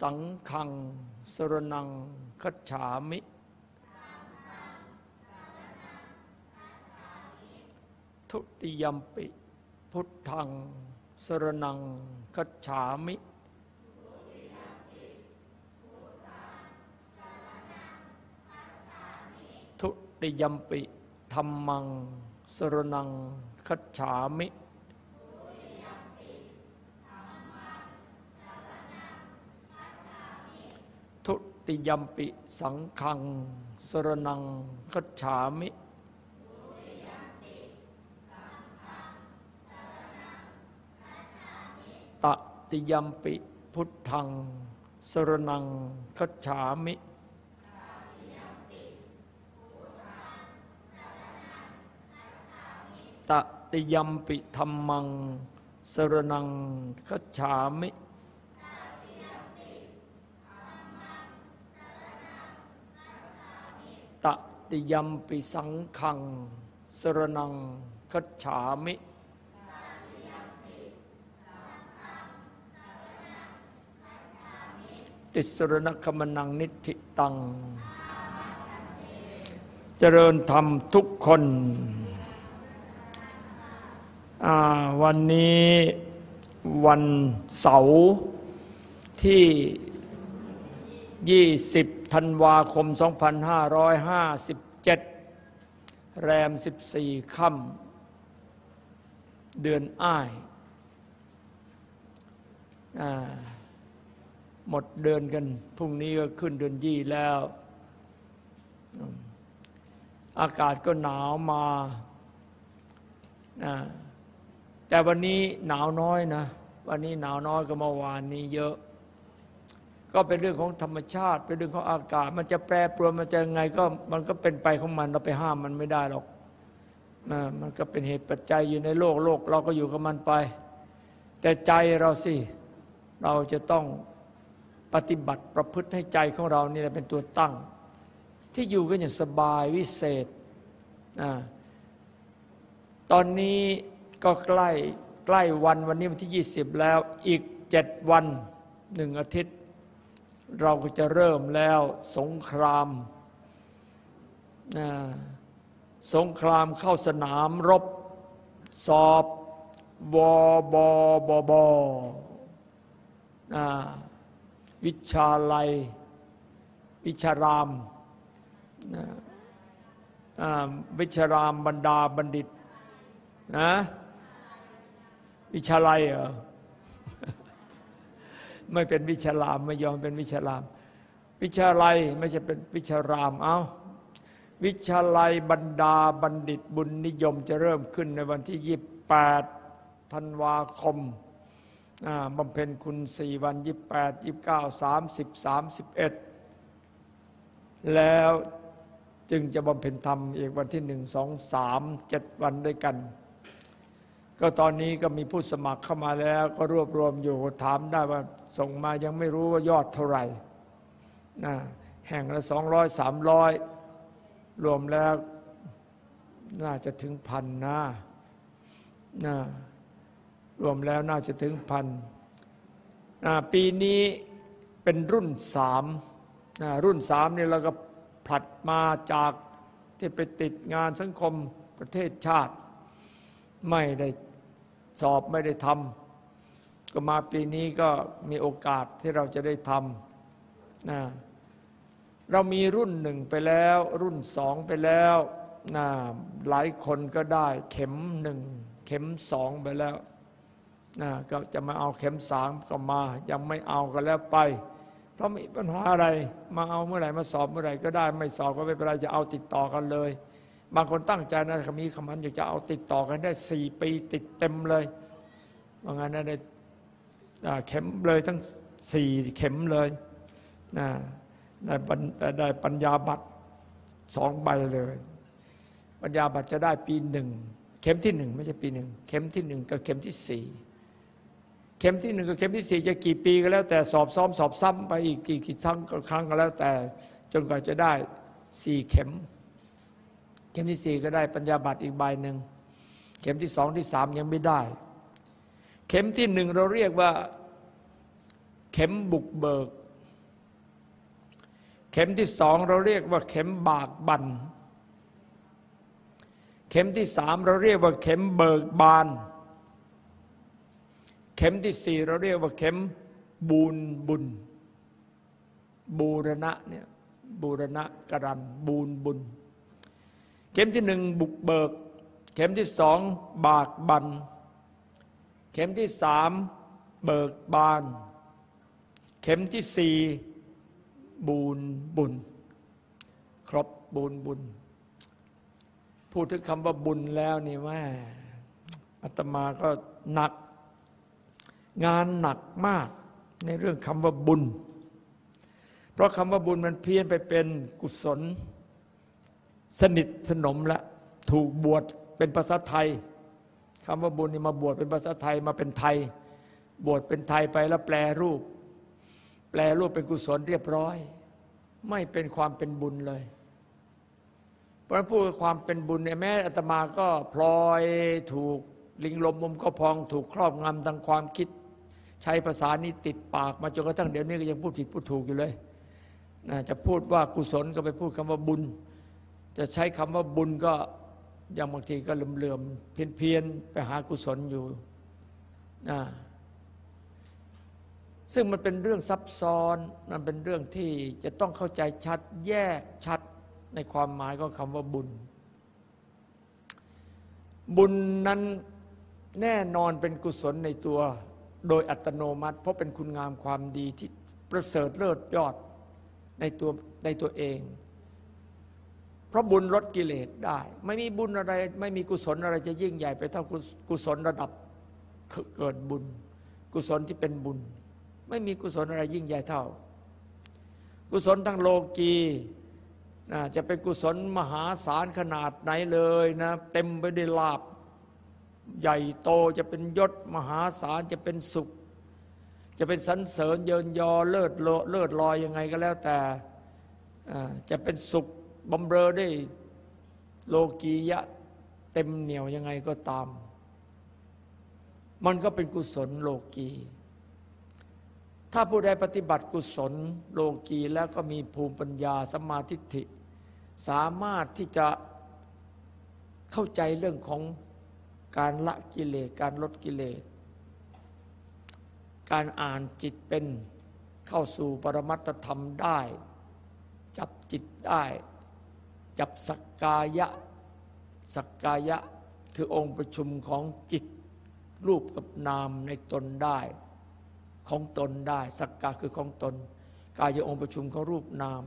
สังฆังสรนังคัจฉามิ ทุติยมปิ พุทธังสรนังคัจฉามิ ทุติยมปิธรรมังสรนังคัจฉามิ ติยมปิสังฆังสรนังคัจฉามิตติยมปิพุทธังสรนังคัจฉามิตติยมปิธรรมังสรนังคัจฉามิ ติยมปิสังขัง สรนังคัจฉามิติสรณคมนังนิธิตัง เจริญธรรมทุกคน วันนี้วันเสาร์ที่ 20ธันวาคม 2557 แรม 14 ค่ำเดือนอ้าย หมดเดือนกัน พรุ่งนี้ก็ขึ้นเดือนยี่แล้ว อากาศก็หนาวมาอ่าแต่วันนี้หนาวน้อยนะ วันนี้หนาวน้อยก็เมื่อวานนี้เยอะ ก็เป็นเรื่องของธรรมชาติ เป็นเรื่องของอากาศ มันจะแปรปรวนมันจะยังไงก็มันก็เป็นไปของมันเราไปห้ามมันไม่ได้หรอกนะมันก็เป็นเหตุปัจจัยอยู่ในโลกโลก เราก็อยู่กับมันไป แต่ใจเราสิเราจะต้องปฏิบัติประพฤติให้ใจของเรานี่แหละเป็นตัวตั้ง ที่อยู่กันอย่างสบายวิเศษอตอนนี้ก็ใกล้ใกล้วันวันนี้วันที่ 20 แล้วอีกเจ็ดวันหนึ่งอาทิตย์ เราก็จะเริ่มแล้วสงครามสงครามเข้าสนามรบ สอบวบบบนะวิชาลัย วิชารามวิชารามบรรดาบัณฑิตนะวิชาลัยเหรอ ไม่เป็นวิชารามไม่ยอมเป็นวิชาราม วิชาลัยไม่ใช่เป็นวิชารามเอาวิชาลัยบรรดาบัณฑิตบุญนิยมจะเริ่มขึ้นในวันที่28ธันวาคมบำเพ็ญคุณสี่วัน28 29 30 31แล้วจึงจะบำเพ็ญธรรมอีกวันที่หนึ่งสองสามเจ็ดวันด้วยกัน ก็ตอนนี้ก็มีผู้สมัครเข้ามาแล้ว ก็รวบรวมอยู่ถามได้ว่าส่งมายังไม่รู้ว่ายอดเท่าไหร่นะแห่งละสองร้อยสามร้อยรวมแล้วน่าจะถึงพันนะนะรวมแล้วน่าจะถึงพันนะปีนี้เป็นรุ่นสามนะรุ่นสามนี่เราก็ผลัดมาจากที่ไปติดงานสังคมประเทศชาติ ไม่ได้ สอบไม่ได้ทำก็มาปีนี้ก็มีโอกาสที่เราจะได้ทำนะเรามีรุ่นหนึ่งไปแล้ว รุ่นสองไปแล้วนะหลายคนก็ได้ เข็มหนึ่งเข็มสองไปแล้วนะก็จะมาเอาเข็มสามก็มา ยังไม่เอาก็แล้วไป เพราะมีปัญหาอะไร มาเอาเมื่อไหร่มาสอบเมื่อไหร่ก็ได้ ไม่สอบก็ไม่เป็นไรจะเอาติดต่อกันเลย บางคนตั้งใจนะมีขมันอยากจะเอาติดต่อกันได้สี่ปีติดเต็มเลยว่างั้นนะได้เข็มเลยทั้งสี่เข็มเลยนะได้ปัญได้ปัญญาบัตรสองใบเลย ปัญญาบัตรจะได้ปีหนึ่งเข็มที่หนึ่งไม่ใช่ปีหนึ่งเข็มที่หนึ่งกับเข็มที่สี่เข็มที่หนึ่งกับเข็มที่สี่จะกี่ปีก็แล้ว แต่สอบซ้อมสอบซ้ำไปอีกกี่กี่ครั้งก็ครั้งก็แล้วแต่ จนกว่าจะได้สี่เข็ม ข็มที่สี่ก็ได้ปัญญาบัตรอีกใบหนึ่งเข็มที่สองที่สามยังไม่ได้ เข็มที่หนึ่งเราเรียกว่า เข็มบุกเบิก เข็มที่สองเราเรียกว่า เข็มบากบันเข็มที่สามเราเรียกว่า เข็มเบิกบาน เข็มที่สี่เราเรียกว่า เข็มบูนบุญ บูรณะเนี่ยบูรณะกรันบูนบุญ เข็มที่หนึ่งบุกเบิก เข็มที่สองบากบัน เข็มที่สามเบิกบาน เข็มที่สี่บูนบุญ ครบบูนบุญ พูดถึงคำว่าบุญแล้วนี่แม่อาตมาก็หนัก งานหนักมากในเรื่องคำว่าบุญ เพราะคำว่าบุญมันเพี้ยนไปเป็นกุศล สนิทสนมละถูกบวชเป็นภาษาไทยคำว่าบุญนี่มาบวชเป็นภาษาไทยมาเป็นไทย บวชเป็นไทยไปแล้วแปลรูป แปลรูปเป็นกุศลเรียบร้อย ไม่เป็นความเป็นบุญเลย เพราะพูดความเป็นบุญเนี่ยแม้อาตมาก็พลอยถูกลิงลมมุมก็พองถูกครอบงำทางความคิด ใช้ภาษานี้ติดปากมาจนกระทั่งเดี๋ยวนี้ก็ยังพูดผิดพูดถูกอยู่เลยนะจะพูดว่ากุศลก็ไปพูดคำว่าบุญ จะใช้คำว่าบุญก็ยังบางทีก็เหลื่อมๆ เพี้ยนๆ ไปหากุศลอยู่นะซึ่งมันเป็นเรื่องซับซ้อน มันเป็นเรื่องที่จะต้องเข้าใจชัดแยกชัดในความหมายของคำว่าบุญ บุญนั้นแน่นอนเป็นกุศลในตัวโดยอัตโนมัติ เพราะเป็นคุณงามความดีที่ประเสริฐเลิศยอดในตัวในตัวเอง เพราะบุญลดกิเลสได้ ไม่มีบุญอะไร ไม่มีกุศลอะไรจะยิ่งใหญ่ไปเท่ากุศลระดับเกิดบุญ กุศลที่เป็นบุญ ไม่มีกุศลอะไรยิ่งใหญ่เท่า กุศลทั้งโลกีนะจะเป็นกุศลมหาศาลขนาดไหนเลยนะเต็มไปด้วยลาบใหญ่โตจะเป็นยศมหาศาลจะเป็นสุข จะเป็นสรรเสริญเยินยอเลิศเลิศลอยยังไงก็แล้วแต่จะเป็นสุข บำเรอได้โลกียะเต็มเหนียวยังไงก็ตาม มันก็เป็นกุศลโลกี ถ้าผู้ใดปฏิบัติกุศลโลกีแล้วก็มีภูมิปัญญาสมาธิิสามารถที่จะเข้าใจเรื่องของการละกิเลสการลดกิเลส การอ่านจิตเป็นเข้าสู่ปรมัตธรรมได้ จับจิตได้ จับสักกายะ สักกายะคือองค์ประชุมของจิต รูปกับนามในตนได้ ของตนได้ สักกาคือของตน กายจะองค์ประชุมของรูปนาม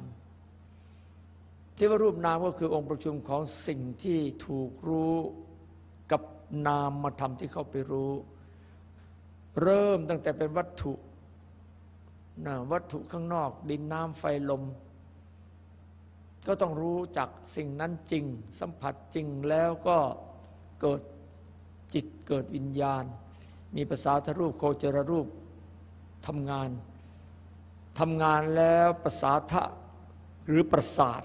ที่ว่ารูปนามก็คือองค์ประชุมของสิ่งที่ถูกรู้กับนามมาทำที่เขาไปรู้ เริ่มตั้งแต่เป็นวัตถุนะวัตถุข้างนอก ดินน้ำไฟลม ก็ต้องรู้จักสิ่งนั้นจริง สัมผัสจริงแล้วก็เกิดจิตเกิดวิญญาณ มีภาษาทรูปโคจรรูปทำงานทำงานแล้วภาษาทะหรือประสาท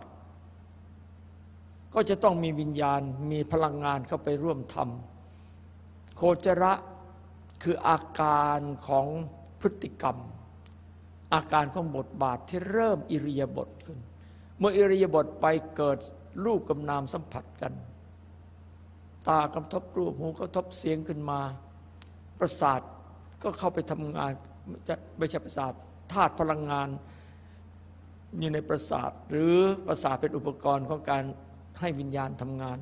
ก็จะต้องมีวิญญาณมีพลังงานเข้าไปร่วมทำโคจระคืออาการของพฤติกรรม อาการของบทบาทที่เริ่มอิริยาบถขึ้น เมื่ออิริยาบถไปเกิดรูปกับนามสัมผัสกัน ตากระทบรูปหูกระทบเสียงขึ้นมา ประสาทก็เข้าไปทำงานไม่ใช่ประสาทธาตุพลังงานอยู่ในประสาท หรือประสาทเป็นอุปกรณ์ของการให้วิญญาณทำงาน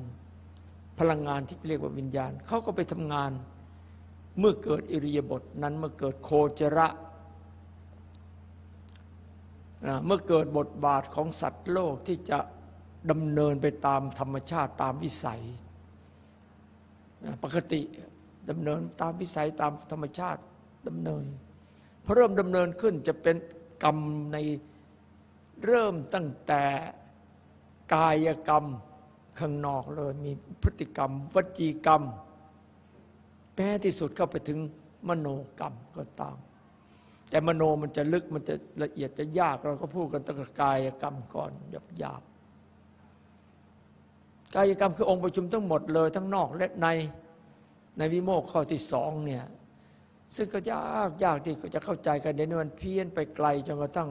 พลังงานที่เรียกว่าวิญญาณเขาก็ไปทำงาน เมื่อเกิดอิริยาบถนั้นเมื่อเกิดโคจระ เมื่อเกิดบทบาทของสัตว์โลกที่จะดำเนินไปตามธรรมชาติตามวิสัยปกติดำเนินตามวิสัยตามธรรมชาติดำเนินพอเริ่มดำเนินขึ้นจะเป็นกรรมในเริ่มตั้งแต่กายกรรมข้างนอกเลยมีพฤติกรรม วจีกรรมแม้ที่สุดเข้าไปถึงมโนกรรมก็ตาม แต่มโนมันจะลึกมันจะละเอียดจะยากเราก็พูดกันตั้งแต่กายกรรมก่อนหยาบหยาบกายกรรมคือองค์ประชุมทั้งหมดเลยทั้งนอกและในในวิโมกข้อที่สองเนี่ยซึ่งก็ยากยากที่จะเข้าใจกันเดี๋ยวนี้มันเพี้ยนไปไกลจนกระทั่ง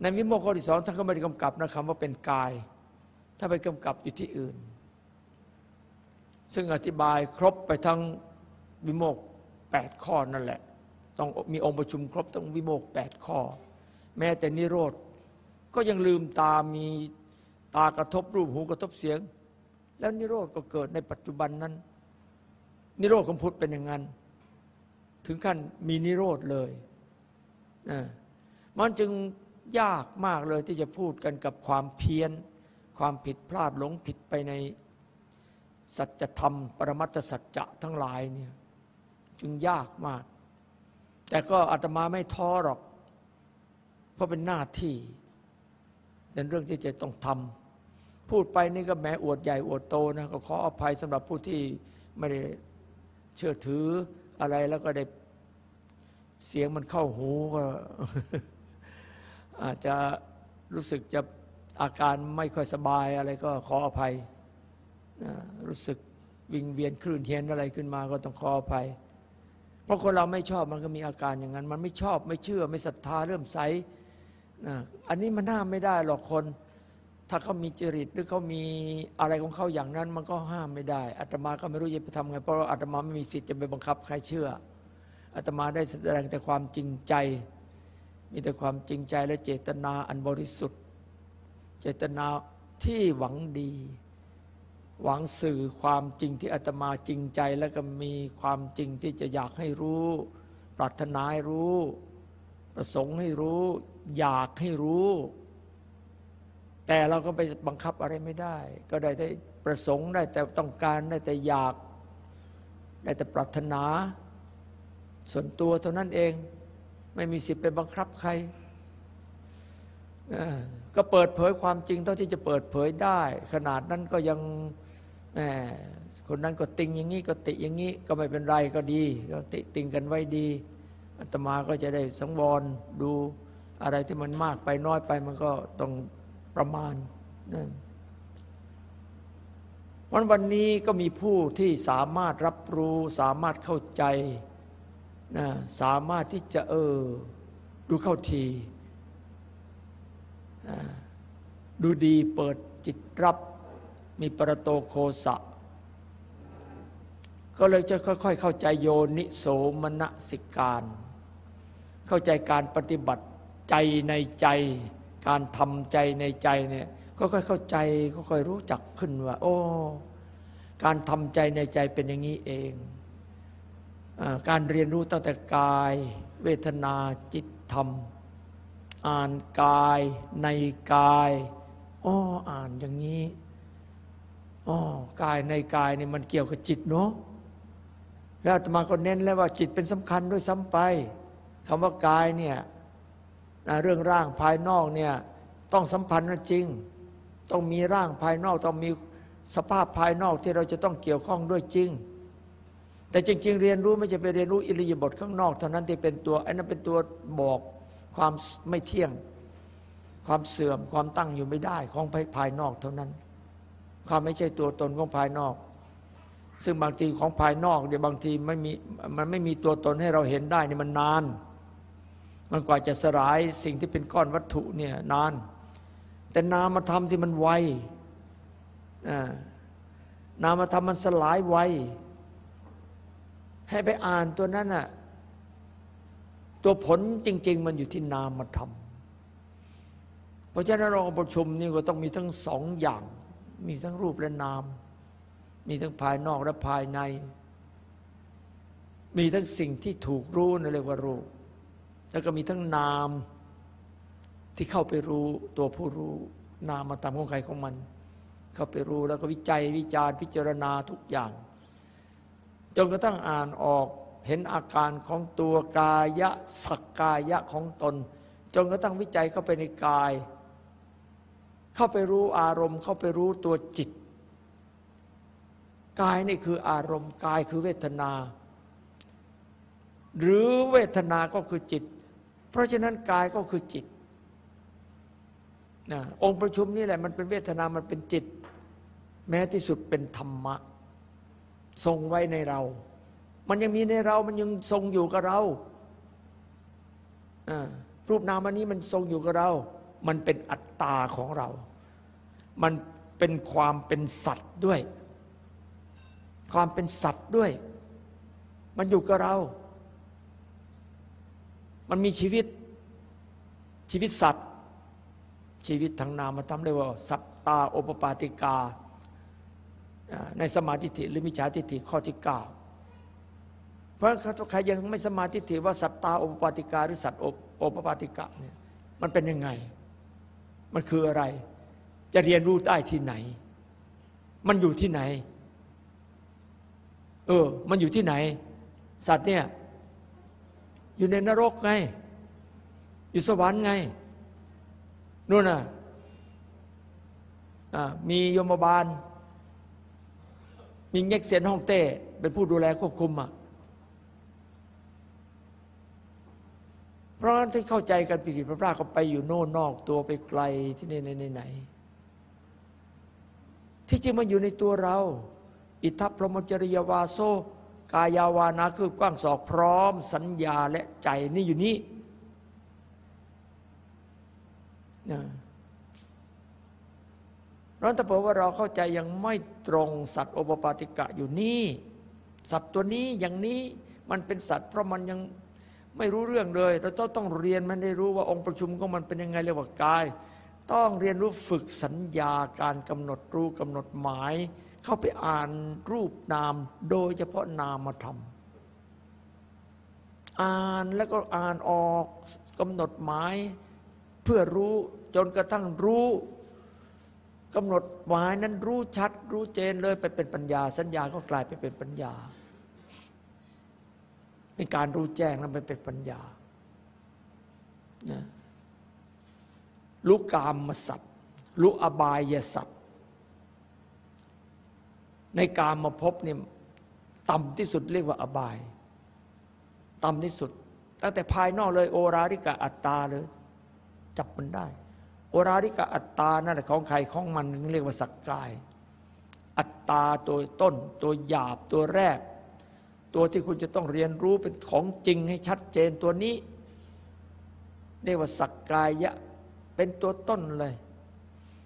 ในวิโมกข้อที่สองท่านก็ไม่ได้กำกับนะคำว่าเป็นกาย ถ้าไปกำกับอยู่ที่อื่น ซึ่งอธิบายครบไปทั้งวิโมกแปดข้อนั่นแหละ ต้องมีองค์ประชุมครบต้องวิโมกข์แปดข้อ แม้แต่นิโรธ ก็ยังลืมตามีตากระทบรูปหูกระทบเสียง แล้วนิโรธก็เกิดในปัจจุบันนั้น นิโรธของพุทธเป็นอย่างนั้น ถึงขั้นมีนิโรธเลยนะมันจึงยากมากเลยที่จะพูดกันกับความเพี้ยน ความผิดพลาดหลงผิดไปในสัจธรรม ปรมัตถสัจจะทั้งหลายเนี่ยจึงยากมาก แต่ก็อาตมาไม่ท้อหรอก เพราะเป็นหน้าที่ เป็นเรื่องที่จะต้องทำพูดไปนี่ก็แม้อวดใหญ่อวดโตนะก็ขออภัยสำหรับผู้ที่ไม่ได้เชื่อถืออะไรแล้วก็ได้เสียงมันเข้าหูก็ อาจจะรู้สึกจะอาการไม่ค่อยสบายอะไรก็ขออภัย รู้สึกวิงเวียนคลื่นเทียนอะไรขึ้นมาก็ต้องขออภัย เพราะคนเราไม่ชอบมันก็มีอาการอย่างนั้น มันไม่ชอบไม่เชื่อไม่ศรัทธาเริ่มใสนะอันนี้มันห้ามไม่ได้หรอกคน ถ้าเขามีจริตหรือเขามีอะไรของเขาอย่างนั้น มันก็ห้ามไม่ได้อาตมาก็ไม่รู้จะไปทำไงเพราะอาตมาไม่มีสิทธิ์จะไปบังคับใครเชื่ออาตมาได้แสดงแต่ความจริงใจ มีแต่ความจริงใจและเจตนาอันบริสุทธิ์ เจตนาที่หวังดี หวังสื่อความจริงที่อาตมาจริงใจ แล้วก็มีความจริงที่จะอยากให้รู้ ปรารถนาให้รู้ ประสงค์ให้รู้ อยากให้รู้ แต่เราก็ไปบังคับอะไรไม่ได้ ก็ได้แต่ประสงค์ได้แต่ต้องการได้แต่อยาก ได้แต่ปรารถนา ส่วนตัวเท่านั้นเอง ไม่มีสิทธิ์ไปบังคับใครก็เปิดเผยความจริงเท่าที่จะเปิดเผยได้ ขนาดนั้นก็ยัง แหมคนนั้นก็ติงอย่างนี้ก็ติอย่างนี้ก็ไม่เป็นไรก็ดีก็ติติงกันไว้ดีอาตมาก็จะได้สังวรดูอะไรที่มันมากไปน้อยไปมันก็ต้องประมาณนั่นวันวันนี้ก็มีผู้ที่สามารถรับรู้ สามารถเข้าใจนะสามารถที่จะเออดูเข้าทีดูดีเปิดจิตรับ มีปรโตโคสะ ก็เลยจะค่อยๆ เข้าใจโยนิโสมนสิการ เข้าใจการปฏิบัติใจในใจ การทำใจในใจเนี่ยก็ค่อยเข้าใจค่อยรู้จักขึ้นว่า โอ้ การทำใจในใจเป็นอย่างนี้เองอการเรียนรู้ตั้งแต่กาย เวทนาจิตธรรม อ่านกายในกายอ๋ออ่านอย่างนี้ อ๋อกายในกายนี่มันเกี่ยวกับจิตเนาะแล้วอาตมาก็เน้นแล้วว่าจิตเป็นสำคัญด้วยซ้ำไปคำว่ากายเนี่ยเรื่องร่างภายนอกเนี่ยต้องสัมพันธ์นะจริง ต้องมีร่างภายนอก ต้องมีสภาพภายนอกที่เราจะต้องเกี่ยวข้องด้วยจริง แต่จริง ๆ เรียนรู้ไม่จะไปเรียนรู้อิริยาบถข้างนอกเท่านั้นที่เป็นตัวไอ้นั้นเป็นตัวบอกความไม่เที่ยง ความเสื่อมความตั้งอยู่ไม่ได้ของภายนอกเท่านั้น ความไม่ใช่ตัวตนของภายนอก ซึ่งบางทีของภายนอกเดี๋ยวบางทีไม่มีมันไม่มีตัวตนให้เราเห็นได้นี่มันนาน มันกว่าจะสลายสิ่งที่เป็นก้อนวัตถุเนี่ยนาน แต่นามธรรมที่มันไว นามธรรมมันสลายไว ให้ไปอ่านตัวนั้นน่ะตัวผลจริง ๆ มันอยู่ที่นามธรรม เพราะฉะนั้นเราประชุมนี่ก็ต้องมีทั้งสองอย่าง มีทั้งรูปและนาม มีทั้งภายนอกและภายใน มีทั้งสิ่งที่ถูกรู้นั่นเรียกว่ารูป แล้วก็มีทั้งนามที่เข้าไปรู้ตัวผู้รู้นามมาตามของใครของมัน เข้าไปรู้แล้วก็วิจัยวิจารพิจารณาทุกอย่าง จนกระทั่งอ่านออกเห็นอาการของตัวกายะสักกายะของตน จนกระทั่งวิจัยเข้าไปในกาย เข้าไปรู้อารมณ์ เข้าไปรู้ตัวจิต กายนี่คืออารมณ์ กายคือเวทนา หรือเวทนาก็คือจิต เพราะฉะนั้นกายก็คือจิตนะองค์ประชุมนี่แหละมันเป็นเวทนา มันเป็นจิต แม้ที่สุดเป็นธรรมะ ทรงไว้ในเรา มันยังมีในเรา มันยังทรงอยู่กับเรารูปนามอันนี้มันทรงอยู่กับเรา มันเป็นอัตตาของเรา มันเป็นความเป็นสัตว์ด้วย ความเป็นสัตว์ด้วย มันอยู่กับเรา มันมีชีวิต ชีวิตสัตว์ ชีวิตทางนามมาทำเรียกว่า สัตตาโอปปาติกา ในสมาธิหรือมิจฉาทิฏฐิข้อที่เก้าเพราะใครยังไม่สมาธิถือว่าสัตตาโอปปาติกา หรือสัตว์โอปปาติกะเนี่ยมันเป็นยังไง มันคืออะไร จะเรียนรู้ได้ที่ไหน มันอยู่ที่ไหน เออ มันอยู่ที่ไหน สัตว์เนี่ย อยู่ในนรกไง อยู่สวรรค์ไงนู่นน่ะมียมบาล มีเง็กเซนห้องเต้ เป็นผู้ดูแลควบคุมอะเพ ราะนั้นที่เข้าใจกันปิฎพระพราก็ไปอยู่โน่นนอกตัวไปไกลที่นี่ในไหนที่จริงมันอยู่ในตัวเรา อิทัพพรมจริยวาโซ กายาวานาคือกว้างศอกพร้อม สัญญาและใจนี่อยู่นี่นะร้อนถ้าเผื่อว่าเราเข้าใจยังไม่ตรงสัตว์โอปปาติกะอยู่นี่ สัตว์ตัวนี้อย่างนี้มันเป็นสัตว์เพราะมันยัง ไม่รู้เรื่องเลยเราต้องต้องเรียนมันได้รู้ว่าองค์ประชุมของมันเป็นยังไงเรียกว่ากาย ต้องเรียนรู้ฝึกสัญญาการกำหนดรู้กำหนดหมาย เข้าไปอ่านรูปนาม โดยเฉพาะนามธรรมอ่านแล้วก็อ่านออกกำหนดหมาย เพื่อรู้จนกระทั่งรู้กำหนดหมายนั้นรู้ชัด รู้เจนเลยไปเป็นปัญญา สัญญาก็กลายไปเป็นปัญญา เป็นการรู้แจ้งแล้วมันเป็นปัญญานะรู้กามมสัตว์รู้อบายสัตว์ในกามมาพบเนี่ยต่ำที่สุดเรียกว่าอบาย ต่ำที่สุด ตั้งแต่ภายนอกเลย โอราริกะอัตตาเลย จับมันได้ โอราริกะอัตตานั่นแหละของใครของมันเรียกว่าสักกาย อัตตาตัวต้น ตัวหยาบตัวแรก ตัวที่คุณจะต้องเรียนรู้เป็นของจริงให้ชัดเจนตัวนี้เรียกว่าสักกายะเป็นตัวต้นเลย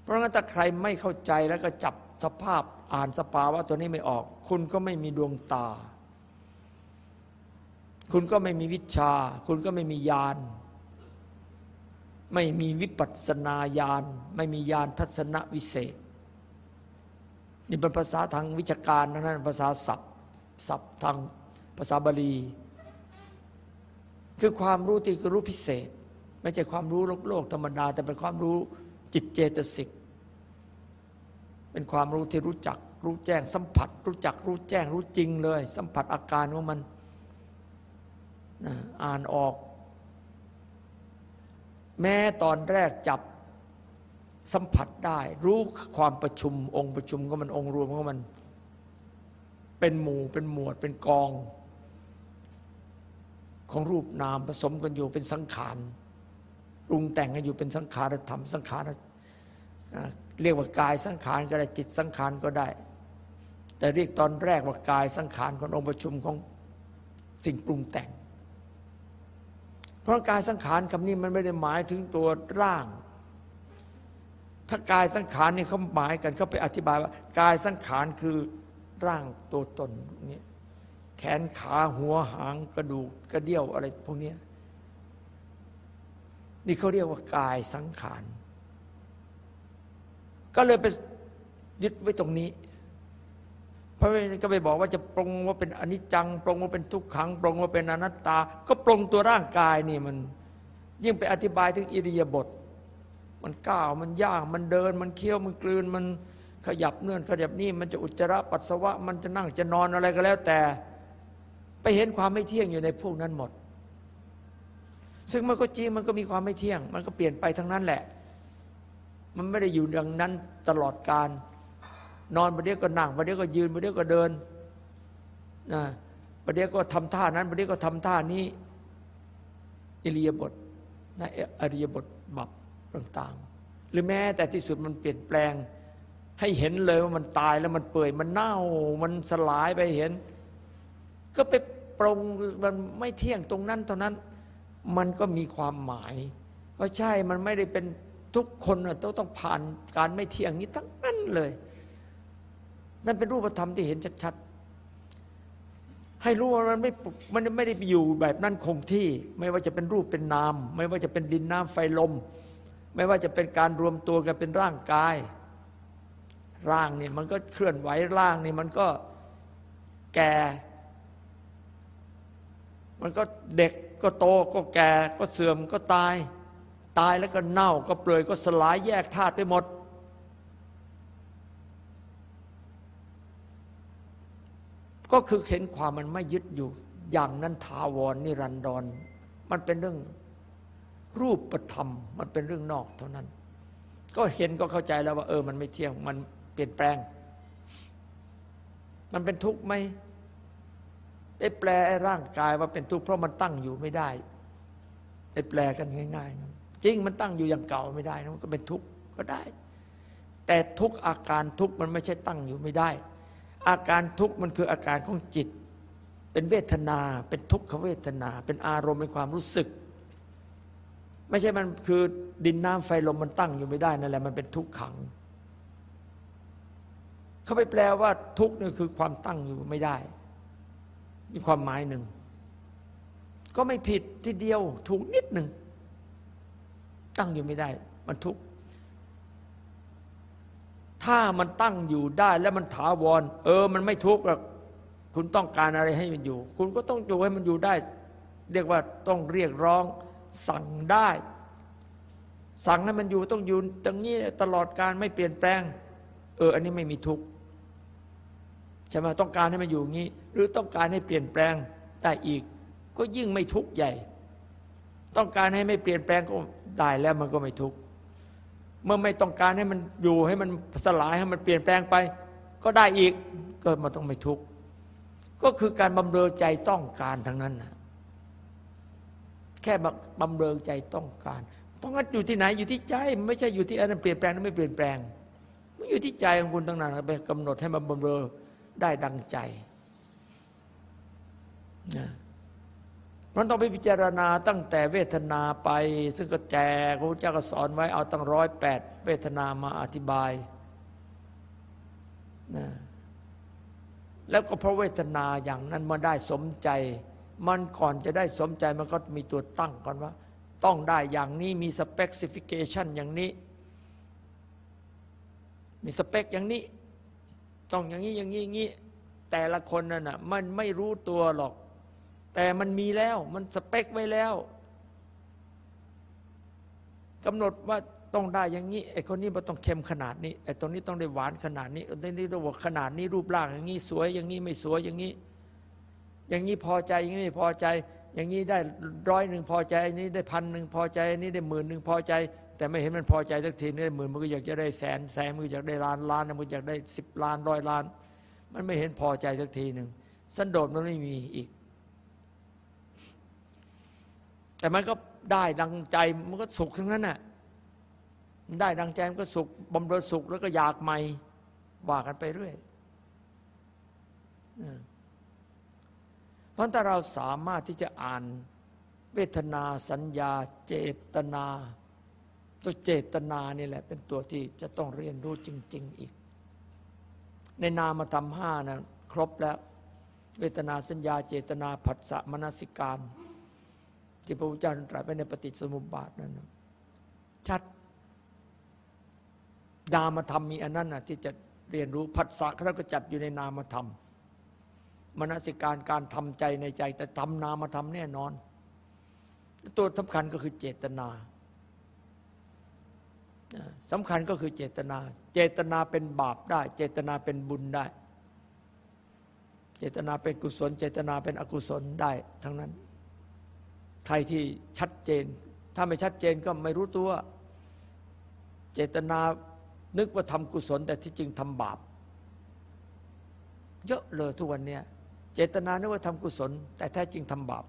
เพราะงั้นถ้าใครไม่เข้าใจแล้วก็จับสภาพอ่านสภาวะตัวนี้ไม่ออก คุณก็ไม่มีดวงตา คุณก็ไม่มีวิชา คุณก็ไม่มีญาณไม่มีวิปัสสนาญาณไม่มีญาณทัศนวิเศษ นี่เป็นภาษาทางวิชาการนั้นภาษาศัพท์ศัพท์ทาง ภาษาบาลี คือความรู้ที่รู้พิเศษ ไม่ใช่ความรู้โลกโลกธรรมดา แต่เป็นความรู้จิตเจตสิก เป็นความรู้ที่รู้จัก รู้แจ้งสัมผัส รู้จักรู้แจ้งรู้จริงเลย สัมผัสอาการของมันนะอ่านออก แม้ตอนแรกจับสัมผัสได้ รู้ความประชุมองค์ประชุมของมันองค์รวมของมัน เป็นหมู่เป็นหมวดเป็นกอง ของรูปนามผสมกันอยู่เป็นสังขารปรุงแต่งกันอยู่เป็นสังขารธรรมสังขารเรียกว่ากายสังขารก็ได้จิตสังขารก็ได้ แต่เรียกตอนแรกว่ากายสังขารขององค์ประชุมของสิ่งปรุงแต่ง เพราะกายสังขารคำนี้มันไม่ได้หมายถึงตัวร่าง ถ้ากายสังขารนี่เขาหมายกันเขาไปอธิบายว่ากายสังขารคือร่างตัวตนนี่ แขนขาหัวหางกระดูกกระเดี่ยวอะไรพวกนี้นี่เขาเรียกว่ากายสังขาร ก็เลยไปยึดไว้ตรงนี้ พระเวทก็ไปบอกว่าจะปรงว่าเป็นอนิจจัง ปรงว่าเป็นทุกขัง ปรงว่าเป็นอนัตตา ก็ปรงตัวร่างกายนี่มัน ยิ่งไปอธิบายถึงอิริยาบถมันก้าวมันย่างมันเดิน มันเคี้ยวมันกลืนมันขยับเนื่อนขยับนี่มันจะอุจจาระปัสสาวะ มันจะนั่งจะนอนอะไรก็แล้วแต่ ไปเห็นความไม่เที่ยงอยู่ในพวกนั้นหมด ซึ่งมันก็จริงมันก็มีความไม่เที่ยง มันก็เปลี่ยนไปทั้งนั้นแหละ มันไม่ได้อยู่ดังนั้นตลอดการ นอนประเดี๋ยวก็นั่งประเดี๋ยวก็ยืนประเดี๋ยวก็เดินนะประเดี๋ยวก็ทำท่านั้นประเดี๋ยวก็ทำท่านี้อิริยาบถนะอริยบทบับต่างๆ หรือแม้แต่ที่สุดมันเปลี่ยนแปลง ให้เห็นเลยว่ามันตายแล้วมันเปื่อยมันเน่ามันสลายไปเห็น ก็ไปปรงมันไม่เที่ยงตรงนั้นเท่านั้นมันก็มีความหมายว่าใช่มันไม่ได้เป็นทุกคนน่ะต้องต้องผ่านการไม่เที่ยงนี้ทั้งนั้นเลย นั่นเป็นรูปธรรมที่เห็นชัดๆให้รู้ว่ามันไม่มันไม่ได้ไปอยู่แบบนั้นคงที่ ไม่ว่าจะเป็นรูปเป็นนาม ไม่ว่าจะเป็นดินน้ำไฟลม ไม่ว่าจะเป็นการรวมตัวกันเป็นร่างกาย ร่างนี่มันก็เคลื่อนไหวร่างนี่มันก็แก่ มันก็เด็กก็โตก็แก่ก็เสื่อมก็ตาย ตายแล้วก็เน่าก็เปลือยก็สลายแยกธาตุไปหมด ก็คือเห็นความมันไม่ยึดอยู่อย่างนั้นทาวรนนิรันดร มันเป็นเรื่องรูปธรรม มันเป็นเรื่องนอกเท่านั้น ก็เห็นก็เข้าใจแล้วว่า เออ มันไม่เที่ยง มันเปลี่ยนแปลง มันเป็นทุกข์ไหม ไปแปลร่างกายว่าเป็นทุกข์เพราะมันตั้งอยู่ไม่ได้ไปแปลกันง่ายๆจริงมันตั้งอยู่อย่างเก่าไม่ได้นะมันก็เป็นทุกข์ก็ได้ แต่ทุกอาการทุกมันไม่ใช่ตั้งอยู่ไม่ได้ อาการทุกมันคืออาการของจิต เป็นเวทนา เป็นทุกขเวทนา เป็นอารมณ์เป็นความรู้สึก ไม่ใช่มันคือดินน้ำไฟลมมันตั้งอยู่ไม่ได้นั่นแหละมันเป็นทุกขังเขาไปแปลว่าทุกนี่คือความตั้งอยู่ไม่ได้ มีความหมายหนึ่ง ก็ไม่ผิดทีเดียวถูกนิดหนึ่ง ตั้งอยู่ไม่ได้ มันทุกข์ถ้ามันตั้งอยู่ได้แล้วมันถาวร เออ มันไม่ทุกข์หรอกคุณต้องการอะไรให้มันอยู่ คุณก็ต้องอยู่ให้มันอยู่ได้ เรียกว่าต้องเรียกร้อง สั่งได้ สั่งให้มันอยู่ต้องอยู่ตรงนี้ตลอดการไม่เปลี่ยนแปลง เออ อันนี้ไม่มีทุกข์ ใช่ไหมต้องการให้มันอยู่งี้ หรือต้องการให้เปลี่ยนแปลงได้อีก ก็ยิ่งไม่ทุกข์ใหญ่ ต้องการให้ไม่เปลี่ยนแปลงก็ได้แล้วมันก็ไม่ทุกข์เมื่อไม่ต้องการให้มันอยู่ให้มันสลายให้มันเปลี่ยนแปลงไป ก็ได้อีกก็มันต้องไม่ทุกข์ก็คือการบำเรอใจต้องการทั้งนั้นนะแค่บำเรอใจต้องการ เพราะงั้นอยู่ที่ไหนอยู่ที่ใจ ไม่ใช่อยู่ที่อันนั้นเปลี่ยนแปลงนั้นไม่เปลี่ยนแปลงมันอยู่ที่ใจของคุณทั้งนั้นไปกำหนดให้มันบำเรอ ได้ดังใจนะมันต้องไปพิจารณาตั้งแต่เวทนาไป ซึ่งก็แจกพระเจ้าก็สอนไว้เอาตั้งร้อยแปดเวทนามาอธิบายนะแล้วก็เพราะเวทนาอย่างนั้นมาได้สมใจ มันก่อนจะได้สมใจมันก็มีตัวตั้งก่อนว่า ต้องได้อย่างนี้มี specification อย่างนี้ มีสเปคอย่างนี้ ต้องอย่างนี้อย่างนี้อย่างนี้แต่ละคนนั่นน่ะมันไม่รู้ตัวหรอก แต่มันมีแล้วมันสเปคไว้แล้วกำหนดว่าต้องได้อย่างนี้ไอ้คนนี้มันต้องเค็มขนาดนี้ไอ้ตรงนี้ต้องได้หวานขนาดนี้ไอ้นี้ต้องขนาดนี้รูปร่างอย่างนี้สวยอย่างนี้ไม่สวยอย่างนี้ อย่างนี้พอใจอย่างนี้ไม่พอใจ อย่างนี้ได้ร้อยหนึ่งพอใจอันนี้ได้พันหนึ่งพอใจอันนี้ได้หมื่นหนึ่งพอใจ แต่ไม่เห็นมันพอใจสักทีนี่หมื่นมันก็อยากจะได้แสนแสนมันก็อยากได้ล้านล้านมันอยากได้สิบล้านร้อยล้าน มันไม่เห็นพอใจสักทีหนึ่งสันโดษมันไม่มีอีก แต่มันก็ได้ดังใจมันก็สุขทั้งนั้นน่ะมันได้ดังใจมันก็สุขบำเรอสุขแล้วก็อยากใหม่ว่ากันไปเรื่อยเพราะถ้าเราสามารถที่จะอ่านเวทนาสัญญาเจตนา ตัวเจตนานี่แหละ เป็นตัวที่จะต้องเรียนรู้จริง ๆ อีก ในนามธรรมห้านะครบแล้ว เวทนาสัญญาเจตนาผัสสะมนสิการ ที่พระพุทธเจ้าตรัสไว้ในปฏิสมุปบาทนั้นชัดนามธรรมมีอันนั้นนะที่จะเรียนรู้ผัสสะเขาก็จัดอยู่ในนามธรรมมนสิการการทำใจในใจแต่ทำนามธรรมแน่นอน ตัวสำคัญก็คือเจตนา สำคัญก็คือเจตนา เจตนาเป็นบาปได้ เจตนาเป็นบุญได้ เจตนาเป็นกุศล เจตนาเป็นอกุศลได้ทั้งนั้น ใครที่ชัดเจน ถ้าไม่ชัดเจนก็ไม่รู้ตัว เจตนานึกว่าทำกุศล แต่ที่จริงทำบาป เยอะเลยทุกวันนี้เจตนานึกว่าทำกุศล แต่แท้จริงทำบาป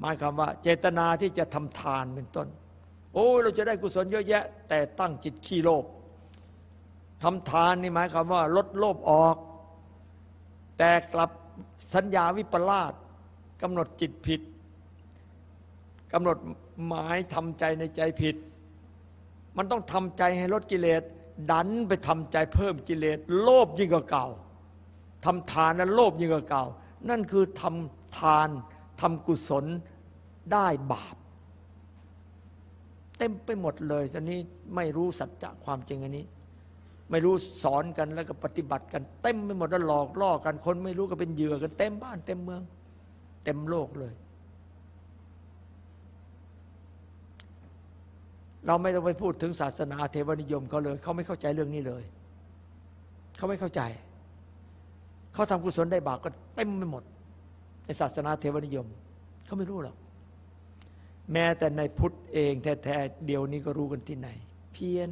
หมายความว่า เจตนาที่จะทำทานเป็นต้น อ้เราจะได้กุศลเยอะแยะ แต่ตั้งจิตขี้โลภทำทานนี่หมายความว่า ลดโลภออก แต่กลับสัญญาวิปลาสกำหนดจิตผิดกำหนดหมายทำใจในใจผิด มันต้องทำใจให้ลดกิเลสดันไปทำใจเพิ่มกิเลสโลภยิ่งกว่าเก่าทำทานนั้นโลภยิ่งกว่าเก่า นั่นคือทำทานทำกุศลได้บาป เต็มไปหมดเลยตอนนี้ไม่รู้สัจจะความจริงอันนี้ ไม่รู้สอนกันแล้วก็ปฏิบัติกัน เต็มไปหมดแล้วหลอกล่อกันคนไม่รู้ก็เป็นเหยื่อกันเต็มบ้านเต็มเมือง เต็มโลกเลย เราไม่ต้องไปพูดถึงศาสนาเทวนิยมเขาเลย เขาไม่เข้าใจเรื่องนี้เลย เขาไม่เข้าใจ เขาทำกุศลได้บาปก็เต็มไปหมดในศาสนาเทวนิยม เขาไม่รู้หรอก แม้แต่ในพุทธเองแท้ๆเดียวนี้ก็รู้กันที่ไหน เพี้ยน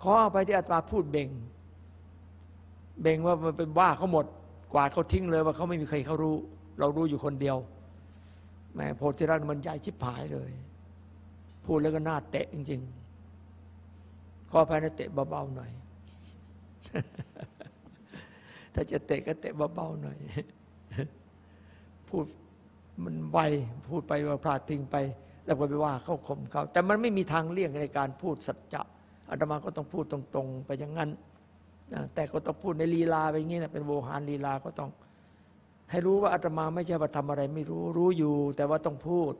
ขอเอาไปที่อาตมาพูดเบ่ง เบ่งว่ามันเป็นว่าเขาหมด กวาดเขาทิ้งเลยว่าเขาไม่มีใครเขารู้ เรารู้อยู่คนเดียวแม่โพธิรัตน์มันใหญ่ชิบหายเลย พูดแล้วก็น่าเตะจริง ๆ ขอภายในเตะเบาๆหน่อย ถ้าจะเตะก็เตะเบาๆหน่อย พูดมันไว พูดไปว่าพลาดพิงไป แล้วก็ไปว่าเขาข่มเขา แต่มันไม่มีทางเลี่ยงในการพูดสัจจะอาตมาก็ต้องพูดตรงๆ ไปอย่างนั้นนะแต่ก็ต้องพูดในลีลาไปอย่างนี้นะเป็นโวหารลีลาก็ต้อง ให้รู้ว่าอาตมาไม่ใช่ว่าทำอะไรไม่รู้รู้อยู่ แต่ว่าต้องพูด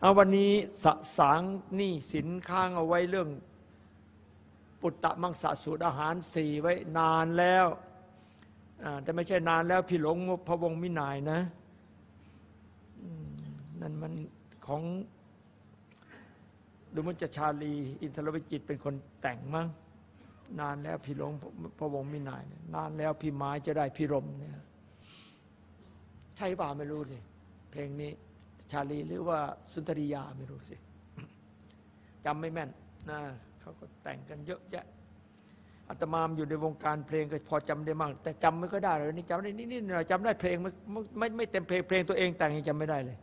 เอาวันนี้สสางหนี่สินค้างเอาไว้เรื่อง ปุตตะมังสะสูตรอาหารสี่ไว้นานแล้วแต่ไม่ใช่นานแล้ว พี่หลงพระวงมินายนะ นั่นมันของดูมันจะชาลี อินทรวิจิตเป็นคนแต่งมั้งนานแล้วพี่หลงพระวงศ์มินายนนานแล้วพี่ไม้จะได้พี่รมเนี่ยใช่ป่าไม่รู้สิเพลงนี้ ชาลีหรือว่าสุนทรียาไม่รู้สิจำไม่แม่นนะเขาก็แต่งกันเยอะแยะ อาตมามอยู่ในวงการเพลงก็พอจำได้มากแต่จำไม่ก็ได้เลยนี่จำได้นิดๆหน่จำได้เพลงไม่ไม่ไม่เต็มเพลงเพลงตัวเองแต่งยังจำไม่ได้เลย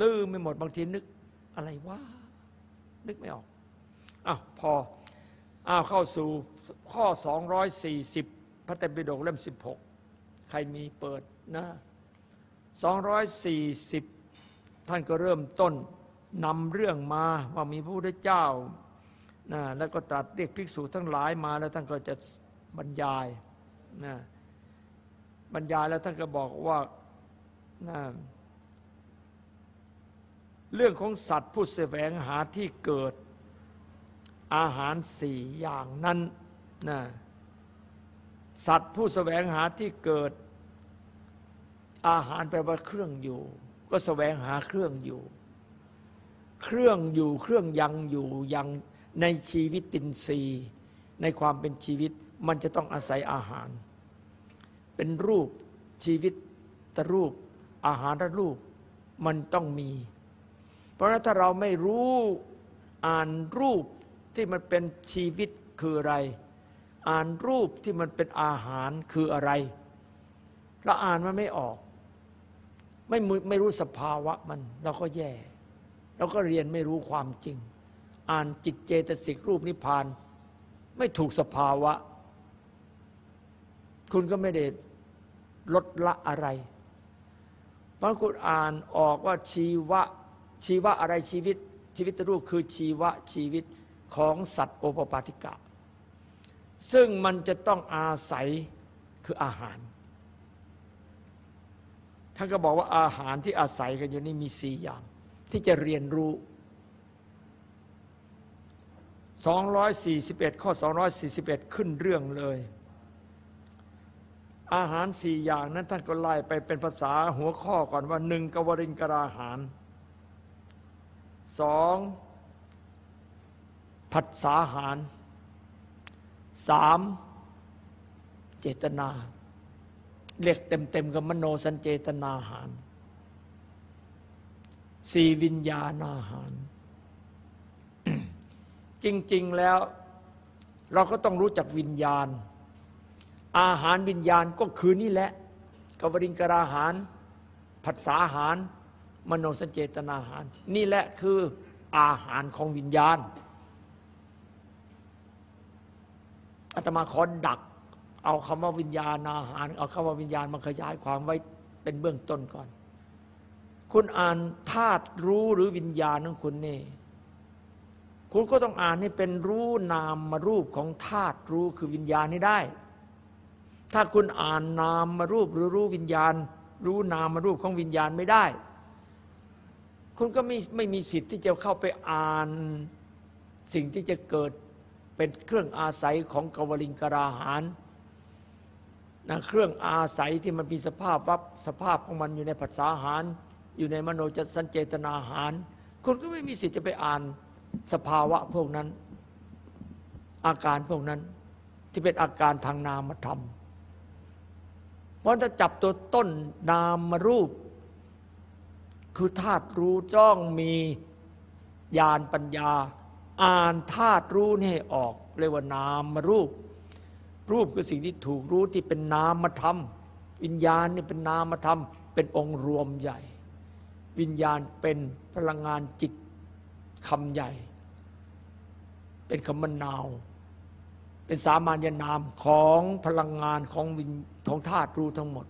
ลืมไม่หมดบางทีนึก อะไรวะนึกไม่ออกอ้าวพออ้าวเข้าสู่ข้อ 240 พระเตปิฎกเล่ม 16 ใครมีเปิดนะ240 ท่านก็เริ่มต้นนำเรื่องมาว่ามีพระพุทธเจ้า นะแล้วก็ตรัสเรียกภิกษุทั้งหลายมาแล้วท่านก็จะบรรยายนะบรรยายแล้วท่านก็บอกว่านะเรื่องของสัตว์ผู้แสวงหาที่เกิดอาหารสี่อย่างนั้นนะสัตว์ผู้แสวงหาที่เกิด อาหารแปลว่าเครื่องอยู่ ก็แสวงหาเครื่องอยู่ เครื่องอยู่เครื่องยังอยู่ยัง ในชีวิตตินรีในความเป็นชีวิตมันจะต้องอาศัยอาหาร เป็นรูปชีวิตตรูป อาหารรูปมันต้องมี เพราะนั้นถ้าเราไม่รู้อ่านรูปที่มันเป็นชีวิตคืออะไร อ่านรูปที่มันเป็นอาหารคืออะไรเราอ่านมันไม่ออก ไม่ไม่รู้สภาวะมัน เราก็แย่ เราก็เรียนไม่รู้ความจริง อ่านจิตเจตสิกรูปนิพพาน ไม่ถูกสภาวะ คุณก็ไม่ได้ลดละอะไรบางคนอ่านออกว่าชีวะชีวะอะไรชีวิต ชีวิตรูปคือชีวะชีวิตของสัตว์โอปปาติกะ ซึ่งมันจะต้องอาศัยคืออาหารท่านก็บอกว่าอาหารที่อาศัยกันอยู่นี่มีสี่อย่าง ที่จะเรียนรู้ 241 ข้อ 241 ขึ้นเรื่องเลย อาหารสี่อย่างนั้นท่านก็ไล่ไปเป็นภาษาหัวข้อก่อนว่าหนึ่งกวริงกราหารสองผัสสาหารสามเจตนาเรียกเต็มๆกับมโนสัญเจตนาหารสี่วิญญาณอาหาร จริง ๆแล้ว เราก็ต้องรู้จักวิญญาณ อาหารวิญญาณก็คือนี่แหละกวริงกราหาร ผัสสาหาร มโนสัญเจตนาหาร นี่แหละคืออาหารของวิญญาณอาตมาขอดัก เอาคำว่าวิญญาณอาหาร เอาคำว่าวิญญาณมาขยายความไว้เป็นเบื้องต้นก่อน คุณอ่านธาตุรู้หรือวิญญาณของคุณนี่ คุณก็ต้องอ่านให้เป็นรู้นามมารูปของธาตุรู้คือวิญญาณให้ได้ ถ้าคุณอ่านนามมารูปหรือรู้วิญญาณ รู้นามมารูปของวิญญาณไม่ได้ คุณก็ไม่ไม่มีสิทธิ์ที่จะเข้าไปอ่านสิ่งที่จะเกิดเป็นเครื่องอาศัยของกวลิงกราหารนะเครื่องอาศัยที่มันมีสภาพวับสภาพของมันอยู่ในภาษาหาร อยู่ในมโนจสัญเจตนาหาร คุณก็ไม่มีสิทธิ์จะไปอ่าน สภาวะพวกนั้น อาการพวกนั้น ที่เป็นอาการทางนามธรรมเพราะถ้าจับตัวต้นนามมารูป คือธาตุรู้จ้องมีญาณปัญญา อ่านธาตุรู้นี่ให้ออกเรียกว่านามมารูป รูปคือสิ่งที่ถูกรู้ที่เป็นนามธรรม วิญญาณนี่เป็นนามธรรม เป็นองค์รวมใหญ่ วิญญาณเป็นพลังงานจิต คำใหญ่ เป็นคำมันนาว เป็นสามัญนามของพลังงานของวิญของธาตุรู้ทั้งหมด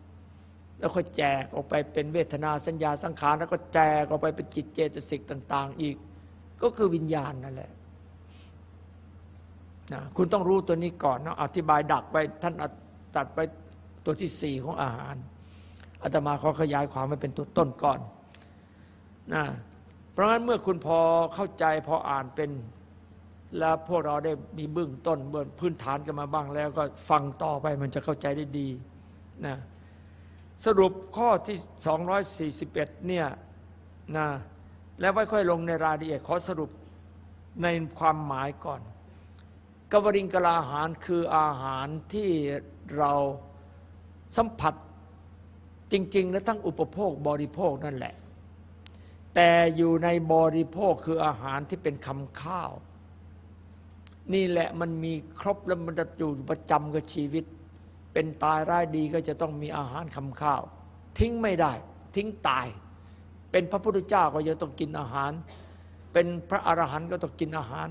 แล้วค่อยแจกออกไปเป็นเวทนาสัญญาสังขาร แล้วก็แจกออกไปเป็นจิตเจตสิกต่าง ๆ อีก ก็คือวิญญาณนั่นแหละนะคุณต้องรู้ตัวนี้ก่อนนะอธิบายดักไปท่านตัดไปตัวที่สี่ของอาหารอาตมาเขาขยายความไว้เป็นตัวต้นก่อนนะ เพราะงั้นเมื่อคุณพอเข้าใจพออ่านเป็นแล้วพวกเราได้มีเบื้องต้นเบื้องพื้นฐานกันมาบ้างแล้วก็ฟังต่อไปมันจะเข้าใจได้ดีนะสรุปข้อที่ 241เนี่ยนะแล้วไว้ค่อยลงในรายละเอียดขอสรุปในความหมายก่อนกวริงกลาอาหารคืออาหารที่เราสัมผัสจริง ๆ และทั้งอุปโภคบริโภคนั่นแหละ แต่อยู่ในบริโภคคืออาหารที่เป็นคำข้าว นี่แหละมันมีครบแล้วมันจะอยู่ประจำกับชีวิต เป็นตายร้ายดีก็จะต้องมีอาหารคำข้าว ทิ้งไม่ได้ ทิ้งตาย เป็นพระพุทธเจ้าก็จะต้องกินอาหาร เป็นพระอรหันต์ก็ต้องกินอาหาร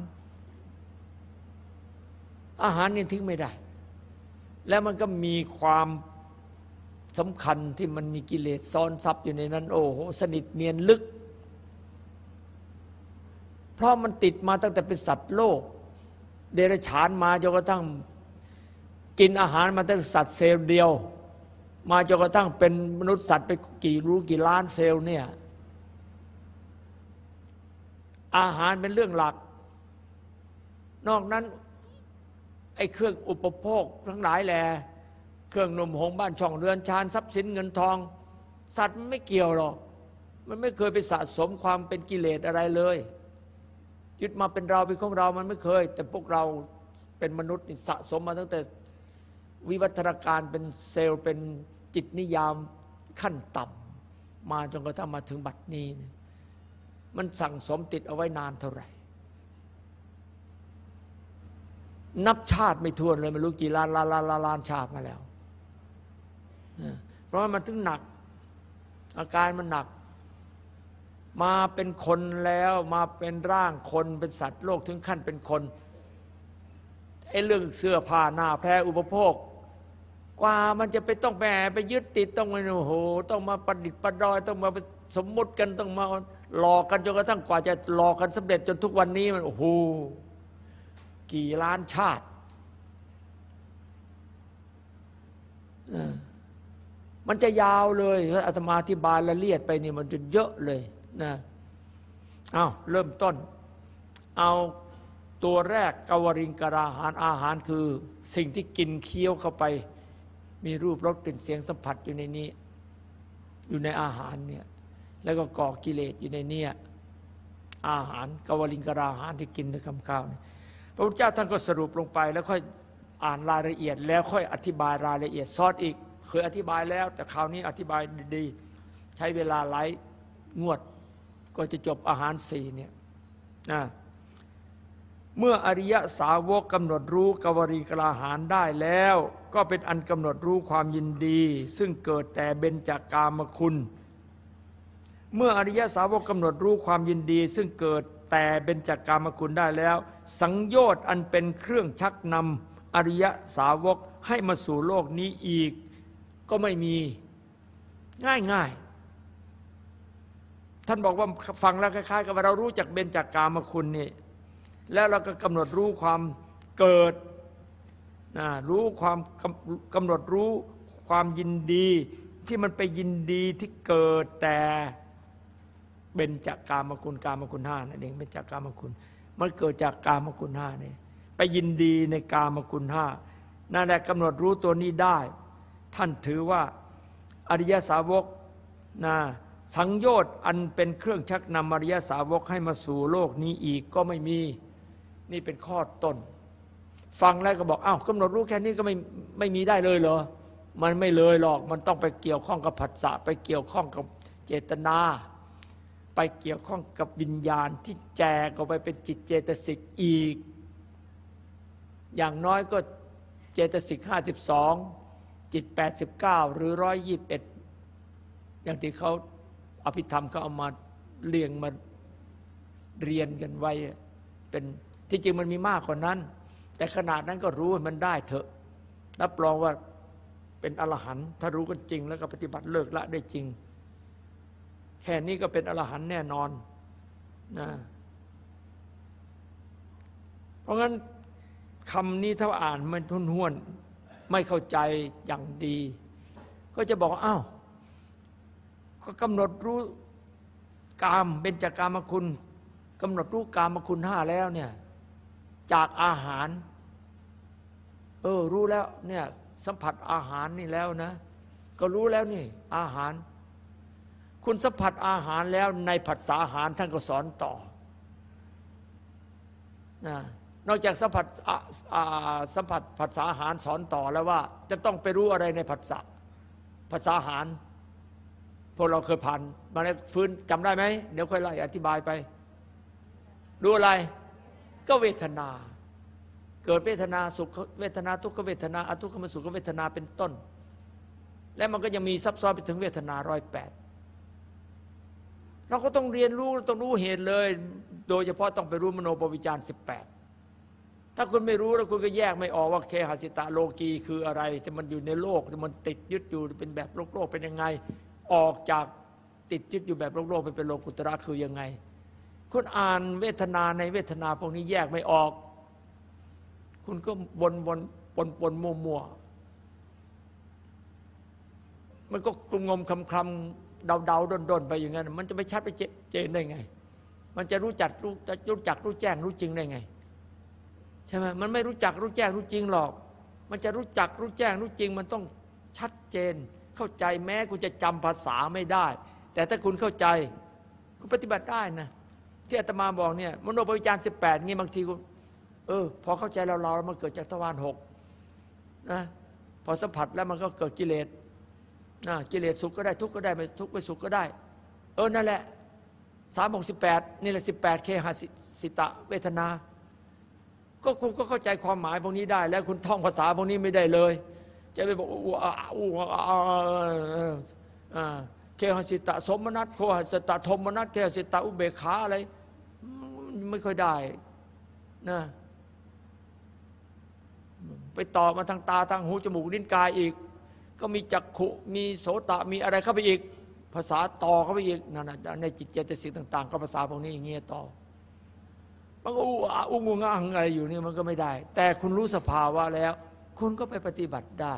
อาหารนี่ทิ้งไม่ได้ แล้วมันก็มีความสำคัญที่มันมีกิเลสซ้อนซับอยู่ในนั้น โอ้โหสนิทเนียนลึก เพราะมันติดมาตั้งแต่เป็นสัตว์โลก เดรัจฉานมาจนกระทั่งกินอาหารมาตั้งสัตว์เซลล์เดียว มาจนกระทั่งเป็นมนุษย์สัตว์ไปกี่รู้กี่ล้านเซลล์เนี่ยอาหารเป็นเรื่องหลัก นอกนั้นไอ้เครื่องอุปโภคทั้งหลายแหละเครื่องนมหงบ้านช่องเรือนชานทรัพย์สินเงินทอง สัตว์ไม่เกี่ยวหรอก มันไม่เคยไปสะสมความเป็นกิเลสอะไรเลย ยึดมาเป็นเราเป็นของเรามันไม่เคย แต่พวกเราเป็นมนุษย์สะสมมาตั้งแต่วิวัฒนาการเป็นเซลล์เป็นจิตนิยามขั้นต่ำมาจนกระทั่งมาถึงบัดนี้ มันสั่งสมติดเอาไว้นานเท่าไหร่ นับชาติไม่ทวนเลยไม่รู้กี่ล้านล้านล้านล้านชาติมาแล้ว เพราะมันถึงหนัก อาการมันหนัก มาเป็นคนแล้วมาเป็นร่างคนเป็นสัตว์โลกถึงขั้นเป็นคนไอ้เรื่องเสื้อผ้าหน้าแพรอุปโภค กว่ามันจะไปต้องแหมไปยึดติดต้องโอ้โหต้องมาประดิษฐ์ประดอยต้องมาสมมุติกันต้องมาหลอกกันจนกระทั่งกว่าจะหลอกกันสำเร็จจนทุกวันนี้มันโอ้โหกี่ล้านชาติ มันจะยาวเลยอาตมาอธิบายละเลียดไปนี่มันจะเยอะเลย นะเอาเริ่มต้น เอาตัวแรกกวริงกราหารอาหารคือ สิ่งที่กินเคี้ยวเข้าไป มีรูปรสกลิ่นเสียงสัมผัสอยู่ในนี้ อยู่ในอาหารเนี่ยแล้วก็ก่อกิเลสอยู่ในนี้อาหารกวริงกราหารที่กินด้วยคำข้าวพระพุทธเจ้าท่านก็สรุปลงไปแล้วค่อยอ่านรายละเอียด แล้วค่อยอธิบายรายละเอียดซอดอีกเคยอธิบายแล้ว แต่คราวนี้อธิบายดี ใช้เวลาหลายงวด ก็จะจบอาหารสี่เนี่ยนะเมื่ออริยสาวกกำหนดรู้กวรีกลาหารได้แล้ว ก็เป็นอันกำหนดรู้ความยินดี ซึ่งเกิดแต่เบญจากกามคุณ เมื่ออริยสาวกกำหนดรู้ความยินดี ซึ่งเกิดแต่เบญจากกามคุณได้แล้ว สังโยชน์อันเป็นเครื่องชักนำอริยสาวกให้มาสู่โลกนี้อีก ก็ไม่มีง่ายง่าย ท่านบอกว่าฟังแล้วคล้ายๆ กับว่าเรารู้จักเบญจากกามคุณนี่ แล้วเราก็กำหนดรู้ความเกิดนะรู้ความกำกำหนดรู้ความยินดีที่มันไปยินดีที่เกิดแต่เบญจากกามคุณกามคุณห้านั่นเองเบญจากกามคุณ มันเกิดจากกามคุณห้านี่ไปยินดีในกามคุณห้านั่นแหละกำหนดรู้ตัวนี้ได้ ท่านถือว่าอริยสาวกนะ สังโยชน์อันเป็นเครื่องชักนำอริยสาวกให้มาสู่โลกนี้อีกก็ไม่มีนี่เป็นข้อต้น ฟังแล้วก็บอกอ้าวกำหนดรู้แค่นี้ก็ไม่ไม่มีได้เลยเหรอ มันไม่เลยหรอกมันต้องไปเกี่ยวข้องกับผัสสะไปเกี่ยวข้องกับเจตนา ไปเกี่ยวข้องกับวิญญาณที่แจกออกไปเป็นจิตเจตสิกอีก อย่างน้อยก็เจตสิก52 จิต 89 หรือ 121 อย่างที่เขา ภิธรรมเขาเอามาเรียงมาเรียนกันไว้เป็นที่จริงมันมีมากกว่านั้น แต่ขนาดนั้นก็รู้มันได้เถอะรับรองว่าเป็นอรหันต์ถ้ารู้กันจริง แล้วก็ปฏิบัติเลิกละได้จริง แค่นี้ก็เป็นอรหันต์แน่นอนนะเพราะงั้นคำนี้ถ้าอ่านมันทุนห้วน ไม่เข้าใจอย่างดี ก็จะบอกอ้าว ก็กำหนดรู้กามเป็นจากกามคุณกำหนดรู้กามคุณห้าแล้วเนี่ยจากอาหาร เออรู้แล้วเนี่ยสัมผัสอาหารนี่แล้วนะ ก็รู้แล้วนี่ อาหาร คุณสัมผัสอาหารแล้วในผัสสาอาหารท่านก็สอนต่อนะนอกจากสัมผัสสัมผัสผัสสาอาหารสอนต่อแล้วว่า จะต้องไปรู้อะไรในผัสสะภาษาอาหาร พวกเราเคยผ่านมาแล้วฟื้นจำได้ไหมเดี๋ยวค่อยไล่อธิบายไป รู้อะไร ก็เวทนา เกิดเวทนาสุขเวทนาทุกขเวทนาอทุกขมสุขเวทนาเป็นต้น และมันก็ยังมีซับซ้อนไปถึงเวทนาร้อยแปดเราก็ต้องเรียนรู้ต้องรู้เหตุเลย โดยเฉพาะต้องไปรู้มโนปวิจารสิบแปดถ้าคุณไม่รู้แล้วคุณก็แยกไม่ออกว่าเคหสิตาโลกีคืออะไรที่มันอยู่ในโลกที่มันติดยึดอยู่เป็นแบบโลกโลกเป็นยังไง ออกจากติดยึดอยู่แบบโลกโลกไปเป็นโลกุตระคือยังไงคุณอ่านเวทนาในเวทนาพวกนี้แยกไม่ออก คุณก็บนบนปนปนมัวมัวมันก็กลมงมคำคำเดาเดาดนดนไปอย่างนั้น มันจะไปชัดไปเจนได้ไง มันจะรู้จักรู้รู้จักรู้แจ้งรู้จริงได้ไงใช่ไหมมันไม่รู้จักรู้แจ้งรู้จริงหรอก มันจะรู้จักรู้แจ้งรู้จริง มันต้องชัดเจน เข้าใจแม้คุณจะจำภาษาไม่ได้ แต่ถ้าคุณเข้าใจ คุณปฏิบัติได้นะ ที่อาตมาบอกเนี่ยมโนปวิจารสิบแปดงี้บางทีคุณเออ พอเข้าใจเราเรามันเกิดจากทวารหกนะพอสัมผัสแล้วมันก็เกิดกิเลสนะกิเลสสุขก็ได้ทุกข์ก็ได้ไม่ทุกข์ไม่สุขก็ได้ เออนั่นแหละสามหกสิบแปดนี่แหละสิบแปดเคหสิตะเวทนา ก็คุณก็เข้าใจความหมายพวกนี้ได้ แล้วคุณท่องภาษาพวกนี้ไม่ได้เลย จะไปบอกอู้อู้อ่าเคหสิตะสมนัตโคหสิตะธมนัตเคหสิตะอุเบขาอะไร ไม่ค่อยได้นะไปต่อมาทางตาทางหูจมูกลิ้นกายอีก ก็มีจักขุมีโสตะมีอะไรเข้าไปอีก ภาษาต่อเข้าไปอีกนั่นในจิตเจตสิกต่าง ๆ ก็ภาษาพวกนี้อย่างเงี้ยต่อมันก็อู้อู้งงงอะไรอยู่นี่มันก็ไม่ได้ แต่คุณรู้สภาวะแล้ว คุณก็ไปปฏิบัติได้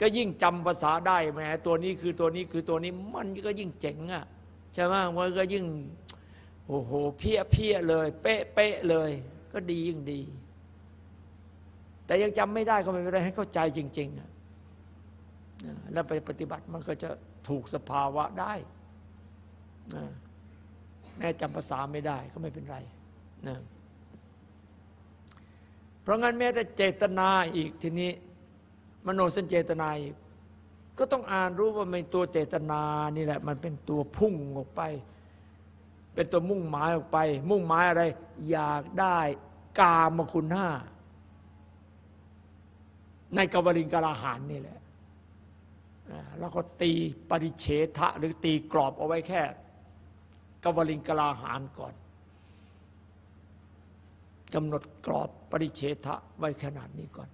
ก็ยิ่งจำภาษาได้แหมตัวนี้คือตัวนี้คือตัวนี้มันก็ยิ่งเจ๋งอะใช่ไหมมันก็ยิ่งโอ้โหเพี้ยเพี้ยเลย เป๊ะเป๊ะเลย ก็ดียิ่งดี แต่ยังจำไม่ได้ก็ไม่เป็นไรให้เข้าใจจริงๆแล้วไปปฏิบัติมันก็จะถูกสภาวะได้แม้จำภาษาไม่ได้ก็ไม่เป็นไรนะ เพราะงั้นแม้แต่เจตนาอีกทีนี้ มโนสัญเจตนาอีก ก็ต้องอ่านรู้ว่าเป็นตัวเจตนานี่แหละ มันเป็นตัวพุ่งออกไป เป็นตัวมุ่งหมายออกไป มุ่งหมายอะไร อยากได้กามคุณห้าในกวลิงกลาหารนี่แหละแล้วก็ตีปริเฉทะหรือตีกรอบเอาไว้แค่ กวลิงกลาหารก่อน กำหนดกรอบปริเฉทะไว้ขนาดนี้ก่อน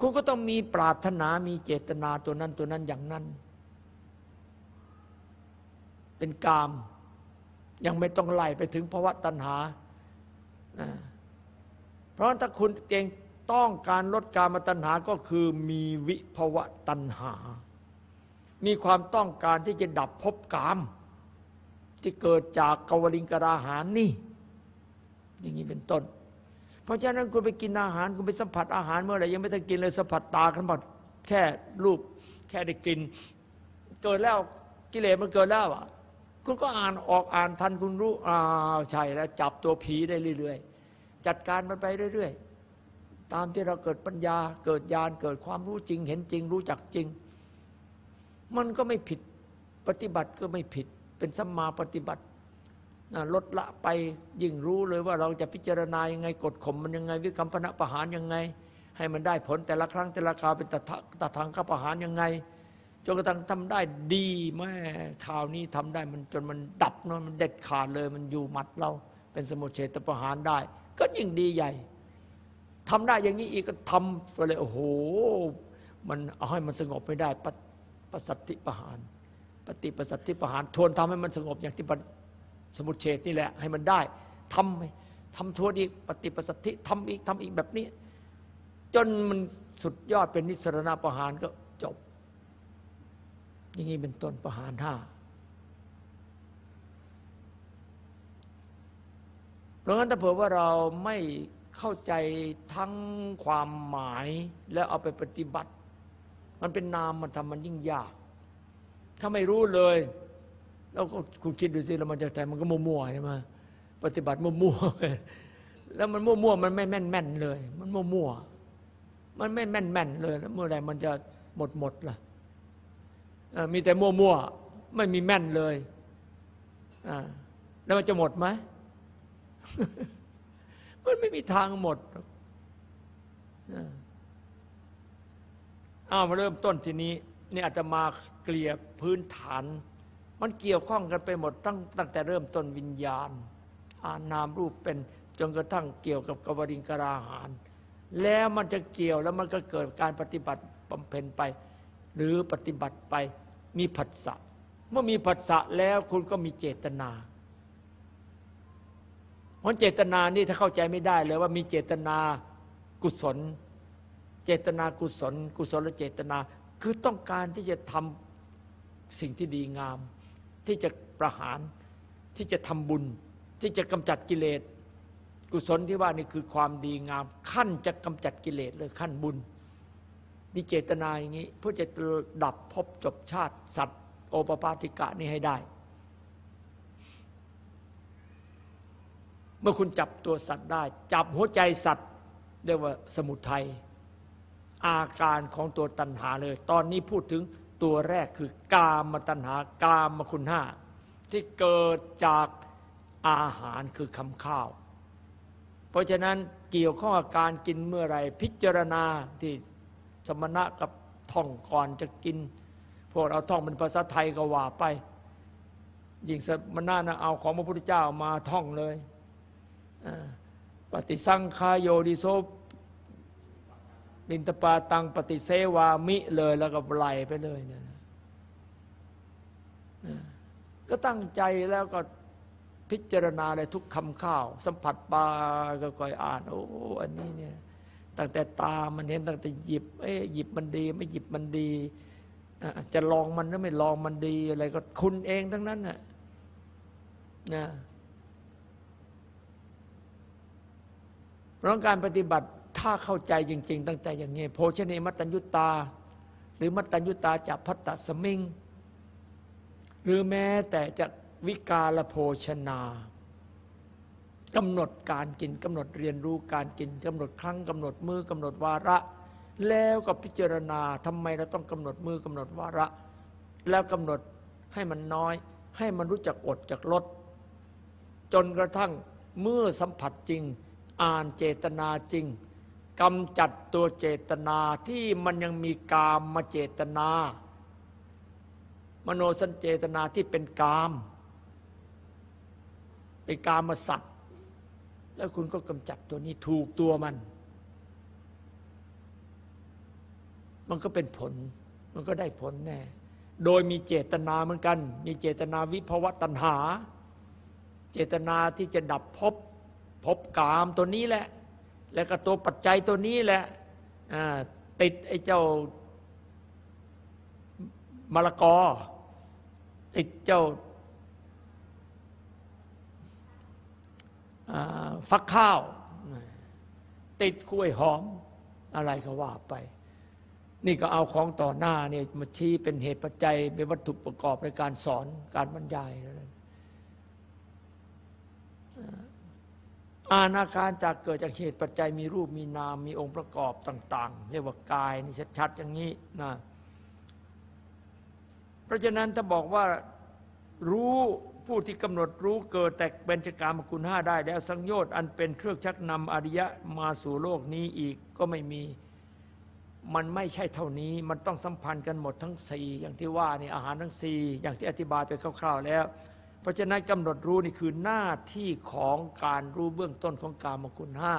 คุณก็ต้องมีปรารถนามีเจตนาตัวนั้นตัวนั้นอย่างนั้น เป็นกาม ยังไม่ต้องไล่ไปถึงภาวะตัณหา เพราะถ้าคุณเองต้องการลดกามตัณหาก็คือมีวิภวะตัณหา มีความต้องการที่จะดับภพกาม ที่เกิดจากกวลิงกราหารนี่ อย่างนี้เป็นต้น เพราะฉะนั้นคุณไปกินอาหารคุณไปสัมผัสอาหารเมื่อไหร่ยังไม่ต้องกินเลยสัมผัสตาสัมผัสแค่รูปแค่ได้กิน เกิดแล้วกิเลสมันเกิดแล้วอะคุณก็อ่านออกอ่านทันคุณรู้อ่าใช่แล้วจับตัวผีได้เรื่อยๆ จัดการมันไปเรื่อยๆ ตามที่เราเกิดปัญญาเกิดญาณเกิดความรู้จริง เห็นจริง รู้จักจริง มันก็ไม่ผิดปฏิบัติก็ไม่ผิด เป็นสัมมาปฏิบัติลดละไปยิ่งรู้เลยว่าเราจะพิจารณายังไงกดข่มมันยังไง วิคัมพนะประหารยังไง ให้มันได้ผลแต่ละครั้งแต่ละคราวเป็นตะตทางข้าประหารยังไงจนกระทั่งทำได้ดีแม่ข่าวนี้ทำได้มันจนมันดับเนาะมันเด็ดขาดเลยมันอยู่มัดเรา เป็นสมุทเฉตประหารได้ ก็ยิ่งดีใหญ่ทำได้อย่างนี้อีกก็ทำไปเลยโอ้โห มันเอาให้มันสงบไม่ได้ปปสัตติประหาร ปฏิปสัตติประหารทวนทำให้มันสงบอย่างที่สมุเฉตนี่แหละ ให้มันได้ทำทำทวนอีกปฏิปสัตติทำอีกทำอีกแบบนี้ จนมันสุดยอดเป็นนิสรณประหารก็จบ อย่างนี้เป็นต้นประหารห้าเพราะงั้นถ้าเผื่อว่าเราไม่เข้าใจทั้งความหมายแล้วเอาไปปฏิบัติ มันเป็นนามมันทำมันยิ่งยาก ถ้าไม่รู้เลย แล้วก็คุณคิดดูสิแล้วมันจะแต่มันก็มั่วๆใช่ไหมปฏิบัติมั่วๆแล้วมันมั่วๆมันไม่แม่นๆเลย มันมั่วๆมันไม่แม่นๆเลยแล้วเมื่อไรมันจะหมดหมดล่ะมีแต่มั่วๆไม่มีแม่นเลยแล้วมันจะหมดไหมมันไม่มีทางหมดอ้าวมาเริ่มต้นทีนี้ นี่อาจจะมาเกลี่ยพื้นฐาน มันเกี่ยวข้องกันไปหมดตั้งตั้งแต่เริ่มต้นวิญญาณ อานามรูปเป็นจนกระทั่งเกี่ยวกับกวริงกราหารแล้วมันจะเกี่ยวแล้วมันก็เกิดการปฏิบัติบำเพ็ญไป หรือปฏิบัติไปมีผัสสะเมื่อมีผัสสะแล้วคุณก็มีเจตนาเพราะเจตนานี่ถ้าเข้าใจไม่ได้เลยว่ามีเจตนากุศล เจตนากุศล กุศลและเจตนา คือต้องการที่จะทำสิ่งที่ดีงาม ที่จะประหารที่จะทำบุญ ที่จะกำจัดกิเลส กุศลที่ว่านี่คือความดีงาม ขั้นจะกำจัดกิเลสเลยขั้นบุญมีเจตนาอย่างนี้เพื่อจะดับพบจบชาติ สัตว์ โอปปาติกะนี้ให้ได้ เมื่อคุณจับตัวสัตว์ได้ จับหัวใจสัตว์เรียกว่าสมุทัย อาการของตัวตัณหาเลย ตอนนี้พูดถึงตัวแรกคือกามตัณหากามคุณห้าที่เกิดจากอาหารคือคำข้าว เพราะฉะนั้นเกี่ยวข้องกับการกินเมื่อไรพิจารณาที่สมณะกับท่องก่อนจะกิน พวกเราท่องเป็นภาษาไทยก็ว่าไป ยิ่งสมณะนะเอาของพระพุทธเจ้ามาท่องเลยปฏิสังขายโยดิโซ บินตปาตังปฏิเสวามิเลยแล้วก็ไหลไปเลยเนี่ยก็ตั้งใจแล้วก็พิจารณาเลยทุกคำข้าว สัมผัสปาก็คอยอ่าน โอ้อันนี้เนี่ยตั้งแต่ตามันเห็นตั้งแต่หยิบเอ้หยิบมันดี ไม่หยิบมันดีจะลองมันหรือไม่ลองมันดีอะไรก็คุณเองทั้งนั้นน่ะนะเพราะการปฏิบัติ ถ้าเข้าใจจริง ๆ ตั้งแต่อย่างนี้โภชเนมัตัญญุตา หรือมัตัญญุตาจากพัตตสมิง หรือแม้แต่จะวิกาลโภชนากำหนดการกินกำหนดเรียนรู้การกินกำหนดครั้งกำหนดมือกำหนดวาระ แล้วก็พิจารณาทำไมเราต้องกำหนดมือกำหนดวาระ แล้วกำหนดให้มันน้อย ให้มันรู้จักอดจักลด จนกระทั่งเมื่อสัมผัสจริง อ่านเจตนาจริง กำจัดตัวเจตนาที่มันยังมีกามมาเจตนา มโนสัญเจตนาที่เป็นกาม เป็นกามมาสัตว์ แล้วคุณก็กำจัดตัวนี้ถูกตัวมัน มันก็เป็นผล มันก็ได้ผลแน่ โดยมีเจตนาเหมือนกัน มีเจตนาวิภวตัณหา เจตนาที่จะดับภพภพกามตัวนี้แหละ แล้วก็ตัวปัจจัยตัวนี้แหละติดไอ้เจ้ามะละกอ ติดเจ้าฟักข้าว ติดกล้ยหอมอะไรก็ว่าไป นี่ก็เอาของต่อหน้าเนี่ยมาชี้เป็นเหตุปัจจัยเป็นวัตถุประกอบในการสอนการบรรยาย อาณาการจากเกิดจากเหตุปัจจัยมีรูปมีนามมีองค์ประกอบต่าง ๆ เรียกว่ากายนี่ชัดๆอย่างนี้นะเพราะฉะนั้นถ้าบอกว่ารู้ผู้ที่กำหนดรู้เกิดแต่เป็นจกรรมคุณห้าได้ แล้วสังโยชน์อันเป็นเครื่องชักนำอริยะมาสู่โลกนี้อีกก็ไม่มีมันไม่ใช่เท่านี้มันต้องสัมพันธ์กันหมดทั้งสี่อย่างที่ว่านี่อาหารทั้งสี่อย่างที่อธิบายไปคร่าว ๆ แล้ว เพราะฉะนั้นกำหนดรู้นี่คือหน้าที่ของการรู้เบื้องต้นของกามคุณห้า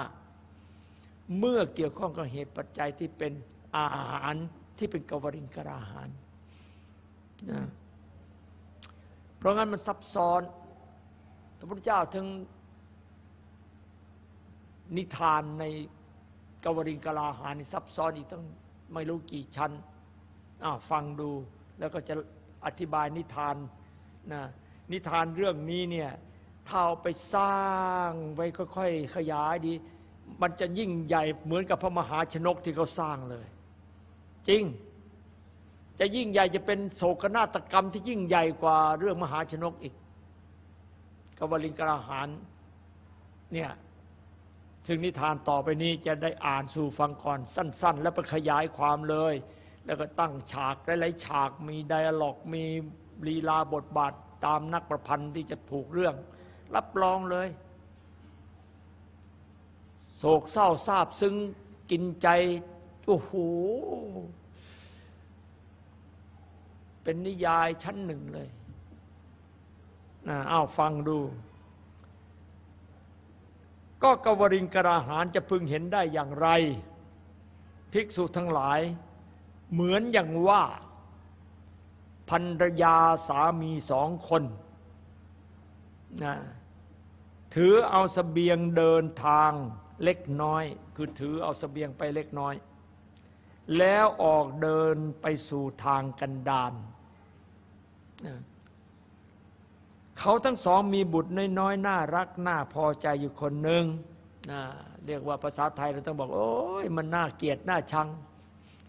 เมื่อเกี่ยวข้องกับเหตุปัจจัยที่เป็นอาหารที่เป็นกวริงกราหารนะเพราะงั้นมันซับซ้อน พระพุทธเจ้าถึงนิทานในกวริงกลาหารนี่ซับซ้อนอีกตั้งไม่รู้กี่ชั้นฟังดูแล้วก็จะอธิบายนิทานนะ นิทานเรื่องนี้เนี่ยถ้าเอาไปสร้างไว้ค่อยๆขยายดี มันจะยิ่งใหญ่เหมือนกับพระมหาชนกที่เขาสร้างเลย จริง จะยิ่งใหญ่จะเป็นโศกนาฏกรรมที่ยิ่งใหญ่กว่าเรื่องมหาชนกอีกกวลิงกราหารเนี่ยซึ่งนิทานต่อไปนี้จะได้อ่านสู่ฟังก่อนสั้น ๆ แล้วไปขยายความเลย แล้วก็ตั้งฉากหลายๆฉากมีไดอะล็อกมีลีลาบทบาท ตามนักประพันธ์ที่จะผูกเรื่อง รับรองเลย โศกเศร้าซาบซึ้งกินใจ โอ้โห เป็นนิยายชั้นหนึ่งเลยนะอ้าวฟังดู ก็กวริงกราหารจะพึงเห็นได้อย่างไร ภิกษุทั้งหลาย เหมือนอย่างว่า พันรยาสามีสองคนนะถือเอาสเสบียงเดินทางเล็กน้อย คือถือเอาสเสบียงไปเล็กน้อย แล้วออกเดินไปสู่ทางกันดานเขาทั้งสองมีบุตรน้อยๆ น่ารัก น่าพอใจอยู่คนหนึ่งนะเรียกว่าภาษาไทยเราต้องบอก โอ้ยมันน่าเกลียดน่าชัง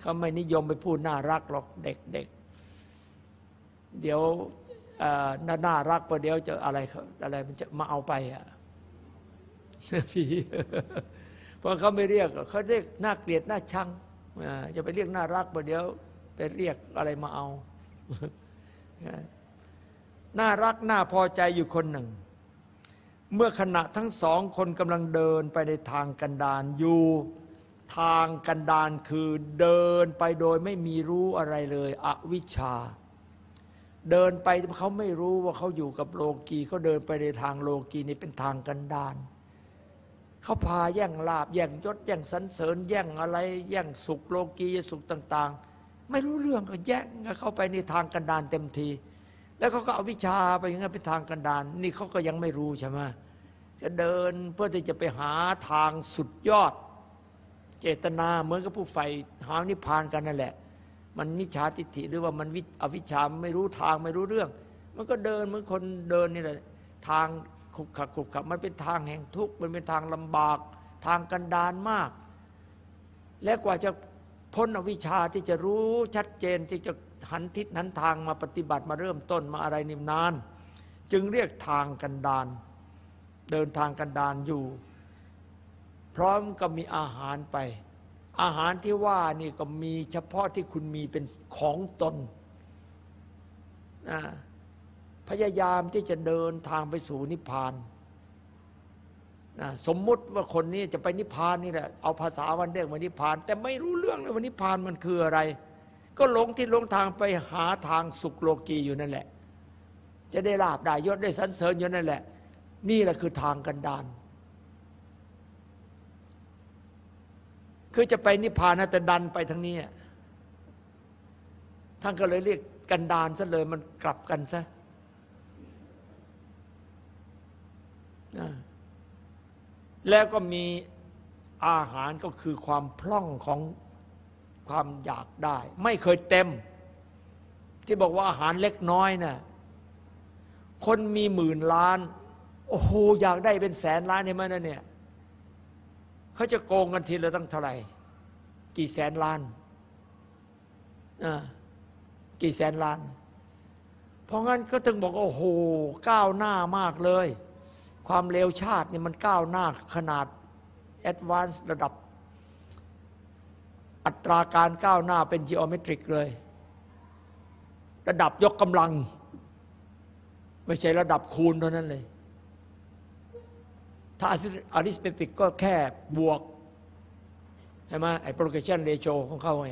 เขาไม่นิยมไปพูดน่ารักหรอกเด็ก เดี๋ยวน่าน่ารักประเดี๋ยวจะอะไรอะไรมันจะมาเอาไปอะพี่เพราะเขาไม่เรียกเขาเรียกน่าเกลียดน่าชังจะไปเรียกน่ารักประเดี๋ยวไปเรียกอะไรมาเอา น่ารักน่าพอใจอยู่คนหนึ่ง เมื่อขณะทั้งสองคนกำลังเดินไปในทางกันดานอยู่ทางกันดานคือเดินไปโดยไม่มีรู้อะไรเลย อวิชชา เดินไปเขาไม่รู้ว่าเขาอยู่กับโลกีเขาเดินไปในทางโลกีนี่เป็นทางกันดานเขาพาแย่งลาบแย่งยศแย่งสันเสริญ แย่งอะไร แย่งสุขโลกีสุขต่าง ๆ ไม่รู้เรื่องก็แย่งเข้าไปในทางกันดานเต็มที แล้วเขาก็เอาวิชาไปอย่างนั้นเป็นทางกันดาน นี่เขาก็ยังไม่รู้ใช่ไหมก็เดินเพื่อที่จะไปหาทางสุดยอด เจตนาเหมือนกับผู้ใฝ่หานิพพานกันนั่นแหละ มันมิจฉาทิฏฐิหรือว่ามันวิอวิชาไม่รู้ทางไม่รู้เรื่อง มันก็เดินเหมือนคนเดินนี่แหละทางขุกขักขุกขักมันเป็นทางแห่งทุกข์มันเป็นทางลำบาก ทางกันดานมาก และกว่าจะพ้นอวิชชาที่จะรู้ชัดเจนที่จะหันทิศหันทางมาปฏิบัติมาเริ่มต้นมาอะไรนิมนาน จึงเรียกทางกันดานเดินทางกันดานอยู่ พร้อมกับมีอาหารไป อาหารที่ว่านี่ก็มีเฉพาะที่คุณมีเป็นของตนนะพยายามที่จะเดินทางไปสู่นิพพานนะสมมุติว่าคนนี้จะไปนิพพานนี่แหละเอาภาษาวันเด็กมานิพพาน แต่ไม่รู้เรื่องเลยว่านิพพานมันคืออะไร ก็หลงที่หลงทางไปหาทางสุขโลกีอยู่นั่นแหละ จะได้ลาบได้ยศได้สันเสริญอยู่นั่นแหละ นี่แหละคือทางกันดาน คือจะไปนิพพานแต่ดันไปทางนี้ท่านก็เลยเรียกกันดานซะเลยมันกลับกันซะนะแล้วก็มีอาหารก็คือความพล่องของความอยากได้ ไม่เคยเต็ม ที่บอกว่าอาหารเล็กน้อยนะ่ะคนมีหมื่นล้าน โอ้โหอยากได้เป็นแสนล้านเห็นไหมนะเนี่ย เขาจะโกงกันทีละตั้งเท่าไหร่ กี่แสนล้านกี่แสนล้าน เพราะงั้นก็ถึงบอกโอ้โหก้าวหน้ามากเลย ความเลวชาตินี่มันก้าวหน้าขนาดแอดวานซ์ระดับ อัตราการก้าวหน้าเป็น geometric เลย ระดับยกกำลัง ไม่ใช่ระดับคูณเท่านั้นเลย ถ้าอาริสเมติกก็แค่บวกใช่ไหมไอ้ progression ratio ของเขาไง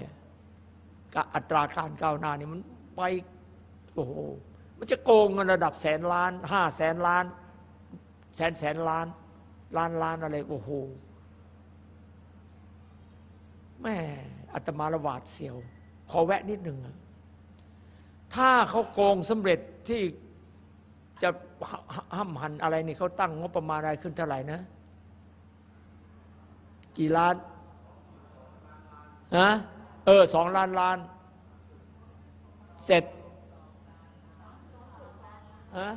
อัตราการก้าวหน้านี่มันไปโอ้โหมันจะโกงเงินระดับแสนล้านห้าแสนล้าน แสนแสนล้าน ล้านล้านอะไรโอ้โหแม่อัตมาละหวาดเสียว ขอแวะนิดหนึ่งถ้าเขาโกงสำเร็จที่ จะห้ามหันอะไรนี่เขาตั้งงบประมาณอะไรขึ้นเท่าไหร่นะ กี่ล้านฮะเออสองล้านล้าน เสร็จฮะ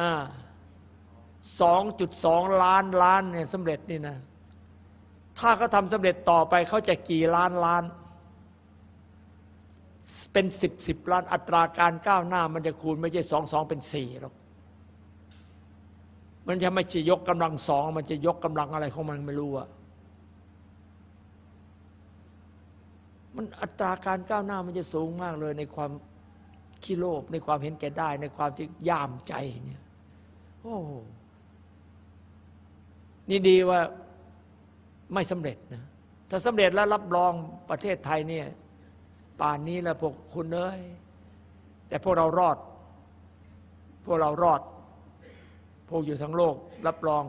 อ่าสองจุดสองล้านล้านเนี่ยสำเร็จนี่นะ ถ้าเขาทำสำเร็จต่อไปเขาจะกี่ล้านล้าน เป็นสิบสิบล้านอัตราการก้าวหน้า มันจะคูณไม่ใช่สองสองเป็นสี่หรอกมันจะไม่จะยกกำลังสองมันจะยกกำลังอะไรของมันไม่รู้อะมันอัตราการก้าวหน้ามันจะสูงมากเลยในความขี้โลภในความเห็นแก่ได้ ในความที่ย่ามใจเนี่ยโอ้นี่ดีว่าไม่สำเร็จนะถ้าสำเร็จแล้วรับรองประเทศไทยเนี่ย ป่านนี้แล้วพวกคุณเอ้ยแต่พวกเรารอด พวกเรารอด พวกอยู่ทั้งโลก รับรอง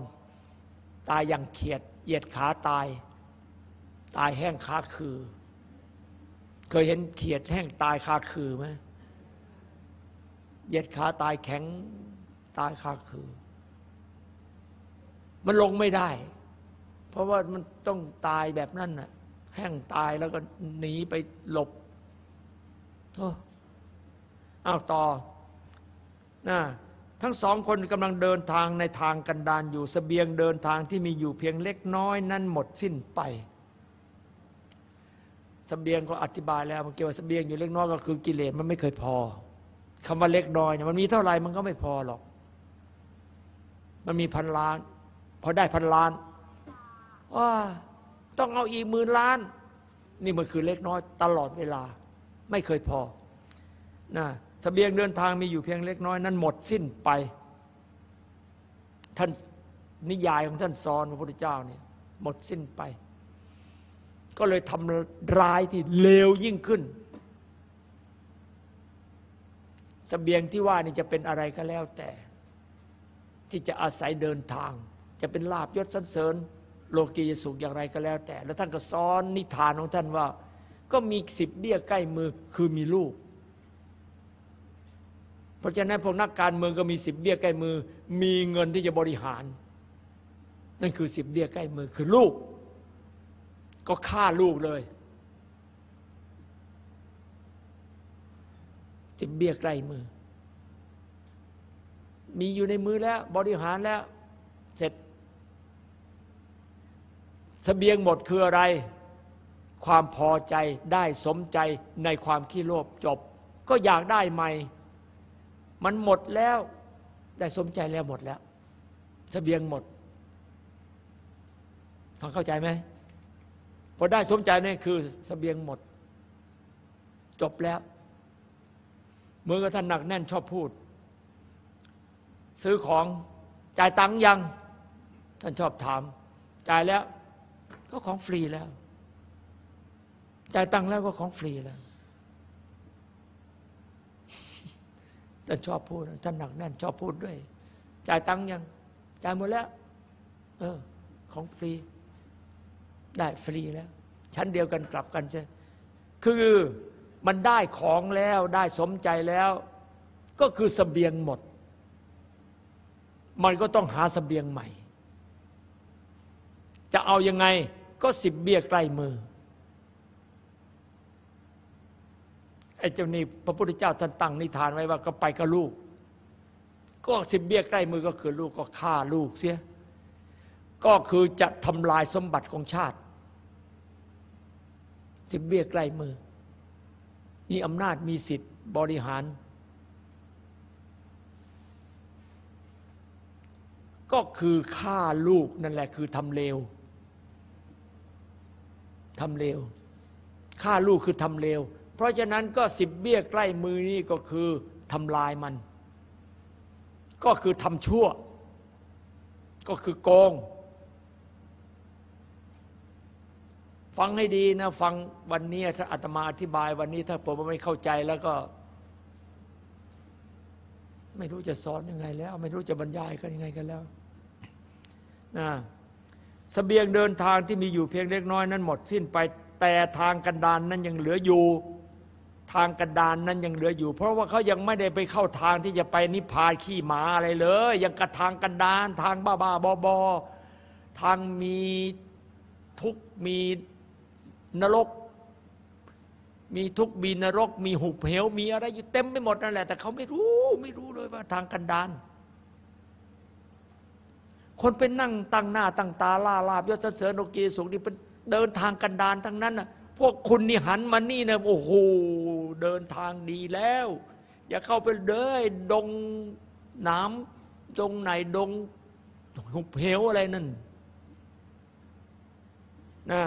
ตายอย่างเขียด เหยียดขาตาย ตายแห้งขาคือ เคยเห็นเขียดแห้งตายคาคือไหมเหยียดขาตายแข็งตายคาคือ มันลงไม่ได้ เพราะว่ามันต้องตายแบบนั้นน่ะแห้งตายแล้วก็หนีไปหลบ อ้าวต่อนะทั้งสองคนกำลังเดินทางในทางกันดานอยู่สเสบียงเดินทางที่มีอยู่เพียงเล็กน้อยนั้นหมดสิ้นไปสเสบียงก็อธิบายแล้วมันเกี่ยวกับสเสบียงอยู่เล็กน้อยก็คือกิเลสมันไม่เคยพอคำว่าเล็กน้อยเนี่ยมันมีเท่าไหร่มันก็ไม่พอหรอก มันมีพันล้าน พอได้พันล้านว่าต้องเอาอีกหมื่นล้าน นี่มันคือเล็กน้อยตลอดเวลา ไม่เคยพอนะสเสบียงเดินทางมีอยู่เพียงเล็กน้อยนั้นหมดสิ้นไป ท่านนิยายของท่านสอนพระพุทธเจ้าเนี่ยหมดสิ้นไป ก็เลยทำร้ายที่เลวยิ่งขึ้นสเสบียงที่ว่านี่จะเป็นอะไรก็แล้วแต่ ที่จะอาศัยเดินทาง จะเป็นลาบยศสันเสริญ โลกียสุขอย่างไรก็แล้วแต่ แล้วท่านก็สอนนิทานของท่านว่า ก็มีสิบเบี้ยใกล้มือคือมีลูก เพราะฉะนั้นพวกนักการเมืองก็มีสิบเบี้ยใกล้มือ มีเงินที่จะบริหาร นั่นคือสิบเบี้ยใกล้มือคือลูก ก็ฆ่าลูกเลยสิบเบี้ยใกล้มือ มีอยู่ในมือแล้ว บริหารแล้ว เสร็จสเสบียงหมดคืออะไร ความพอใจได้สมใจในความขี้โลภจบ ก็อยากได้ใหม่ มันหมดแล้ว ได้สมใจแล้วหมดแล้วสเสบียงหมดฟังเข้าใจไหมพอได้สมใจนี่คือสเสบียงหมด จบแล้วเมื่อกท่านหนักแน่นชอบพูด ซื้อของจ่ายตังค์ยัง ท่านชอบถาม จ่ายแล้ว ก็ของฟรีแล้ว จ่ายตังค์แล้วก็ของฟรีแล้วท่านชอบพูดท่านหนักแน่นชอบพูดด้วย จ่ายตังค์ยัง จ่ายหมดแล้ว เออ ของฟรี ได้ฟรีแล้ว ชั้นเดียวกันกลับกันใช่ คือมันได้ของแล้วได้สมใจแล้ว ก็คือสเสบียงหมด มันก็ต้องหาสเสบียงใหม่ จะเอายังไงก็สิบเบี้ยใกล้มือไอ้เจ้านี่พระพุทธเจ้าท่านตั้งนิทานไว้ว่าก็ไปกับลูก ก็สิบเบี้ยใกล้มือก็คือลูกก็ฆ่าลูกเสีย ก็คือจะทำลายสมบัติของชาติ สิบเบี้ยใกล้มือ มีอำนาจมีสิทธิ์บริหาร ก็คือฆ่าลูกนั่นแหละคือทำเลวทำเลวฆ่าลูกคือทำเลว เพราะฉะนั้นก็สิบเบี้ยใกล้มือนี่ก็คือทำลายมัน ก็คือทำชั่ว ก็คือโกง ฟังให้ดีนะ ฟังวันนี้ถ้าอาตมาอธิบายวันนี้ถ้าผมไม่เข้าใจแล้วก็ ไม่รู้จะสอนยังไงแล้ว ไม่รู้จะบรรยายกันยังไงกันแล้วนะสเสบียงเดินทางที่มีอยู่เพียงเล็กน้อยนั้นหมดสิ้นไปแต่ทางกันดานนั้นยังเหลืออยู่ ทางกันดานนั้นยังเหลืออยู่ เพราะว่าเขายังไม่ได้ไปเข้าทางที่จะไปนิพพานขี้หมาอะไรเลย ยังกระทางกันดาน ทางบ้าบ้าบอบอทางมีทุกมีนรก มีทุกมีนรก มีหุบเหวมีอะไรอยู่เต็มไปหมดนั่นแหละ แต่เขาไม่รู้ไม่รู้เลยว่าทางกันดานคนไปนั่งตั้งหน้าตั้งตาล่าลาบยศเสริญโอกีสุขนี่เป็นเดินทางกันดานทั้งนั้นน่ะ พวกคุณนี่หันมานี่นะโอ้โหเดินทางดีแล้ว อย่าเข้าไปเลยดงน้ำดงไหนดงหุบเหวอะไรนั่นนะ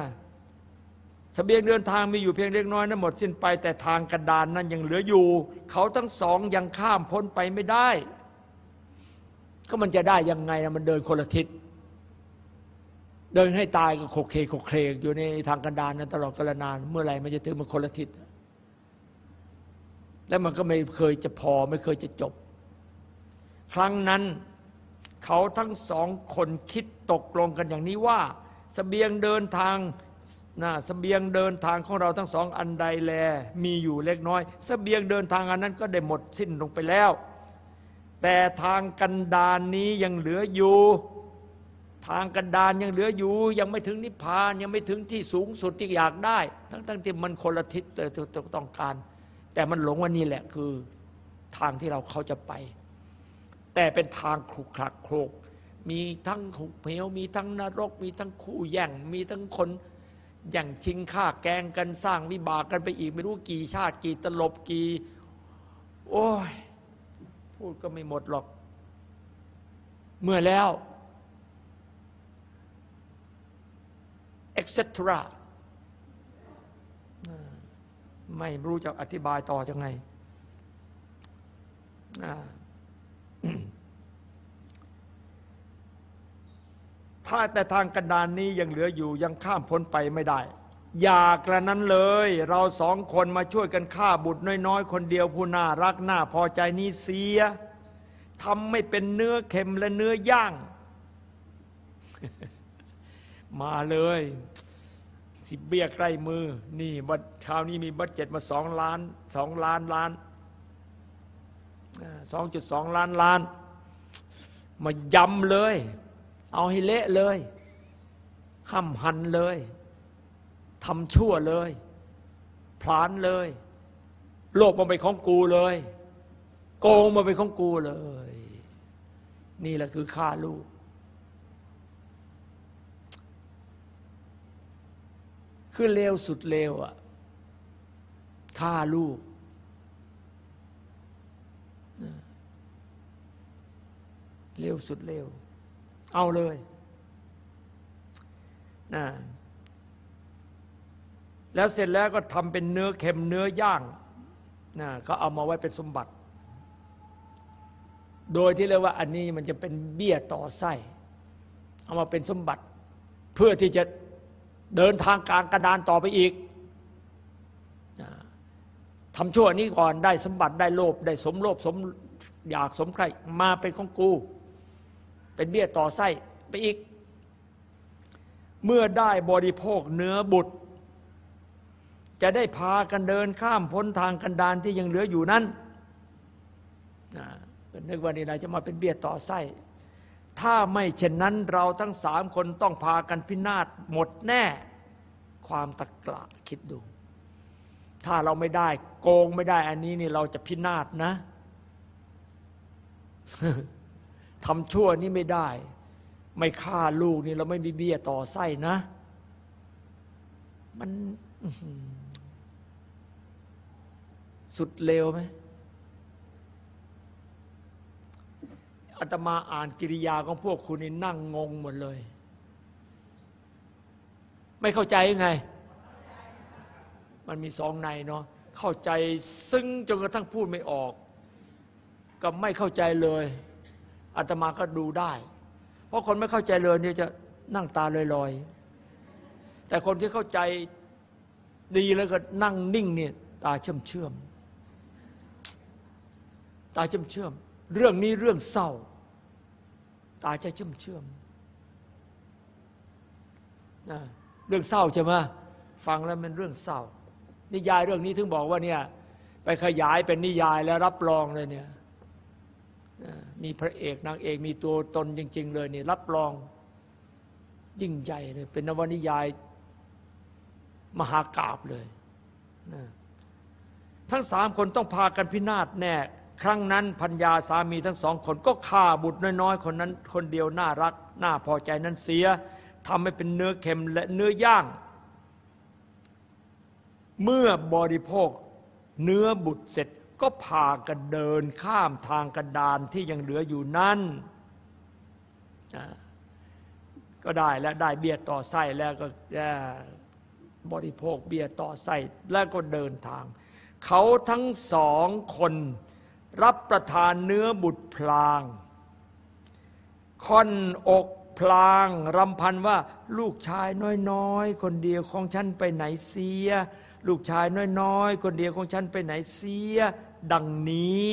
สเสบียงเดินทางมีอยู่เพียงเล็กน้อยนั้นหมดสิ้นไป แต่ทางกระดานนั้นยังเหลืออยู่ เขาทั้งสองยังข้ามพ้นไปไม่ได้ ก็มันจะได้ยังไงนะมันเดินคนละทิศ เดินให้ตายก็โคเคโคเคอยู่ในทางกันดารนั้นตลอดกาลนาน เมื่อไหร่มันจะถึงมันคนละทิศแล้วมันก็ไม่เคยจะพอไม่เคยจะจบ ครั้งนั้นเขาทั้งสองคนคิดตกลงกันอย่างนี้ว่าสเสบียงเดินทางนะสเสบียงเดินทางของเราทั้งสองอันใดแล มีอยู่เล็กน้อยสเสบียงเดินทางอันนั้นก็ได้หมดสิ้นลงไปแล้ว แต่ทางกันดานนี้ยังเหลืออยู่ ทางกันดานยังเหลืออยู่ ยังไม่ถึงนิพพานยังไม่ถึงที่สูงสุดที่อยากได้ ทั้งทั้งที่มันคนละทิศเลยต้องการ แต่มันหลงว่านี่แหละคือทางที่เราเขาจะไป แต่เป็นทางขรุขระโครกมีทั้งขุเหวมีทั้งนรก มีทั้งคู่แย่งมีทั้งคนแย่งชิงฆ่าแกงกันสร้างวิบากกันไปอีก ไม่รู้กี่ชาติกี่ตลบกี่ โอ้ยพูดก็ไม่หมดหรอก เมื่อแล้ว etc ไม่รู้จะอธิบายต่อยังไง ถ้าแต่ทางกันดานนี้ยังเหลืออยู่ยังข้ามพ้นไปไม่ได้ อย่ากระนั้นเลย เราสองคนมาช่วยกันฆ่าบุตรน้อยๆ คนเดียวผู้น่ารักน่าพอใจนี้เสียทำไม่เป็นเนื้อเค็มและเนื้อย่าง มาเลยสิบเบี้ยใกล้มือ นี่บัตคราวนี้มีบัตเจ็ตมาสองล้านสองล้านล้านสองจุดสองล้านล้าน มายำเลย เอาให้เละเลยห้ำหันเลยทำชั่วเลยพลานเลย โลกมาเป็นของกูเลย โกงมาเป็นของกูเลย นี่แหละคือฆ่าลูก คือเลวสุดเลวอะฆ่าลูกเลวสุดเลวเอาเลยนะแล้วเสร็จแล้วก็ทำเป็นเนื้อเค็มเนื้อย่างนะก็เอามาไว้เป็นสมบัติ โดยที่เรียกว่าอันนี้มันจะเป็นเบี้ยต่อไส้ เอามาเป็นสมบัติ เพื่อที่จะ เดินทางกลางกระดานต่อไปอีกทำชั่วนี้ก่อนได้สมบัติได้โลภได้สมโลภสมอยากสมใครมาเป็นของกู เป็นเบี้ยต่อไส้ไปอีก เมื่อได้บริโภคเนื้อบุตร จะได้พากันเดินข้ามพ้นทางกันดานที่ยังเหลืออยู่นั้นนึกว่านี่นาจะมาเป็นเบี้ยต่อไส้ ถ้าไม่เช่นนั้นเราทั้งสามคนต้องพากันพินาศหมดแน่ ความตะกละคิดดู ถ้าเราไม่ได้ โกงไม่ได้อันนี้นี่เราจะพินาศนะทำชั่วนี่ไม่ได้ ไม่ฆ่าลูกนี่เราไม่มีเบี้ยต่อไส้นะ มันสุดเลวไหม อาตมาอ่านกิริยาของพวกคุณนี่นั่งงงหมดเลย ไม่เข้าใจยังไง มันมีสองในเนาะเข้าใจซึ่งจนกระทั่งพูดไม่ออก กับไม่เข้าใจเลยอาตมาก็ดูได้ เพราะคนไม่เข้าใจเลยเนี่ยจะนั่งตาลอยๆ แต่คนที่เข้าใจดีแล้วก็นั่งนิ่งเนี่ยตาเชื่อมเชื่อมตาเชื่อมเชื่อมเรื่องนี้เรื่องเศร้า ตาจะเชื่อมเชื่อมนะเรื่องเศร้าใช่ไหมฟังแล้วมันเรื่องเศร้า นิยายเรื่องนี้ถึงบอกว่าเนี่ยไปขยายเป็นนิยายแล้วรับรองเลยเนี่ยมีพระเอกนางเอกมีตัวตนจริง ๆ เลยเนี่ยรับรองยิ่งใหญ่เลยเป็นนวนิยายมหากาบเลยนะทั้งสามคนต้องพากันพินาศแน่ ครั้งนั้นพัญญาสามีทั้งสองคนก็ฆ่าบุตรน้อยๆ คนนั้นคนเดียวน่ารัก น่าพอใจนั้นเสียทำให้เป็นเนื้อเค็มและเนื้อย่าง เมื่อบริโภคเนื้อบุตรเสร็จก็พากันเดินข้ามทางกระดานที่ยังเหลืออยู่นั่นก็ได้แล้วได้เบียต่อไส้แล้วก็บริโภคเบียต่อไส้แล้วก็เดินทาง เขาทั้งสองคน รับประทานเนื้อบุตรพลางค่อนอกพลางรำพันว่าลูกชายน้อยๆ คนเดียวของฉันไปไหนเสีย ลูกชายน้อยๆ คนเดียวของฉันไปไหนเสีย ดังนี้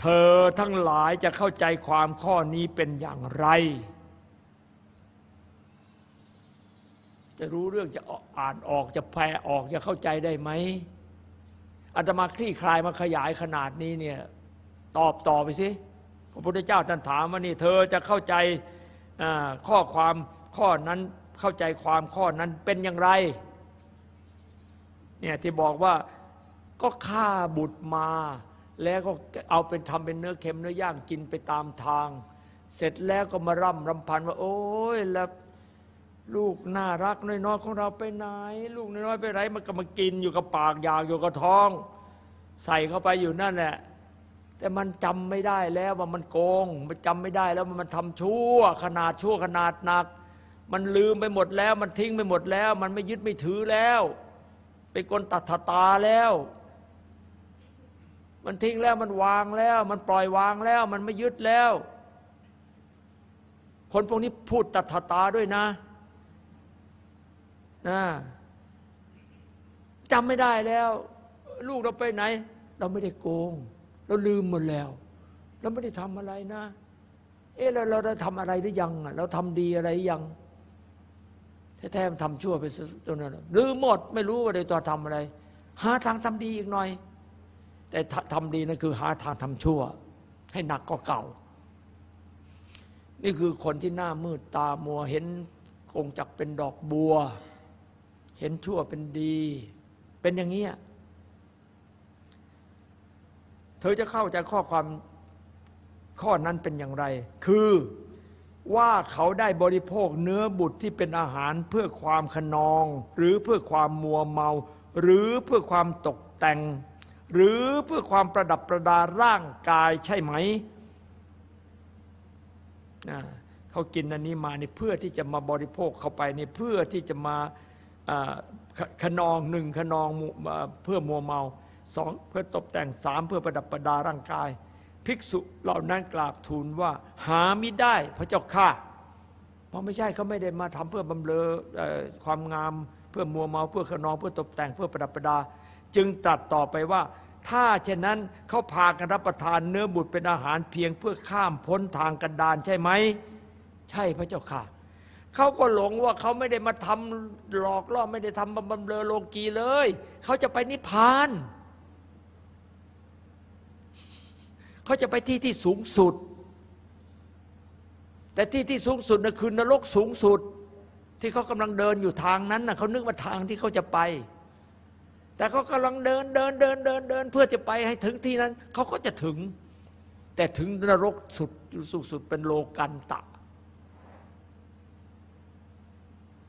เธอทั้งหลายจะเข้าใจความข้อนี้เป็นอย่างไร จะรู้เรื่องจะอ่านออกจะแปลออกจะเข้าใจได้ไหม อาตมาคลี่คลายมาขยายขนาดนี้เนี่ยตอบต่อไปสิพระพุทธเจ้าท่านถามว่านี่เธอจะเข้าใจข้อความข้อนั้นเข้าใจความข้อนั้นเป็นอย่างไรเนี่ยที่บอกว่าก็ฆ่าบุตรมา แล้วก็เอาเป็นทำเป็นเนื้อเค็มเนื้อย่างกินไปตามทาง เสร็จแล้วก็มาร่ำรำพันว่า โอ้ยแล้ว ลูกน่ารักน้อยๆของเราไปไหน ลูกน้อยๆไปไหนมันก็มากินอยู่กับปากอยากอยู่กับท้อง ใส่เข้าไปอยู่นั่นแหละแต่มันจำไม่ได้แล้วว่ามันโกง มันจำไม่ได้แล้วมันทำชั่ว ขนาดชั่วขนาดหนัก มันลืมไปหมดแล้ว มันทิ้งไปหมดแล้ว มันไม่ยึดไม่ถือแล้ว เป็นคนตัดตาแล้ว มันทิ้งแล้วมันวางแล้ว มันปล่อยวางแล้ว มันไม่ยึดแล้ว คนพวกนี้พูดตัดตาด้วยนะ นะจำไม่ได้แล้ว ลูกเราไปไหน เราไม่ได้โกง เราลืมหมดแล้ว เราไม่ได้ทำอะไรนะ เอ๊ะเราเราได้ทำอะไรหรือยังเราทำดีอะไรยังแท้ๆทำชั่วไปตรงนั้นลืมหมดไม่รู้ว่าได้ตัวทำอะไร หาทางทำดีอีกหน่อย แต่ทำดีนั่นคือ หาทางทำชั่ว ให้หนักก็เก่า นี่คือคนที่หน้ามืดตามัวเห็นกงจักเป็นดอกบัว เห็นชั่วเป็นดี เป็นอย่างนี้เธอจะเข้าใจข้อความข้อนั้นเป็นอย่างไร คือว่าเขาได้บริโภคเนื้อบุตรที่เป็นอาหารเพื่อความขนอง หรือเพื่อความมัวเมา หรือเพื่อความตกแต่ง หรือเพื่อความประดับประดาร่างกายใช่ไหม เขากินอันนี้มานี่เพื่อที่จะมาบริโภคเข้าไปนี่เพื่อที่จะมา ขนองหนึ่งขนองเพื่อมัวเมาสองเพื่อตกแต่งสามเพื่อประดับประดาร่างกาย ภิกษุเหล่านั้นกราบทูลว่าหาไม่ได้พระเจ้าข้าเพราะไม่ใช่เขาไม่ได้มาทำเพื่อบำเรอความงามเพื่อมัวเมาเพื่อขนองเพื่อตกแต่งเพื่อประดับประดา จึงตรัสต่อไปว่า ถ้าเช่นนั้นเขาพากันรับประทานเนื้อบุตรเป็นอาหารเพียงเพื่อข้ามพ้นทางกันดานใช่ไหม ใช่พระเจ้าค่ะ เขาก็หลงว่าเขาไม่ได้มาทำหลอกล่อไม่ได้ทำบำเรอโลกีเลย เขาจะไปนิพพานเขาจะไปที่ที่สูงสุด แต่ที่ที่สูงสุดนะคือนรกสูงสุด ที่เขากำลังเดินอยู่ทางนั้นนะเขานึกว่าทางที่เขาจะไป แต่เขากำลังเดินเดินเดินเดินเดิน เพื่อจะไปให้ถึงที่นั้น เขาก็จะถึง แต่ถึงนรกสุดสูงสุดเป็นโลกันตะ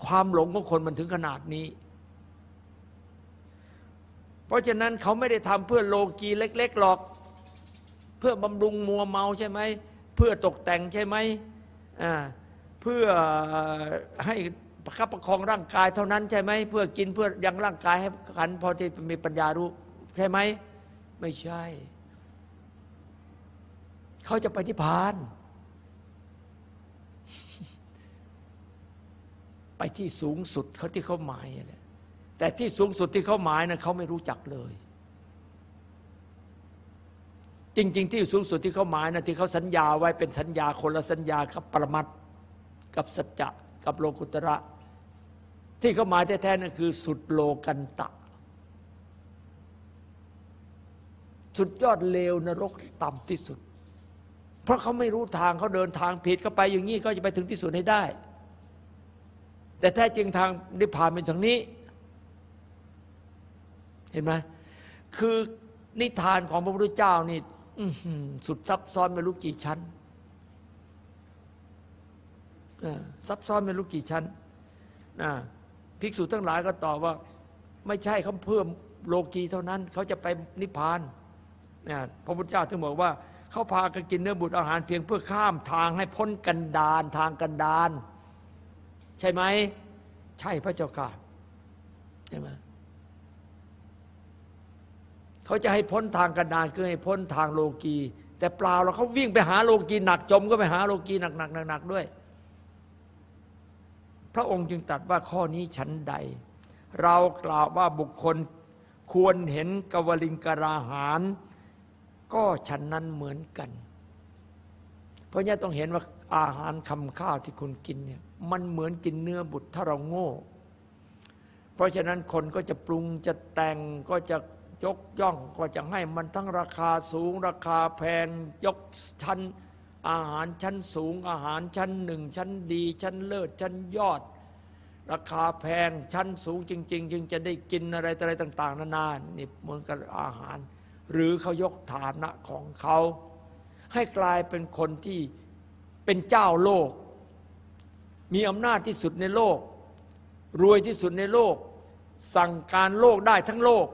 ความหลงของคนมันถึงขนาดนี้ เพราะฉะนั้นเขาไม่ได้ทำเพื่อโลกีเล็ก ๆหรอก เพื่อบำรุงมัวเมาใช่ไหม เพื่อตกแต่งใช่ไหมอ่าเพื่อให้ประคับประคองร่างกายเท่านั้นใช่ไหมเพื่อกินเพื่อยังร่างกายให้ขันพอที่มีปัญญารู้ใช่ไหม ไม่ใช่ เขาจะไปที่พาน ไปที่สูงสุดเขาที่เขาหมายแต่ที่สูงสุดที่เขาหมายนะเขาไม่รู้จักเลย จริง ๆ ที่สูงสุดที่เขาหมายนะที่เขาสัญญาไว้เป็นสัญญาคนละสัญญากับปรมัตกับสัจจะกับโลกุตระ ที่เขาหมายแท้ๆนั่นคือ สุดโลกันตะ สุดยอดเลวนรกต่ำที่สุด เพราะเขาไม่รู้ทางเขาเดินทางผิดเขาไปอย่างนี้เขาจะไปถึงที่สุดให้ได้ แต่แท้จริงทางนิพพานเป็นทางนี้ เห็นไหมคือนิทานของพระพุทธเจ้านี่สุดซับซ้อนไม่รู้กี่ชั้นซับซ้อนไม่รู้กี่ชั้นนะภิกษุทั้งหลายก็ตอบว่า ไม่ใช่เขาเพิ่มโลกีเท่านั้น เขาจะไปนิพพานนะพระพุทธเจ้าถึงบอกว่าเขาพากันกินเนื้อบุตรอาหารเพียงเพื่อข้ามทางให้พ้นกันดานทางกันดาน ใช่ไหม ใช่พระเจ้าค่ะใช่ไหมเขาจะให้พ้นทางกันดานคือให้พ้นทางโลกี แต่เปล่าเราเขาวิ่งไปหาโลกีหนักจมก็ไปหาโลกีหนักหนักหนักหนักด้วย พระองค์จึงตัดว่าข้อนี้ชั้นใด เรากล่าวว่าบุคคลควรเห็นกวลิงกราหารก็ฉันนั้นเหมือนกัน เพราะนี้ต้องเห็นว่าอาหารคำข้าวที่คุณกินเนี่ย มันเหมือนกินเนื้อบุตรถ้าเราโง่ เพราะฉะนั้นคนก็จะปรุงจะแต่งก็จะยกย่องก็จะให้มันทั้งราคาสูง ราคาแพงยกชั้นอาหารชั้นสูง อาหารชั้นหนึ่ง ชั้นดี ชั้นเลิศชั้นยอด ราคาแพงชั้นสูงจริง ๆ จึงจะได้กินอะไรอะไรต่าง ๆ นานานี่เหมือนกับอาหาร หรือเขายกฐานะของเขา ให้กลายเป็นคนที่เป็นเจ้าโลก มีอำนาจที่สุดในโลก รวยที่สุดในโลก สั่งการโลกได้ทั้งโลก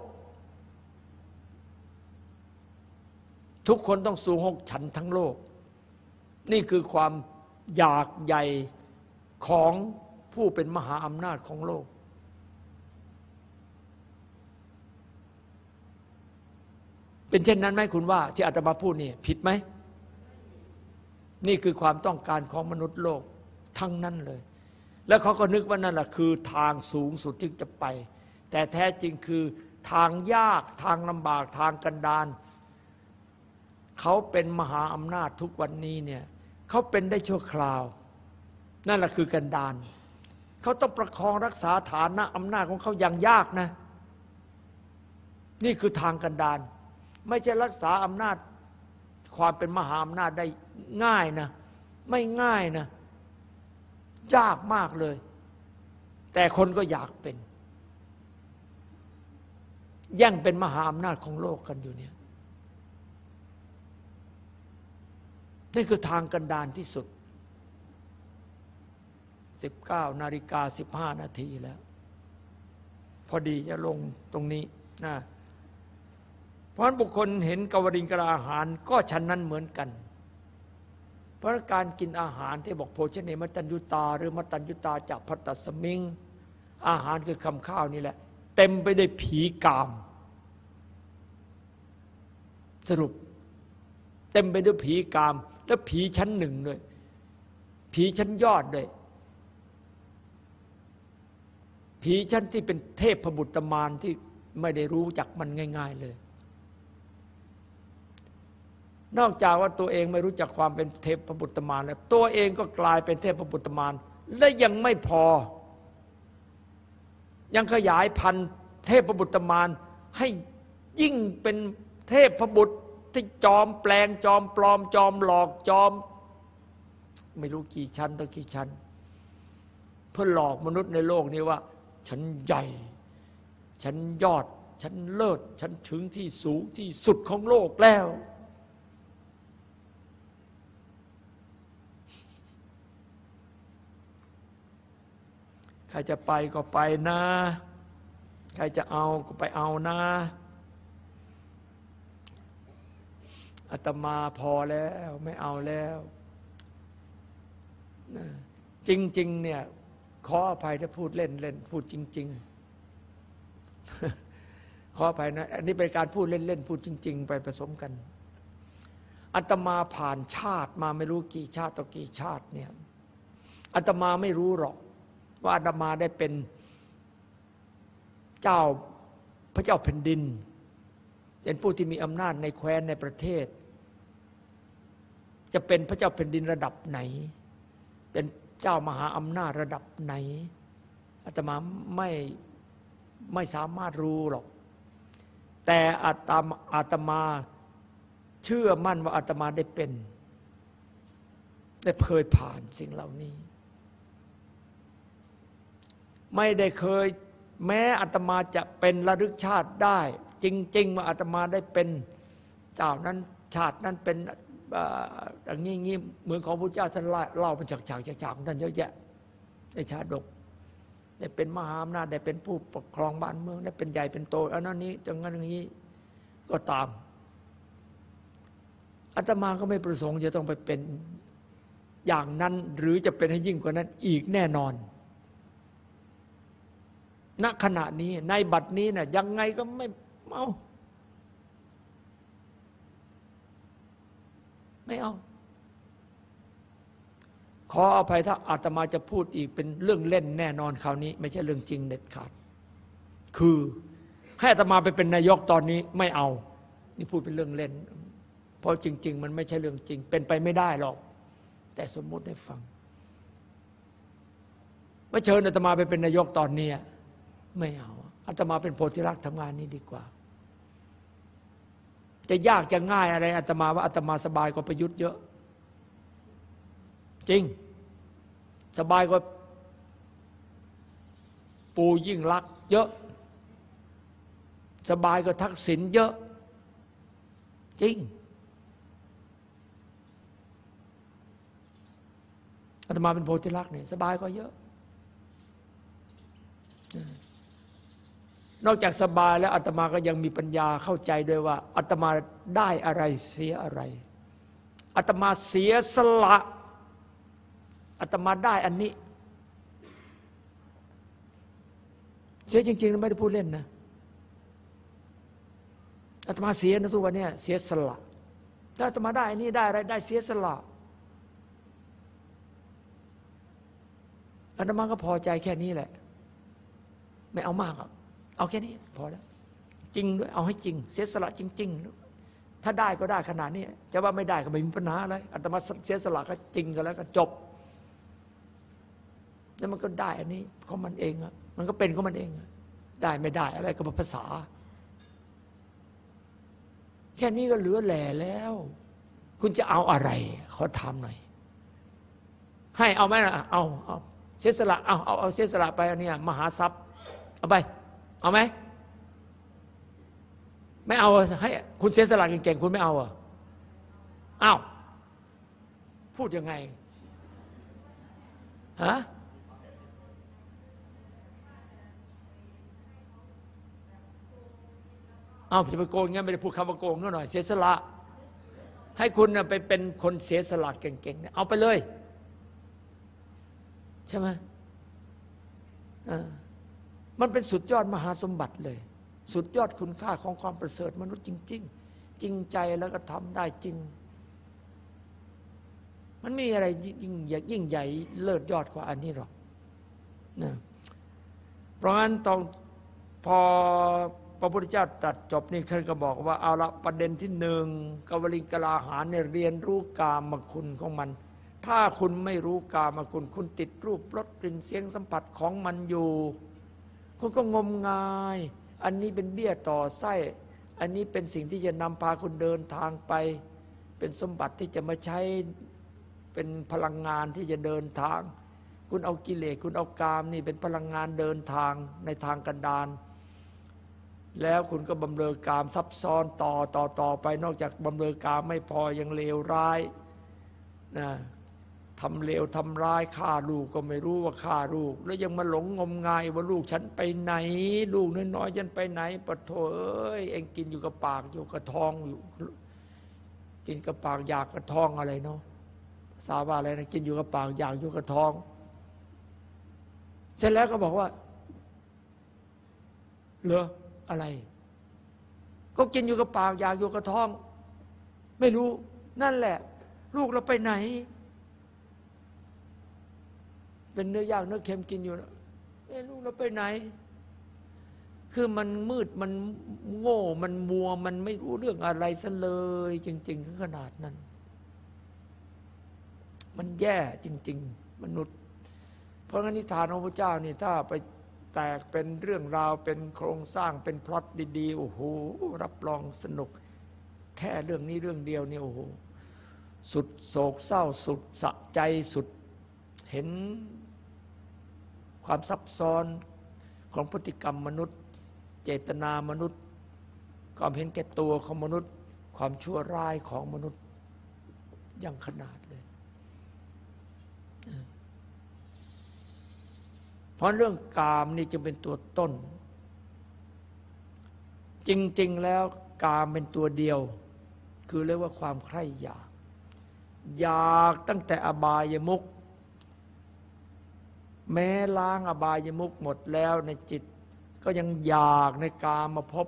ทุกคนต้องสูงหกฉันทั้งโลก นี่คือความอยากใหญ่ของผู้เป็นมหาอำนาจของโลก เป็นเช่นนั้นไหมคุณว่า ที่อาตมาพูดนี่ผิดไหม นี่คือความต้องการของมนุษย์โลก ทั้งนั้นเลย แล้วเขาก็นึกว่านั่นแหละคือทางสูงสุดที่จะไป แต่แท้จริงคือทางยากทางลำบากทางกันดานเขาเป็นมหาอำนาจทุกวันนี้เนี่ยเขาเป็นได้ชั่วคราว นั่นแหละคือกันดานเขาต้องประคองรักษาฐานะอำนาจของเขาอย่างยากนะ นี่คือทางกันดานไม่ใช่รักษาอำนาจความเป็นมหาอำนาจได้ง่ายนะ ไม่ง่ายนะ ยากมากเลย แต่คนก็อยากเป็น แย่งเป็นมหาอำนาจของโลกกันอยู่เนี่ยนี่คือทางกันดานที่สุด 19นาฬิกา15 นาทีแล้ว พอดีจะลงตรงนี้นะเพราะบุคคลเห็นกวริงกราอาหารก็ฉันนั้นเหมือนกัน เพราะการกินอาหารที่บอกโภชเนมัตัญยุตา หรือมัตัญยุตาจากพัตตสมิง อาหารคือคำข้าวนี่แหละ เต็มไปด้วยผีกาม สรุป เต็มไปด้วยผีกาม แล้วผีชั้นหนึ่งด้วยผีชั้นยอดด้วยผีชั้นที่เป็นเทพพบุตรมารที่ไม่ได้รู้จักมันง่าย ๆ เลย นอกจากว่าตัวเองไม่รู้จักความเป็นเทพบุตรมารแล้วตัวเองก็กลายเป็นเทพบุตรมารและยังไม่พอ ยังขยายพันธุ์เทพบุตรมารให้ยิ่งเป็นเทพพบุตรที่จอมแปลงจอมปลอมจอมหลอกจอม ไม่รู้กี่ชั้นต่อกี่ชั้น เพื่อหลอกมนุษย์ในโลกนี้ว่า ฉันใหญ่ ฉันยอด ฉันเลิศ ฉันถึงที่สูงที่สุดของโลกแล้ว รจะไปก็ไปนะ ใครจะเอาก็ไปเอานะอาตมาพอแล้วไม่เอาแล้วนะจริง ๆ เนี่ย ขออภัยถ้าพูดเล่นเล่นพูดจริง ๆ ขออภัยนะ อันนี้เป็นการพูดเล่นๆพูดจริง ๆ ไปผสมกันอาตมาผ่านชาติมาไม่รู้กี่ชาติต่อกี่ชาติเนี่ยอาตมาไม่รู้หรอก ว่าอาตมาได้เป็นเจ้าพระเจ้าแผ่นดิน เป็นผู้ที่มีอำนาจในแคว้นในประเทศ จะเป็นพระเจ้าแผ่นดินระดับไหน เป็นเจ้ามหาอำนาจระดับไหนอาตมาไม่ไม่สามารถรู้หรอก แต่อาตมาอาตมาเชื่อมั่นว่าอาตมาได้เป็น ได้เคยผ่านสิ่งเหล่านี้ ไม่ได้เคยแม้อาตมาจะเป็นระลึกชาติได้ จริง ๆ ว่าอาตมาได้เป็นเจ้านั้นชาตินั้นเป็นอย่างนี้งี้เหมือนของพระเจ้าท่านเล่าเป็นฉากๆฉากๆท่านเยอะแยะในชาดกได้เป็นมหาอำนาจได้เป็นผู้ปกครองบ้านเมืองได้เป็นใหญ่เป็นโตอันนั้นนี้จังนั้นอย่างนี้ก็ตามอาตมาก็ไม่ประสงค์จะต้องไปเป็นอย่างนั้นหรือจะเป็นให้ยิ่งกว่านั้นอีกแน่นอน ณขณะนี้ในบัดนี้นะ่ะยังไงก็ไม่เอาไม่เอา ขออภัยถ้าอาตมาจะพูดอีกเป็นเรื่องเล่นแน่นอนคราวนี้ ไม่ใช่เรื่องจริงเด็ดขาด คือให้อาตมาไปเป็นนายกตอนนี้ไม่เอา นี่พูดเป็นเรื่องเล่น เพราะจริง ๆ มันไม่ใช่เรื่องจริง เป็นไปไม่ได้หรอก แต่สมมุติให้ฟังว่าเชิญอาตมาไปเป็นนายกตอนนี้ ไม่เอาอาตมาเป็นโพธิรักษ์ทำงานนี้ดีกว่า จะยากจะง่ายอะไรอาตมาว่าอาตมาสบายกว่าประยุทธ์เยอะ จริง สบายกว่าปูยิ่งรักเยอะ สบายกว่าทักษิณเยอะ จริงอาตมาเป็นโพธิรักษ์เนี่ยสบายกว่าเยอะ นอกจากสบายแล้วอาตมาก็ยังมีปัญญาเข้าใจด้วยว่าอาตมาได้อะไรเสียอะไรอาตมาเสียสละอาตมาได้อันนี้ เสียจริงๆไม่ได้พูดเล่นนะอาตมาเสียนะทุกวันนี้เสียสละถ้าอาตมาได้อันนี้ได้อะไรได้เสียสละอาตมาก็พอใจแค่นี้แหละ ไม่เอามากครับ เอาแค่นี้พอแล้ว จริงด้วยเอาให้จริง เสียสละจริง ๆ ถ้าได้ก็ได้ขนาดนี้จะว่าไม่ได้ก็ไม่มีปัญหาอะไรอาตมาเสียสละก็จริงก็แล้วก็จบ แล้วมันก็ได้อันนี้ของมันเองอะมันก็เป็นของมันเองได้ไม่ได้อะไรก็มาภาษา แค่นี้ก็เหลือแหล่แล้ว คุณจะเอาอะไรขอถามหน่อย ให้เอาไหมนะเอาเอาเสียสละเอาเอาเอาเสียสละไปเนี่ยมหาทรัพย์เอาไป เอาไหม ไม่เอาให้คุณเสียสละเก่งๆคุณไม่เอาอะอ้าวพูดยังไงฮะเอาจะไปโกงงั้นไม่ได้พูดคำว่าโกงก็หน่อยเสียสละ ให้คุณไปเป็นคนเสียสละเก่งๆเอาไปเลย ใช่ไหมอ่า มันเป็นสุดยอดมหาสมบัติเลย สุดยอดคุณค่าของความประเสริฐมนุษย์จริง ๆ จริงใจแล้วก็ทำได้จริง มันไม่มีอะไรยิ่งยิ่งใหญ่เลิศยอดกว่าอันนี้หรอกนะเพราะงั้นต้องพอพระพุทธเจ้าตรัสจบนี่ท่านก็บอกว่าเอาละประเด็นที่หนึ่งกวลิงกลาหารเนี่ยเรียนรู้กามคุณของมัน ถ้าคุณไม่รู้กามคุณ คุณติดรูปรสกลิ่นเสียงสัมผัสของมันอยู่ คุณก็งมงาย อันนี้เป็นเบี้ยต่อไส้ อันนี้เป็นสิ่งที่จะนำพาคุณเดินทางไป เป็นสมบัติที่จะมาใช้เป็นพลังงานที่จะเดินทาง คุณเอากิเลสคุณเอากามนี่เป็นพลังงานเดินทางในทางกันดานแล้วคุณก็บำเรอกามซับซ้อนต่อต่อต่อไป นอกจากบำเรอกามไม่พอยังเลวร้ายนะ ทำเลวทำร้ายฆ่าลูกก็ไม่รู้ว่าฆ่าลูก แล้วยังมาหลงงมงายว่าลูกฉันไปไหน ลูกน้อยๆฉันไปไหนปะโถเอ้ยเองกินอยู่กับปากอยู่กับท้องอยู่ กินกับปากอยากกับท้องอะไรเนาะสาว่าอะไรนะกินอยู่กับปากอยากอยู่กับท้อง เสร็จแล้วก็บอกว่าเหรออะไร ก็กินอยู่กับปากอยากอยู่กับท้อง ไม่รู้นั่นแหละ ลูกเราไปไหน เป็นเนื้อย่างเนื้อเค็มกินอยู่นะเอ้ลูกเราไปไหน คือมันมืดมันโง่มันมัวมันไม่รู้เรื่องอะไรซะเลย จริง ๆ ถึงขนาดนั้น มันแย่จริง ๆ มนุษย์ เพราะงั้นนิทานของพระเจ้านี่ถ้าไปแตกเป็นเรื่องราวเป็นโครงสร้างเป็นพล็อตดีๆโอ้โหรับรองสนุก แค่เรื่องนี้เรื่องเดียวเนี่ยโอ้โหสุดโศกเศร้าสุดสะใจสุดเห็น ความซับซ้อนของพฤติกรรมมนุษย์ เจตนามนุษย์ ความเห็นแก่ตัวของมนุษย์ ความชั่วร้ายของมนุษย์ยังขนาดเลย เพราะเรื่องกามนี่จึงเป็นตัวต้น จริง ๆ แล้วกามเป็นตัวเดียว คือเรียกว่าความใคร่อยาก อยากตั้งแต่อบายมุก แม้ล้างอบายมุกหมดแล้วในจิต ก็ยังอยากในกามาพบ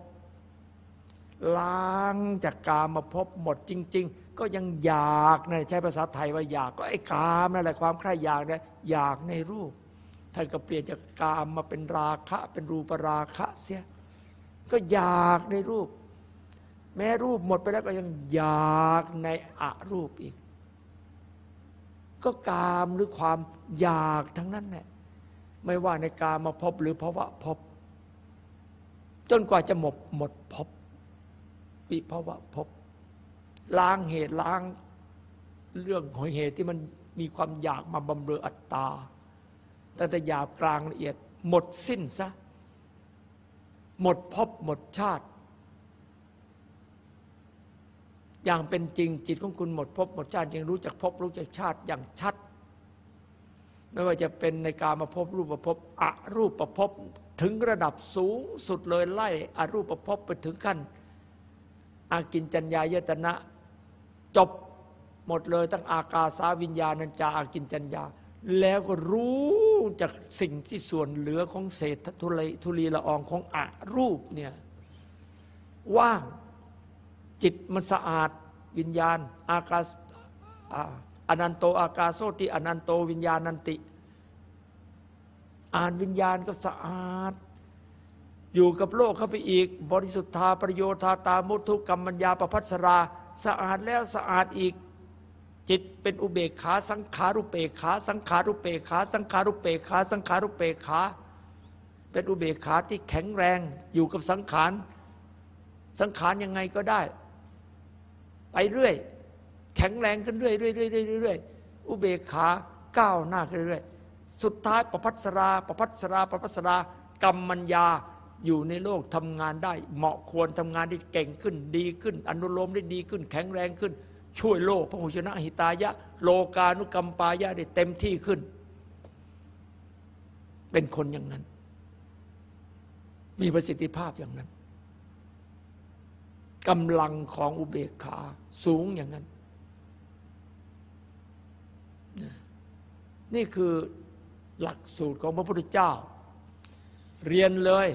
ล้างจากกามาพบหมดจริง ๆ ก็ยังอยากนะใช้ภาษาไทยว่าอยากก็ไอ้กามนั่นแหละความใคร่อยากเนี่ยอยากในรูปท่านก็เปลี่ยนจากกามมาเป็นราคะ เป็นรูปราคะเสียก็อยากในรูป แม้รูปหมดไปแล้วก็ยังอยากในอรูปอีก ก็กามหรือความอยากทั้งนั้นแหละไม่ว่าในกามาพบหรือภาวะพบ จนกว่าจะหมดหมดพบวิภาวะพบล้างเหตุล้าง เรื่องของเหตุที่มันมีความอยากมาบำเรออัตตาตั้งแต่หยาบกลางละเอียด หมดสิ้นซะ หมดพบหมดชาติ อย่างเป็นจริงจิตของคุณหมดพบหมดชาติยังรู้จักพบรู้จักชาติอย่างชัด ไม่ว่าจะเป็นในการมาพบรูปประพบอรูปประพบถึงระดับสูงสุดเลยไล่อรูปประพบไปถึงขั้นอากินจัญญายตนะ จบหมดเลยตั้งอากาสาวิญญาณัญจาอากินจัญญา แล้วก็รู้จากสิ่งที่ส่วนเหลือของเศษทุลีทุลีละอองของอะรูปเนี่ยว่าง จิตมันสะอาดวิญญาณ อากาศอนันโตอากาโซติอนันโตวิญญาณันติ อ่านวิญญาณก็สะอาด อยู่กับโลกเข้าไปอีก บริสุทธาประโยชาตามุทุกรรมัญญาประพัสรา สะอาดแล้วสะอาดอีก จิตเป็นอุเบกขาสังขารุเปขาสังขารุเปขาสังขารุเปขาสังขารุเปขาเป็นอุเบกขาที่แข็งแรงอยู่กับสังขารสังขารยังไงก็ได้ ไปเรื่อย แข็งแรงขึ้นเรื่อยเรื่อยเรื่อยเรื่อยอุเบกขาก้าวหน้าขึ้นเรื่อยสุดท้ายประพัสราประพัสราประพัสรากรรมัญญาอยู่ในโลกทำงานได้ เหมาะควรทำงานได้เก่งขึ้นดีขึ้น อนุโลมได้ดีขึ้น แข็งแรงขึ้น ช่วยโลกพระหุชนะหิตายะ โลกานุกรรมปายะได้เต็มที่ขึ้น เป็นคนอย่างนั้น มีประสิทธิภาพอย่างนั้น กำลังของอุเบกขาสูงอย่างนั้น นี่คือหลักสูตรของพระพุทธเจ้า เรียนเลย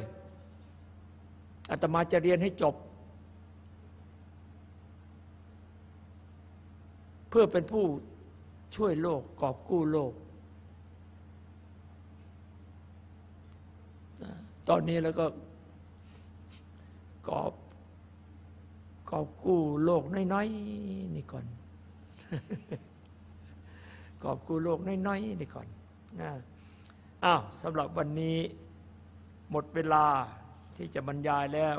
อาตมาจะเรียนให้จบ เพื่อเป็นผู้ช่วยโลกกอบกู้โลก ตอนนี้แล้วก็กอบ กอบกู้โลกน้อยๆนี่ก่อน กอบกู้โลกน้อยๆนี่ก่อนนะอ้าวสำหรับวันนี้หมดเวลาที่จะบรรยายแล้ว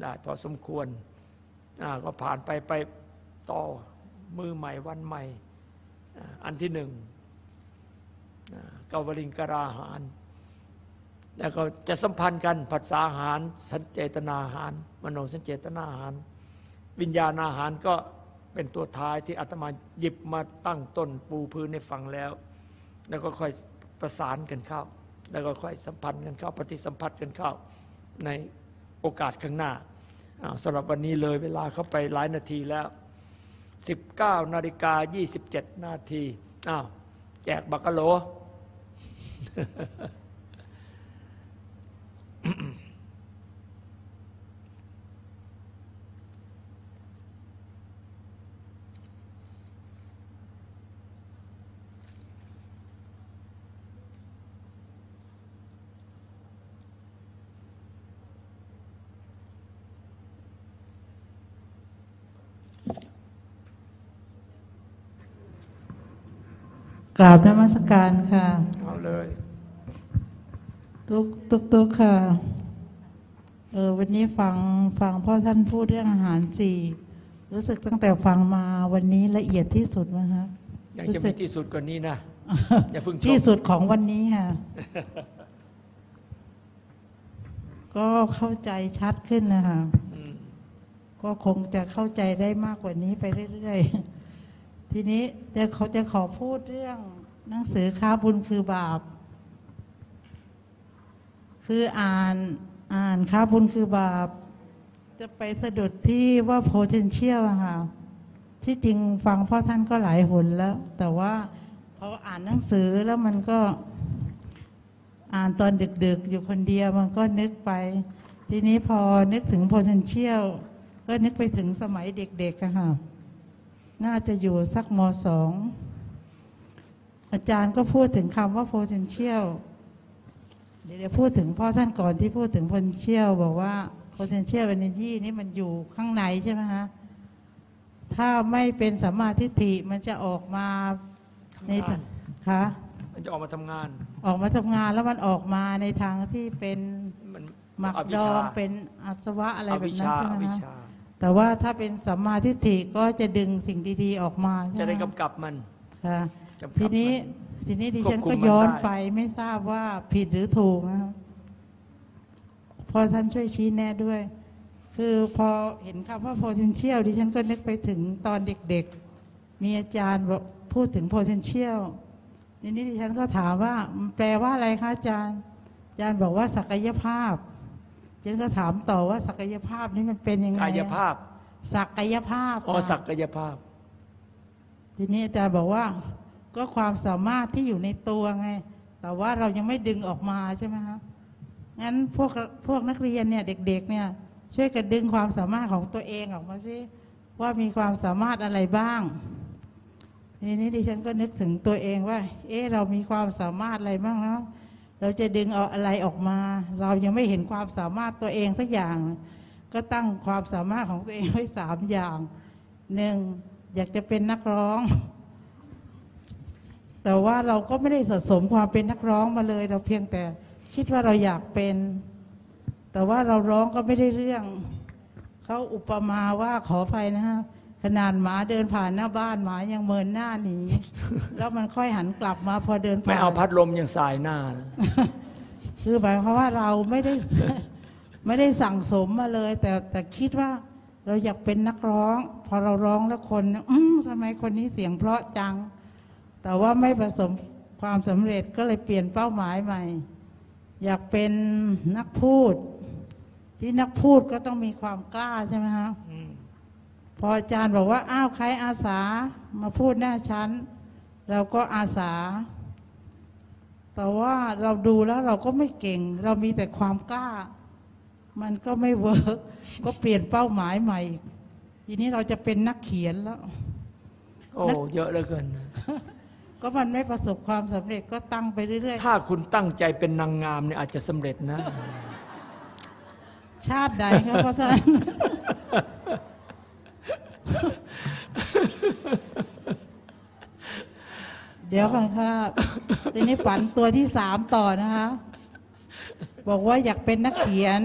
ได้พอสมควรอ่าก็ผ่านไปไปต่อมือใหม่วันใหม่ อันที่หนึ่งกาวลิงกราหาร แล้วก็จะสัมพันธ์กันผัสสะอาหาร สัญเจตนาอาหาร มโนสัญเจตนาอาหาร วิญญาณอาหารก็เป็นตัวท้ายที่อาตมาหยิบมาตั้งต้นปูพื้นในฟังแล้ว แล้วก็ค่อยประสานกันเข้า แล้วก็ค่อยสัมพันธ์กันเข้า ปฏิสัมพันธ์กันเข้าในโอกาสข้างหน้าสำหรับวันนี้เลยเวลาเข้าไปหลายนาทีแล้ว 19นาฬิกา27 นาทีอ้าวแจกบักกะโหล กราบนมัสการค่ะ เอาเลยทุกทุกทุกค่ะ เออวันนี้ฟังฟังพ่อท่านพูดเรื่องอาหารสี่รู้สึกตั้งแต่ฟังมาวันนี้ละเอียดที่สุดนะฮะยังรู้จะสึมีกที่สุดกว่านี้นะอย่าเพิ่งชที่มสุดของวันนี้ค่ะก็เข้าใจชัดขึ้นนะคะอืมก็คงจะเข้าใจได้มากกว่านี้ไปเรื่อยๆ ทีนี้จะเขาจะขอพูดเรื่องหนังสือค้าบุญคือบาป คืออ่านอ่านค้าบุญคือบาป จะไปสะดุดที่ว่า potential อะค่ะที่จริงฟังพ่อท่านก็หลายหนแล้ว แต่ว่าพออ่านหนังสือแล้วมันก็อ่านตอนดึกๆ อยู่คนเดียวมันก็นึกไป ทีนี้พอนึกถึง potential ก็นึกไปถึงสมัยเด็กๆค่ะ น่าจะอยู่สักมสองอาจารย์ก็พูดถึงคำว่า potential เดี๋ยวเดี๋ยวพูดถึงพ่อท่านก่อนที่พูดถึง potential บอกว่า potential energy นี่มันอยู่ข้างในใช่ไหมฮะถ้าไม่เป็นสัมมาทิฏฐิมันจะออกมาในทำงานคะมันจะออกมาทำงาน ออกมาทำงานแล้วมันออกมาในทางที่เป็นมันหมักอวิดชอชางเป็นอาสวะอะไรอแบบวิชนั้นชาใช่อไหมวิชคะชา แต่ว่าถ้าเป็นสัมมาทิฏฐิก็จะดึงสิ่งดีๆออกมาใช่จะไหมได้คะกำกับมันค่ะกำกับทีนี้มัทีนี้ดิฉันควบคุก็มมันย้อนได้ ไปไม่ทราบว่าผิดหรือถูกนะครับพอท่านช่วยชี้แนะด้วย คือพอเห็นคำว่า potential ดิฉันก็นึกไปถึงตอนเด็กๆ มีอาจารย์บอกพูดถึง potential ทีนี้ดิฉันก็ถามว่ามันแปลว่าอะไรคะอาจารย์ อาจารย์บอกว่าศักยภาพดิ ฉันก็ถามต่อว่าศักยภาพนี้มันเป็นยังไงกายภาพ ศักยภาพอ๋อค่ะศักยภาพ ทีนี้อาจารย์บอกว่า ก็ความสามารถที่อยู่ในตัวไง แต่ว่าเรายังไม่ดึงออกมาใช่ไหมครับงั้นพวกพวกนักเรียนเนี่ย เด็ก ๆ เนี่ย ช่วยกันดึงความสามารถของตัวเองออกมาสิว่ามีความสามารถอะไรบ้างทีนี้ดิฉันก็นึกถึงตัวเองว่า เอ๊ะเรามีความสามารถอะไรบ้างเนาะ เราจะดึงเอาอะไรออกมา เรายังไม่เห็นความสามารถตัวเองสักอย่าง ก็ตั้งความสามารถของตัวเองไว้สามอย่างหนึ่งอยากจะเป็นนักร้อง แต่ว่าเราก็ไม่ได้สะสมความเป็นนักร้องมาเลย เราเพียงแต่คิดว่าเราอยากเป็น แต่ว่าเราร้องก็ไม่ได้เรื่อง เขาอุปมาว่าขอไฟนะฮะ ขนาดหมาเดินผ่านหน้าบ้านหมายังเมินหน้าหนี แล้วมันค่อยหันกลับมาพอเดินผ่านไม่เอาพัดลมยังสายหน้า คือหมายความว่าเราไม่ได้ไม่ได้สั่งสมมาเลย แต่แต่คิดว่าเราอยากเป็นนักร้อง พอเราร้องแล้วคนอืมทำไมคนนี้เสียงเพราะจัง แต่ว่าไม่ประสบความสำเร็จก็เลยเปลี่ยนเป้าหมายใหม่ อยากเป็นนักพูด ที่นักพูดก็ต้องมีความกล้าใช่ไหมฮะอืม พออาจารย์บอกว่าอ้าวใครอาสามาพูดหน้าชั้นเราก็อาสา แต่ว่าเราดูแล้วเราก็ไม่เก่ง เรามีแต่ความกล้า มันก็ไม่เวิร์กก็เปลี่ยนเป้าหมายใหม่ ทีนี้เราจะเป็นนักเขียนแล้ว โอ้เยอะเหลือเกิน ก็มันไม่ประสบความสำเร็จก็ตั้งไปเรื่อยถ้าคุณตั้งใจเป็นนางงามเนี่ยอาจจะสำเร็จนะๆชาติใดครับพ่อท่าน เดี๋ยวก่อนค่ะทีนี้ฝันตัวที่สามต่อนะคะ บอกว่าอยากเป็นนักเขียน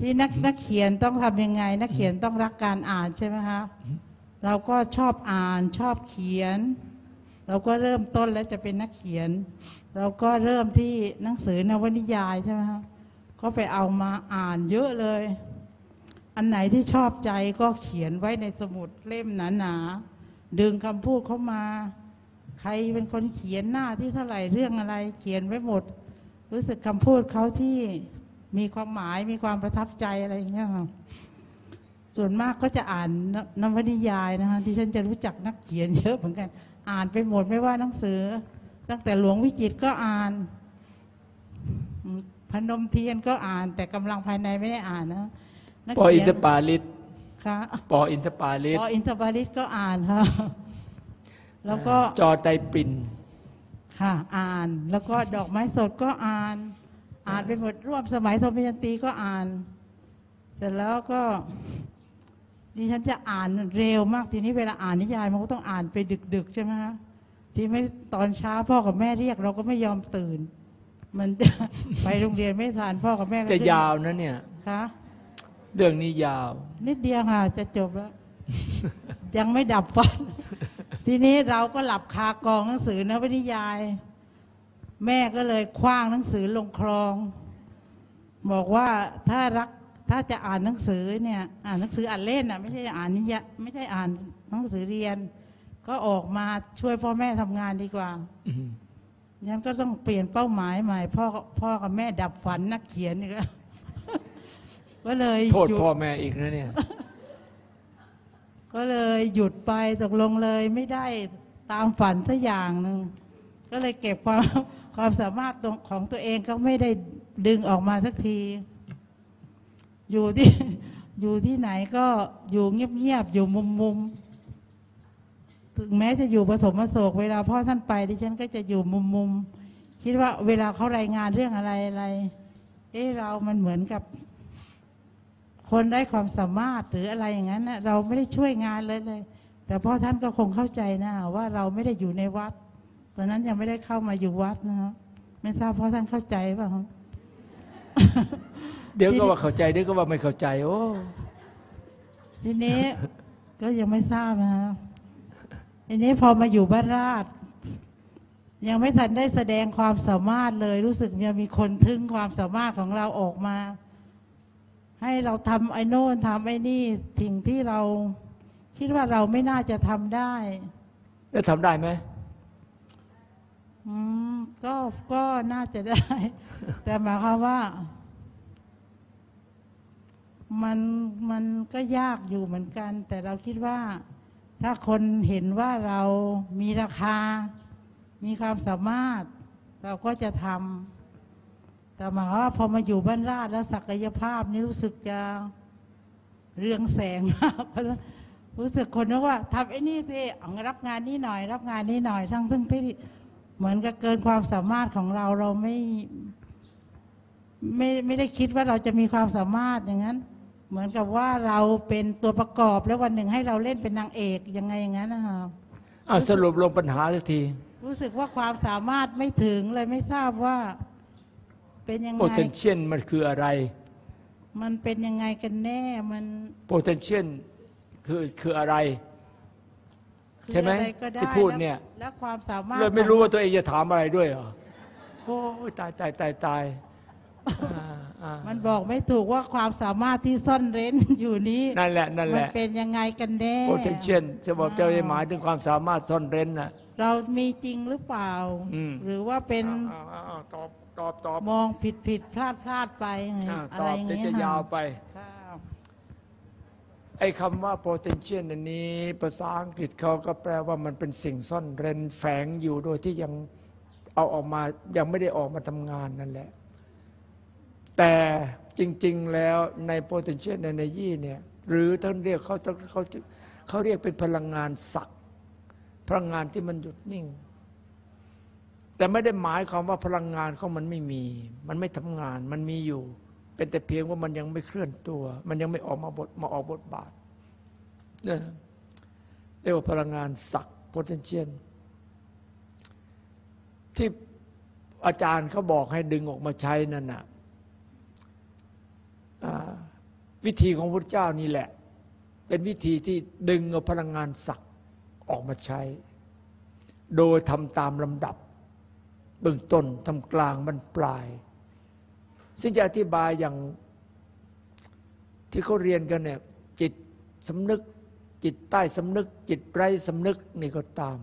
ที่นักนักเขียนต้องทำยังไง นักเขียนต้องรักการอ่านใช่ไหมคะเราก็ชอบอ่านชอบเขียน เราก็เริ่มต้นแล้วจะเป็นนักเขียน เราก็เริ่มที่หนังสือนวนิยายใช่ไหมคะก็ไปเอามาอ่านเยอะเลย อันไหนที่ชอบใจก็เขียนไว้ในสมุดเล่มหนาๆดึงคำพูดเข้ามา ใครเป็นคนเขียนหน้าที่เท่าไหร่เรื่องอะไร เขียนไว้หมด รู้สึกคำพูดเขาที่มีความหมายมีความประทับใจอะไรอย่างเงี้ยค่ะส่วนมากก็จะอ่านนวนิยายนะคะที่ฉันจะรู้จักนักเขียนเยอะเหมือนกัน อ่านไปหมดไม่ว่าหนังสือ ตั้งแต่หลวงวิจิตก็อ่านพนมเทียนก็อ่าน แต่กำลังภายในไม่ได้อ่านนะ นักปออิเขีนยทนปาลิตค่ะปออินทปาลิตพออินทบาลิตก็อ่านค่ะ แล้วก็จอไตปิ่น ค่ะอ่าน แล้วก็ดอกไม้สดก็อ่าน อ่านไปหมดร่วมสมัยธมยันตีก็อ่าน เสร็จแล้วก็ดิฉันจะอ่านเร็วมากทีนี้เวลาอ่านนิยายมันก็ต้องอ่านไปดึก ๆ ใช่ไหมคะที่ไม่ตอนเช้าพ่อกับแม่เรียก เราก็ไม่ยอมตื่น มันจะ ไปโรงเรียนไม่ทันพ่อกับแม่ก็จะยาวนะเนี่ยค่ะ เรื่องนี้ยาว นิดเดียวค่ะจะจบแล้ว ยังไม่ดับฟัน ทีนี้เราก็หลับคากองหนังสือนะวิทยาย แม่ก็เลยคว้างหนังสือลงคลอง บอกว่าถ้ารักถ้าจะอ่านหนังสือเนี่ย อ่านหนังสืออ่านเล่นอะไม่ใช่อ่านนิยายไม่ใช่อ่านหนังสือเรียน ก็ออกมาช่วยพ่อแม่ทำงานดีกว่าอืมงั้นก็ต้องเปลี่ยนเป้าหมายใหม่พ่อพ่อกับแม่ดับฝันนักเขียนอีกแล้ว ก็เลยโทษหยุดพ่อแม่อีกนะเนี่ย ก็เลยหยุดไปตกลงเลยไม่ได้ตามฝันสักอย่างหนึ่งก็เลยเก็บความความสามารถตรงของตัวเองก็ไม่ได้ดึงออกมาสักที อยู่ที่อยู่ที่ไหนก็อยู่เงียบๆอยู่มุมๆถึงแม้จะอยู่ผสมโศกเวลาพ่อท่านไปดิฉันก็จะอยู่มุมๆคิดว่าเวลาเขารายงานเรื่องอะไรอะไรเอ๊ะเรามันเหมือนกับ คนได้ความสามารถหรืออะไรอย่างนั้นนะเราไม่ได้ช่วยงานเลยเลย แต่พ่อท่านก็คงเข้าใจนะว่าเราไม่ได้อยู่ในวัด ตอนนั้นยังไม่ได้เข้ามาอยู่วัดนะครับไม่ทราบพ่อท่านเข้าใจเปล่าครับเดี๋ยวก็ว่าเข้าใจเดี๋ยวก็ว่าไม่เข้าใจ โอ้ทีนี้ก็ยังไม่ทราบนะครับทีนี้พอมาอยู่บ้านราช ยังไม่ทันได้แสดงความสามารถเลย รู้สึกยังมีคนทึ่งความสามารถของเราออกมา ให้เราทำไอ้โน่นทำไอ้นี่สิ่งที่เราคิดว่าเราไม่น่าจะทำได้ แล้วทำได้ไหมอืมก็ก็น่าจะได้ แต่หมายความว่า มันมันก็ยากอยู่เหมือนกัน แต่เราคิดว่า ถ้าคนเห็นว่าเรามีราคา มีความสามารถ เราก็จะทำ แต่หมายวามว่าพอมาอยู่บ้านราชแล้วศักยภาพนี่รู้สึกจะเรืองแสงมากเพราะว่ารู้สึกคนนึกว่าทำไอ้นี่สิเอารับงานนี้หน่อย รับงานนี้หน่อยทั้งซึ่งที่เหมือนกับเกินความสามารถของเราเราไม่ไม่ไม่ได้คิดว่าเราจะมีความสามารถอย่างนั้น เหมือนกับว่าเราเป็นตัวประกอบแล้ววันหนึ่งให้เราเล่นเป็นนางเอกยังไงอย่างนั้นนะคะอะสรุปลงปัญหาสักที รู้สึกว่าความสามารถไม่ถึงเลยไม่ทราบว่า เป็นยังไง potential มันคืออะไร มันเป็นยังไงกันแน่ มัน potential คือคืออะไรคือใช่ไหมอะไรก็ได้ที่พูดแล้วเนี่ยแล้วความสามารถเลยไม่รู้ว่าตัวเองจะถามอะไรด้วยเหรอโอ้ยตายตายตายตายอ่าอ่ามันบอกไม่ถูกว่าความสามารถที่ซ่อนเร้น อยู่นี้นั่นแหละนั่นแหมันละ เป็นยังไงกันแน่ potential จะบอกจะหมายถึงความสามารถซ่อนเร้นน่ะเรามีจริงหรือเปล่า อืม หรือว่าเป็นอ่าอ่าอ่าตอบ ตอบตอบมองผิดผิดพลาดพลาดไปไงอ่าอะตไรอบอย่างจะเงี้ยจะยาวไป ค่ะไอ้คำว่า potential อันนี้ ภาษาอังกฤษเขาก็แปลว่ามันเป็นสิ่งซ่อนเร้นแฝงอยู่โดยที่ยังเอาออกมายังไม่ได้ออกมาทำงานนั่นแหละ แต่จริง ๆ แล้วใน potential energy เนี่ยหรือท่านเรียกเขาเขาเขาเขาเรียกเป็นพลังงานศักดิ์พลังงานที่มันหยุดนิ่ง แต่ไม่ได้หมายความว่าพลังงานเขามันไม่มี มันไม่ทำงาน มันมีอยู่ เป็นแต่เพียงว่ามันยังไม่เคลื่อนตัว มันยังไม่ออกมาบทมาออกบทบาทเนี่ยเรียกว่าพลังงานศักดิ์ potential ที่อาจารย์เขาบอกให้ดึงออกมาใช้นั่นนะวิธีของพระเจ้านี่แหละ เป็นวิธีที่ดึงเอาพลังงานศักดิ์ออกมาใช้ โดยทำตามลำดับ เบื้องต้นทำกลางบรรปลาย ซึ่งจะอธิบายอย่างที่เขาเรียนกันเนี่ยจิตสำนึก จิตใต้สำนึก จิตไร้สำนึกนี่ก็ตาม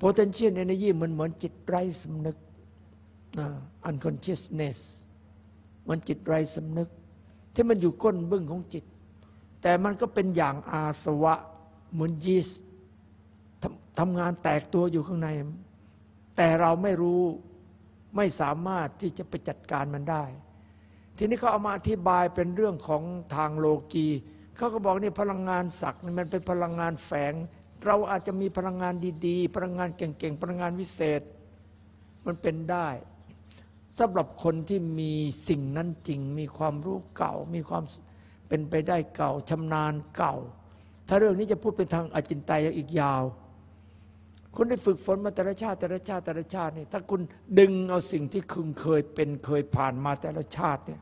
potential energy มันเหมือนจิตไร้สำนึก unconsciousness มันจิตไร้สำนึก ที่มันอยู่ก้นบึ้งของจิต แต่มันก็เป็นอย่างอาสวะเหมือนยีสต์ทำงานแตกตัวอยู่ข้างใน แต่เราไม่รู้ไม่สามารถที่จะไปจัดการมันได้ ทีนี้เขาเอามาอธิบายเป็นเรื่องของทางโลกีเขาก็บอกนี่พลังงานศักดิ์นี่มันเป็นพลังงานแฝง เราอาจจะมีพลังงานดีๆ พลังงานเก่งๆ พลังงานวิเศษ มันเป็นได้สำหรับคนที่มีสิ่งนั้นจริง มีความรู้เก่า มีความเป็นไปได้เก่าชำนาญเก่า ถ้าเรื่องนี้จะพูดเป็นทางอจินไตยอีกยาว คุณได้ฝึกฝนมาแต่ละชาติแต่ละชาติแต่ละชาตินี่ถ้าคุณดึงเอาสิ่งที่คุณเคยเป็นเคยผ่านมาแต่ละชาติเนี่ย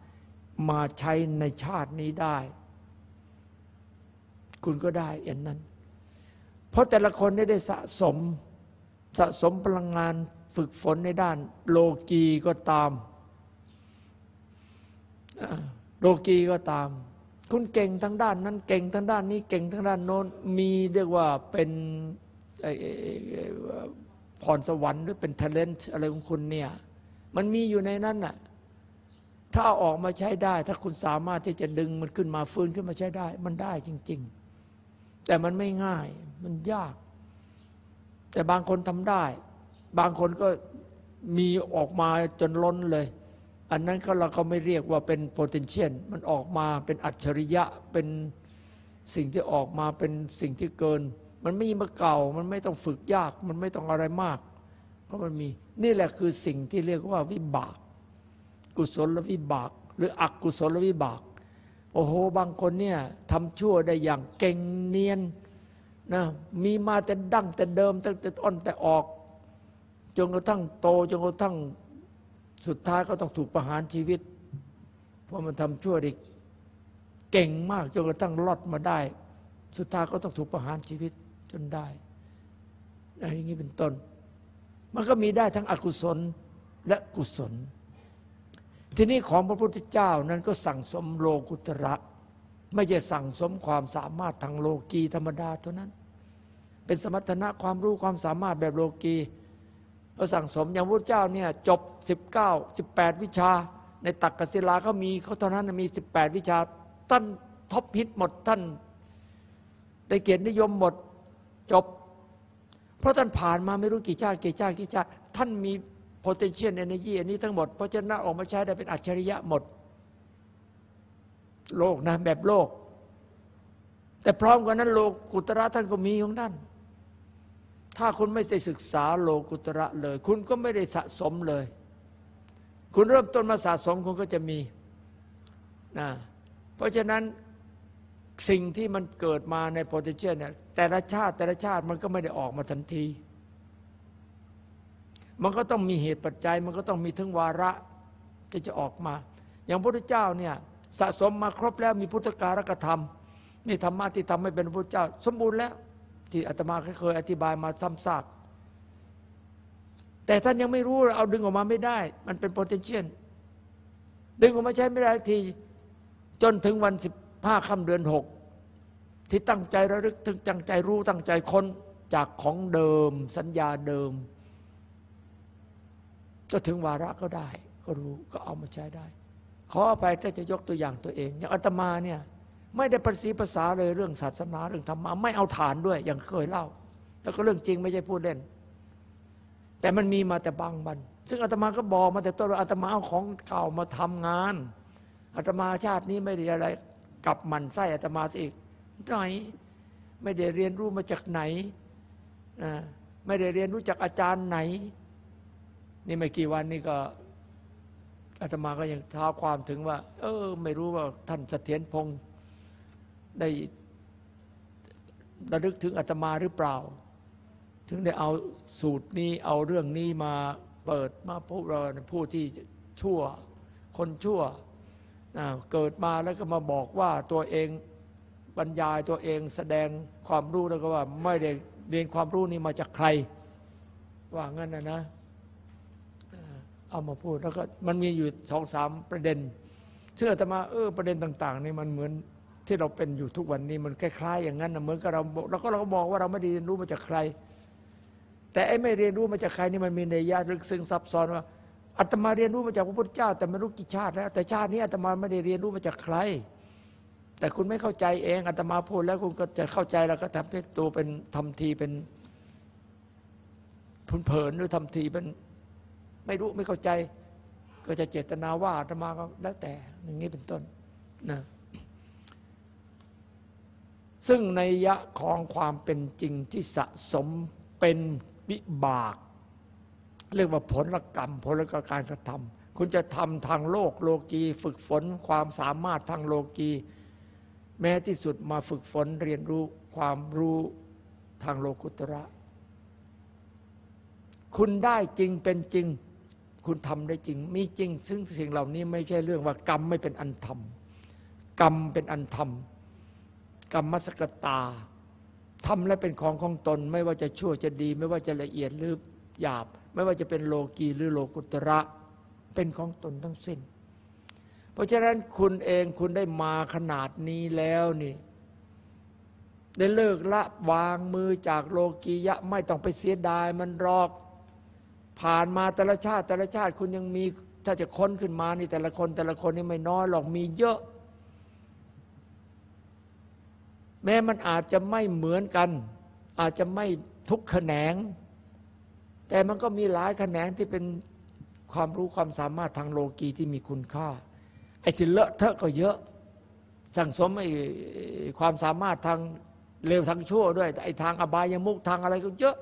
มาใช้ในชาตินี้ได้ คุณก็ได้อย่างนั้น เพราะแต่ละคนได้ได้สะสมสะสมพลังงานฝึกฝนในด้าน โลกีก็ตาม โลกีก็ตาม คุณเก่งทางด้านนั้น เก่งทางด้านนี้เก่งทางด้านโน้นมีเรียกว่าเป็น พรสวรรค์หรือเป็น talent อะไรของคุณเนี่ยมันมีอยู่ในนั้นน่ะถ้าเอาออกมาใช้ได้ ถ้าคุณสามารถที่จะดึงมันขึ้นมาฟื้นขึ้นมาใช้ได้ มันได้จริง ๆ แต่มันไม่ง่าย มันยาก แต่บางคนทำได้ บางคนก็มีออกมาจนล้นเลย อันนั้นก็เราก็ไม่เรียกว่าเป็น potential มันออกมาเป็นอัจฉริยะเป็นสิ่งที่ออกมาเป็นสิ่งที่เกิน มันไม่มาเก่า มันไม่ต้องฝึกยาก มันไม่ต้องอะไรมาก เพราะมันมี นี่แหละคือสิ่งที่เรียกว่าวิบาก กุศลวิบาก หรืออกุศลวิบาก โอ้โห บางคนเนี่ยทำชั่วได้อย่างเก่งเนียนนะมีมาแต่ดั้งแต่เดิมตั้งแต่ต้อนแต่ออก จนกระทั่งโตจนกระทั่งสุดท้ายก็ต้องถูกประหารชีวิต เพราะมันทำชั่วได้เก่งมากจนกระทั่งรอดมาได้ สุดท้ายก็ต้องถูกประหารชีวิต นได้อะไรอย่างนี้เป็นต้น มันก็มีได้ทั้งอกุศลและกุศล ทีนี้ของพระพุทธเจ้านั้นก็สั่งสมโลกุตระ ไม่ใช่สั่งสมความสามารถทางโลกีธรรมดาเท่านั้น เป็นสมรรถนะความรู้ความสามารถแบบโลกีก็สั่งสมอย่างพระเจ้าเนี่ยจบ 19 18 วิชา ในตักกศิลาเขามีเขาเท่านั้นมี 18 วิชาท่านท็อปฮิตหมดท่านได้เกียรตินิยมหมด จบ เพราะท่านผ่านมาไม่รู้กี่ชาติกี่ชาติกี่ชาติท่านมี potential energy อันนี้ทั้งหมด เพราะฉะนั้นออกมาใช้ได้เป็นอัจฉริยะหมด โลกนะแบบโลก แต่พร้อมกันนั้นโลกุตระท่านก็มีของท่าน ถ้าคุณไม่ได้ศึกษาโลกุตระเลย คุณก็ไม่ได้สะสมเลย คุณเริ่มต้นมาสะสมคุณก็จะมีนะเพราะฉะนั้น สิ่งที่มันเกิดมาใน potential เนี่ยแต่ละชาติแต่ละชาติมันก็ไม่ได้ออกมาทันที มันก็ต้องมีเหตุปัจจัย มันก็ต้องมีถึงวาระที่จะออกมา อย่างพระพุทธเจ้าเนี่ยสะสมมาครบแล้วมีพุทธการกธรรมนี่ธรรมะที่ทำให้เป็นพระพุทธเจ้า สมบูรณ์แล้ว ที่อาตมาเคยอธิบายมาซ้ำซากแต่ท่านยังไม่รู้เอาดึงออกมาไม่ได้ มันเป็น potential ดึงออกมาใช้ไม่ได้ทีจนถึงวันสิบ ห้าค่ำเดือนหกที่ตั้งใจระลึกถึงตั้งใจรู้ตั้งใจค้นจากของเดิมสัญญาเดิม ก็ถึงวาระก็ได้ ก็รู้ก็เอามาใช้ได้ ขออภัยถ้าจะยกตัวอย่างตัวเอง อย่างอาตมาเนี่ยไม่ได้ประสีภาษาเลยเรื่องศาสนาเรื่องธรรมะไม่เอาฐานด้วย อย่างเคยเล่า แล้วก็เรื่องจริงไม่ใช่พูดเล่น แต่มันมีมาแต่บางบันซึ่งอาตมาก็บอกมาแต่ต้นว่าอาตมาเอาของเก่ามาทำงานอาตมาชาตินี้ไม่ได้อะไร กลับมันไส้อาตมาสิอีกไหนไม่ได้เรียนรู้มาจากไหนไม่ได้เรียนรู้จากอาจารย์ไหน นี่ไม่กี่วันนี่ก็อาตมาก็ยังท้าความถึงว่า เออ ไม่รู้ว่าท่านเสถียรพงศ์ได้ระลึกถึงอาตมาหรือเปล่า ถึงได้เอาสูตรนี้เอาเรื่องนี้มาเปิดมาพวกเราผู้ที่ชั่ว คนชั่ว เกิดมาแล้วก็มาบอกว่าตัวเองบรรยายตัวเองแสดงความรู้แล้วก็ว่าไม่ได้เรียนความรู้นี้มาจากใคร ว่างั้นนะนะเอามาพูดแล้วก็มันมีอยู่สองสามประเด็นเชื่อแต่มาเออประเด็นต่างๆนี่มันเหมือนที่เราเป็นอยู่ทุกวันนี้มันคล้ายๆอย่างนั้นนะเหมือนกับเราแล้วก็เราก็บอกว่าเราไม่ได้เรียนรู้มาจากใคร แต่ไอ้ไม่เรียนรู้มาจากใครนี่มันมีในยยะลึกซึ้งซับซ้อนว่า อาตมาเรียนรู้มาจากพระพุทธเจ้า แต่ไม่รู้กี่ชาติแล้ว แต่ชาตินี้อาตมาไม่ได้เรียนรู้มาจากใคร แต่คุณไม่เข้าใจเองอาตมาพูดแล้วคุณก็จะเข้าใจแล้วก็ทำให้ตัวเป็นทำทีเป็นพุนเผินหรือทำทีเป็นไม่รู้ไม่เข้าใจ ก็จะเจตนาว่าอาตมาก็แล้วแต่อย่างนี้เป็นต้นนะซึ่งในยะของความเป็นจริงที่สะสมเป็นวิบาก เรียกว่าผลกรรม ผลกการกระทำคุณจะทำทางโลกโลกีฝึกฝนความสามารถทางโลกี แม้ที่สุดมาฝึกฝนเรียนรู้ความรู้ทางโลกุตระ คุณได้จริงเป็นจริง คุณทำได้จริง มีจริง ซึ่งสิ่งเหล่านี้ไม่ใช่เรื่องว่ากรรมไม่เป็นอันธรรมกรรมเป็นอันธรรมกรรมสกตาทำและเป็นของของตน ไม่ว่าจะชั่วจะดี ไม่ว่าจะละเอียดหรือหยาบ ไม่ว่าจะเป็นโลกีหรือโลกุตระ เป็นของตนทั้งสิ้น เพราะฉะนั้นคุณเองคุณได้มาขนาดนี้แล้วนี่ได้เลิกละวางมือจากโลกียะไม่ต้องไปเสียดายมันรอก ผ่านมาแต่ละชาติแต่ละชาติคุณยังมีถ้าจะค้นขึ้นมานี่แต่ละคนแต่ละคนนี่ไม่น้อยหรอกมีเยอะ แม้มันอาจจะไม่เหมือนกัน อาจจะไม่ทุกแขนง แต่มันก็มีหลายแขนงที่เป็นความรู้ความสามารถทางโลกีที่มีคุณค่าไอ้ที่เลอะเทอะก็เยอะ สั่งสมไอ้ความสามารถทางเร็วทางชั่วด้วยไอ้ทางอบายมุกทางอะไรก็เยอะ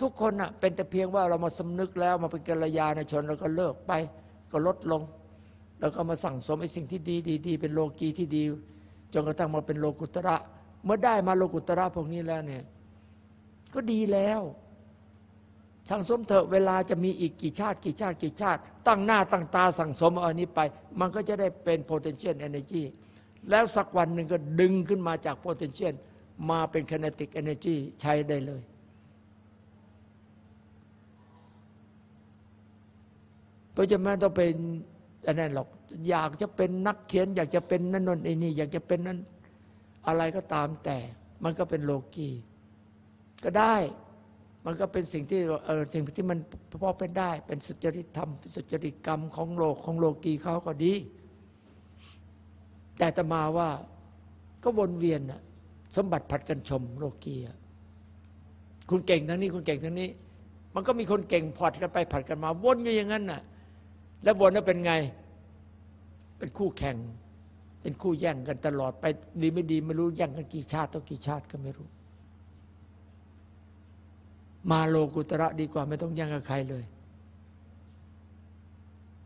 ทุกคนน่ะเป็นแต่เพียงว่าเรามาสำนึกแล้วมาเป็นกัลยาณชนแล้วก็เลิกไปก็ลดลง แล้วก็มาสั่งสมไอ้สิ่งที่ดีดีดีเป็นโลกีที่ดีจนกระทั่งมาเป็นโลกุตระ เมื่อได้มาโลกุตระพวกนี้แล้วเนี่ย ก็ดีแล้ว สั่งสมเถอะเวลาจะมีอีกกี่ชาติกี่ชาติกี่ชาติ ตั้งหน้าตั้งตาสั่งสมเอาอันนี้ไป มันก็จะได้เป็น potential energy แล้วสักวันหนึ่งก็ดึงขึ้นมาจาก potential มาเป็น kinetic energy ใช้ได้เลย เพราะจะไม่ต้องเป็นอันนั้นหรอกอยากจะเป็นนักเขียน อยากจะเป็นนั่นนนไอ้นี่อยากจะเป็นนั้นอะไรก็ตามแต่ มันก็เป็นโลกี ก็ได้ มันก็เป็นสิ่งที่เออสิ่งที่มันพอเป็นได้ เป็นสุจริตธรรมสุจริตกรรมของโลกของโลกีเขาก็ดี แต่ตมาว่าก็วนเวียนน่ะสมบัติผัดกันชมโลกีคุณเก่งทั้งนี้ คุณเก่งทั้งนี้ มันก็มีคนเก่งผัดกันไปผัดกันมา วนอยู่อย่างนั้นน่ะ แล้ววนแล้วเป็นไง เป็นคู่แข่งเป็นคู่แย่งกันตลอดไปดีไม่ดีไม่รู้แย่งกันกี่ชาติต่อกี่ชาติก็ไม่รู้ มาโลกุตระดีกว่าไม่ต้องแย่งกับใครเลย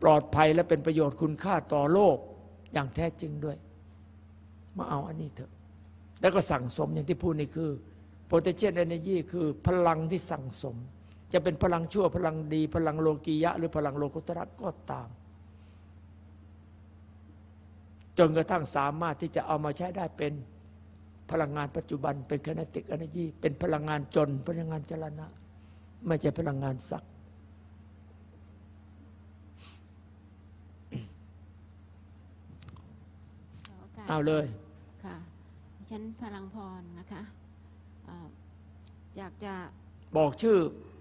ปลอดภัยและเป็นประโยชน์คุณค่าต่อโลกอย่างแท้จริงด้วย มาเอาอันนี้เถอะ แล้วก็สั่งสมอย่างที่พูดนี่คือ potential energy คือพลังที่สั่งสม จะเป็นพลังชั่วพลังดี พลังโลกียะ หรือพลังโลกุตระก็ตาม จนกระทั่งสามารถที่จะเอามาใช้ได้เป็น พลังงานปัจจุบันเป็น kinetic energy เป็นพลังงานจน พลังงานจรณะ ไม่ใช่พลังงานศักดิ์ขอโอกาสเอาเลยค่ะดิฉันพลังพรนะคะเอ่ออยากจะบอกชื่อ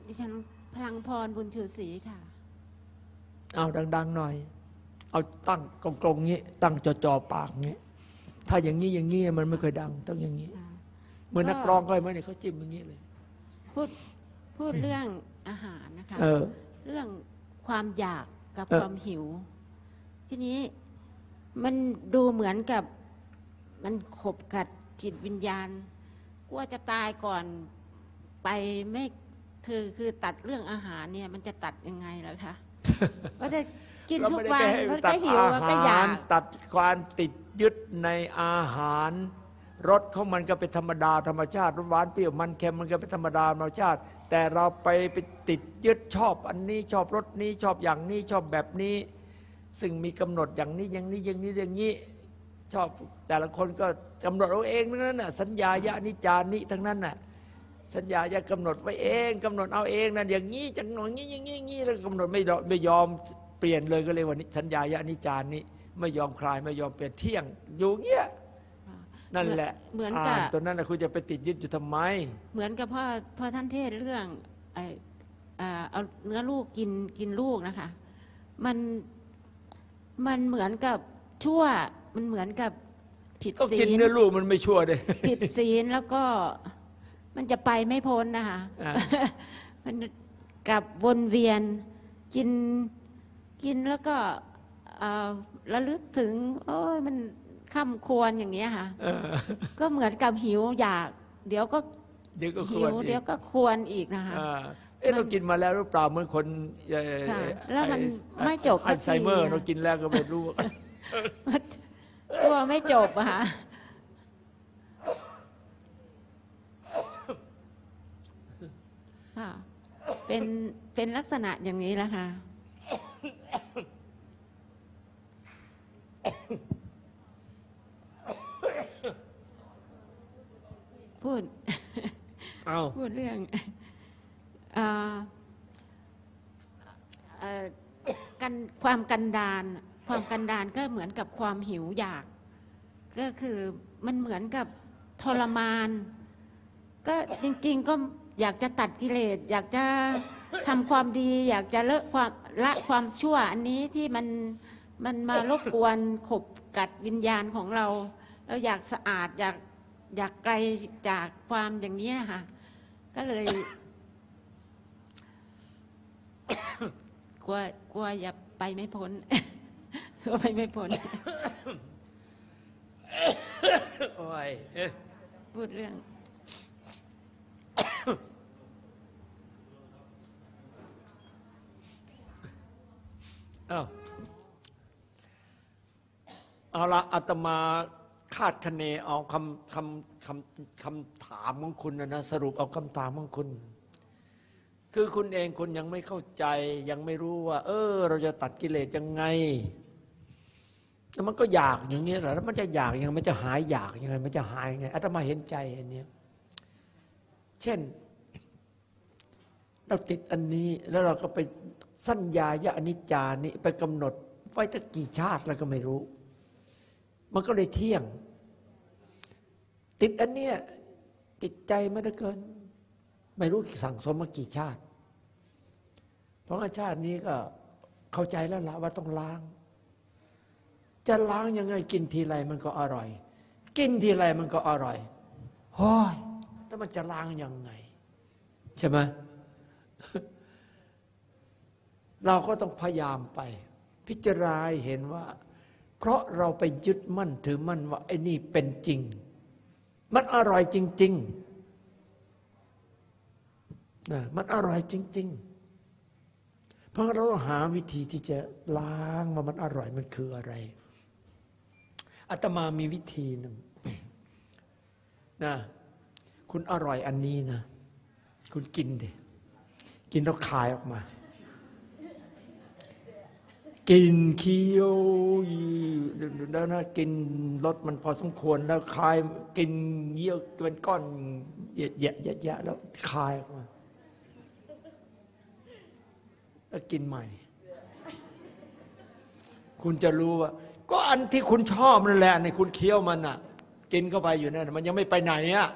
ดิฉันพลังพรบุญชูศรีค่ะ เอาดัง ๆ หน่อย เอาตั้งกลงๆงี้ ตั้งจอๆปากงี้ ถ้าอย่างนี้อย่างนี้มันไม่เคยดังต้องอย่างนี้เหมือนนักร้องก็เหมือนเนี่ยเขาจิ้มอย่างนี้เลย พูดพูดเรื่องอาหารนะคะเออ เรื่องความอยากกับเออ ความหิว ทีนี้มันดูเหมือนกับมันขบกัดจิตวิญญาณกลัวจะตายก่อนไปไม่คือคือตัดเรื่องอาหารเนี่ย มันจะตัดยังไงล่ะคะ ว่าจะกินเราทุกไม่ได้วันไปให้มันตัก็ดหิวอามันก็อหายารกตัดความติด ยึดในอาหารรสของมันก็เป็นธรรมดาธรรมชาติรสหวานเปรี้ยวมันเค็มมันก็เป็นธรรมดาธรรมชาติ แต่เราไปไปติดยึดชอบอันนี้ชอบรสนี้ชอบอย่างนี้ชอบแบบนี้ ซึ่งมีกำหนดอย่างนี้อย่างนี้อย่างนี้อย่างนี้ ชอบแต่ละคนก็กำหนดเอาเองนั้นน่ะสัญญายะนิจานิทั้งนั้นน่ะสัญญายะกำหนดไว้เองกำหนดเอาเองนั่นอย่างนี้จังหนดงี้อย่างนี้อย่างนี้แล้วกำหนดไม่ยอมไม่ยอมเปลี่ยนเลยก็เลยว่านิสัญญายะนิจานิ ไม่ยอมคลายไม่ยอมเปลี่ยนเที่ยง อยู่เงี้ยนั่นแหละเหมือนกับาตัวนั้นนะคุณจะไปติดยึดอยู่ทำไม เหมือนกับพ่อพ่อท่านเทศเรื่องไออ่าเอาเนื้อลูกกินกินลูกนะคะ มันมันเหมือนกับชั่วมันเหมือนกับผิดก็ศีกินลเนื้อลูกมันไม่ชั่วเลยผิดศีลแล้วก็มันจะไปไม่พ้นนะคะอ่ามันกลับวนเวียนกินกินแล้วก็เอ่อ ระลึกถึง โอ้ยมันข้ามควรอย่างเงี้ยค่ะเออก็เหมือนกับหิวอยาก เดี๋ยวก็เดี๋ยวก็คหิวรวอีกเดี๋ยวก็ควรอีกนะคะอ่าเอ๊ะเรากินมาแล้วหรือเปล่าเหมื่อนคนเอ่อค่ะแล้วมันอ้ไม่จบอัลไซเมอร์สักทีอะเรากินแล้วก็ไม่รู้กลัวไม่จบอะค่ะค่ะเป็นเป็นลักษณะอย่างนี้แหละค่ะ พูดเอาพูดเรื่องอ่าเอ่อกันความกันดานความกันดานก็เหมือนกับความหิวอยาก ก็คือมันเหมือนกับทรมาน ก็จริง ๆ ก็อยากจะตัดกิเลสอยากจะทำความดี อยากจะเลิกความละความชั่วอันนี้ที่มัน มันมารบกวนขบกัดวิญญาณของเรา เราอยากสะอาดอยากอยากไกลจากความอย่างนี้นะคะก็เลย กลัวกลัวอย่าไปไม่พ้นกลัวไปไม่พ้นโอ้ยเอ๊ะพูดเรื่องเอา เอาละอาตมาคาดคะเนเอาคำคำคำคำถามของคุณนะนะสรุปเอาคำถามของคุณ คือคุณเองคุณยังไม่เข้าใจ ยังไม่รู้ว่า เออ เราจะตัดกิเลสยังไงแล้วมันก็อยากอย่างเงี้ยเหรอแล้วมันจะอยากยังไงมันจะหายอยากยังไง มันจะหายยังไงอาตมาเห็นใจอันเนี้ยเช่น เราติดอันนี้แล้วเราก็ไปสัญญายะอนิจจานี่ไปกำหนดไว้ตั้งกี่ชาติแล้วก็ไม่รู้ มันก็เลยเที่ยง ติดอันเนี้ยติดใจมาเหลือเกิน ไม่รู้สั่งสมมากี่ชาติ เพราะชาตินี้ก็เข้าใจแล้วละว่าต้องล้าง จะล้างยังไงกินทีไรมันก็อร่อย กินทีไรมันก็อร่อยโอ้ยแล้วมันจะล้างยังไง ใช่ไหมเราก็ต้องพยายามไป พิจารณาเห็นว่า เพราะเราไปยึดมั่นถือมั่นว่าไอ้นี่เป็นจริง มันอร่อยจริงๆนะมันอร่อยจริง ๆ เพราะเราหาวิธีที่จะล้างว่ามันอร่อยมันคืออะไรอาตมามีวิธีหนึ่งนะคุณอร่อยอันนี้นะ คุณกินดิกินแล้วคายออกมา กินเคี้ยวแล้วนะกินรสมันพอสมควรแล้วคายกินเยี่ยวเป็นก้อนแยะแยะแยะแยะแล้วคายออกมาแล้วกินใหม่ คุณจะรู้ว่า ก็อันที่คุณชอบนั่นแหละในคุณเคี้ยวมันอะ กินเข้าไปอยู่นั่นมันยังไม่ไปไหนอะ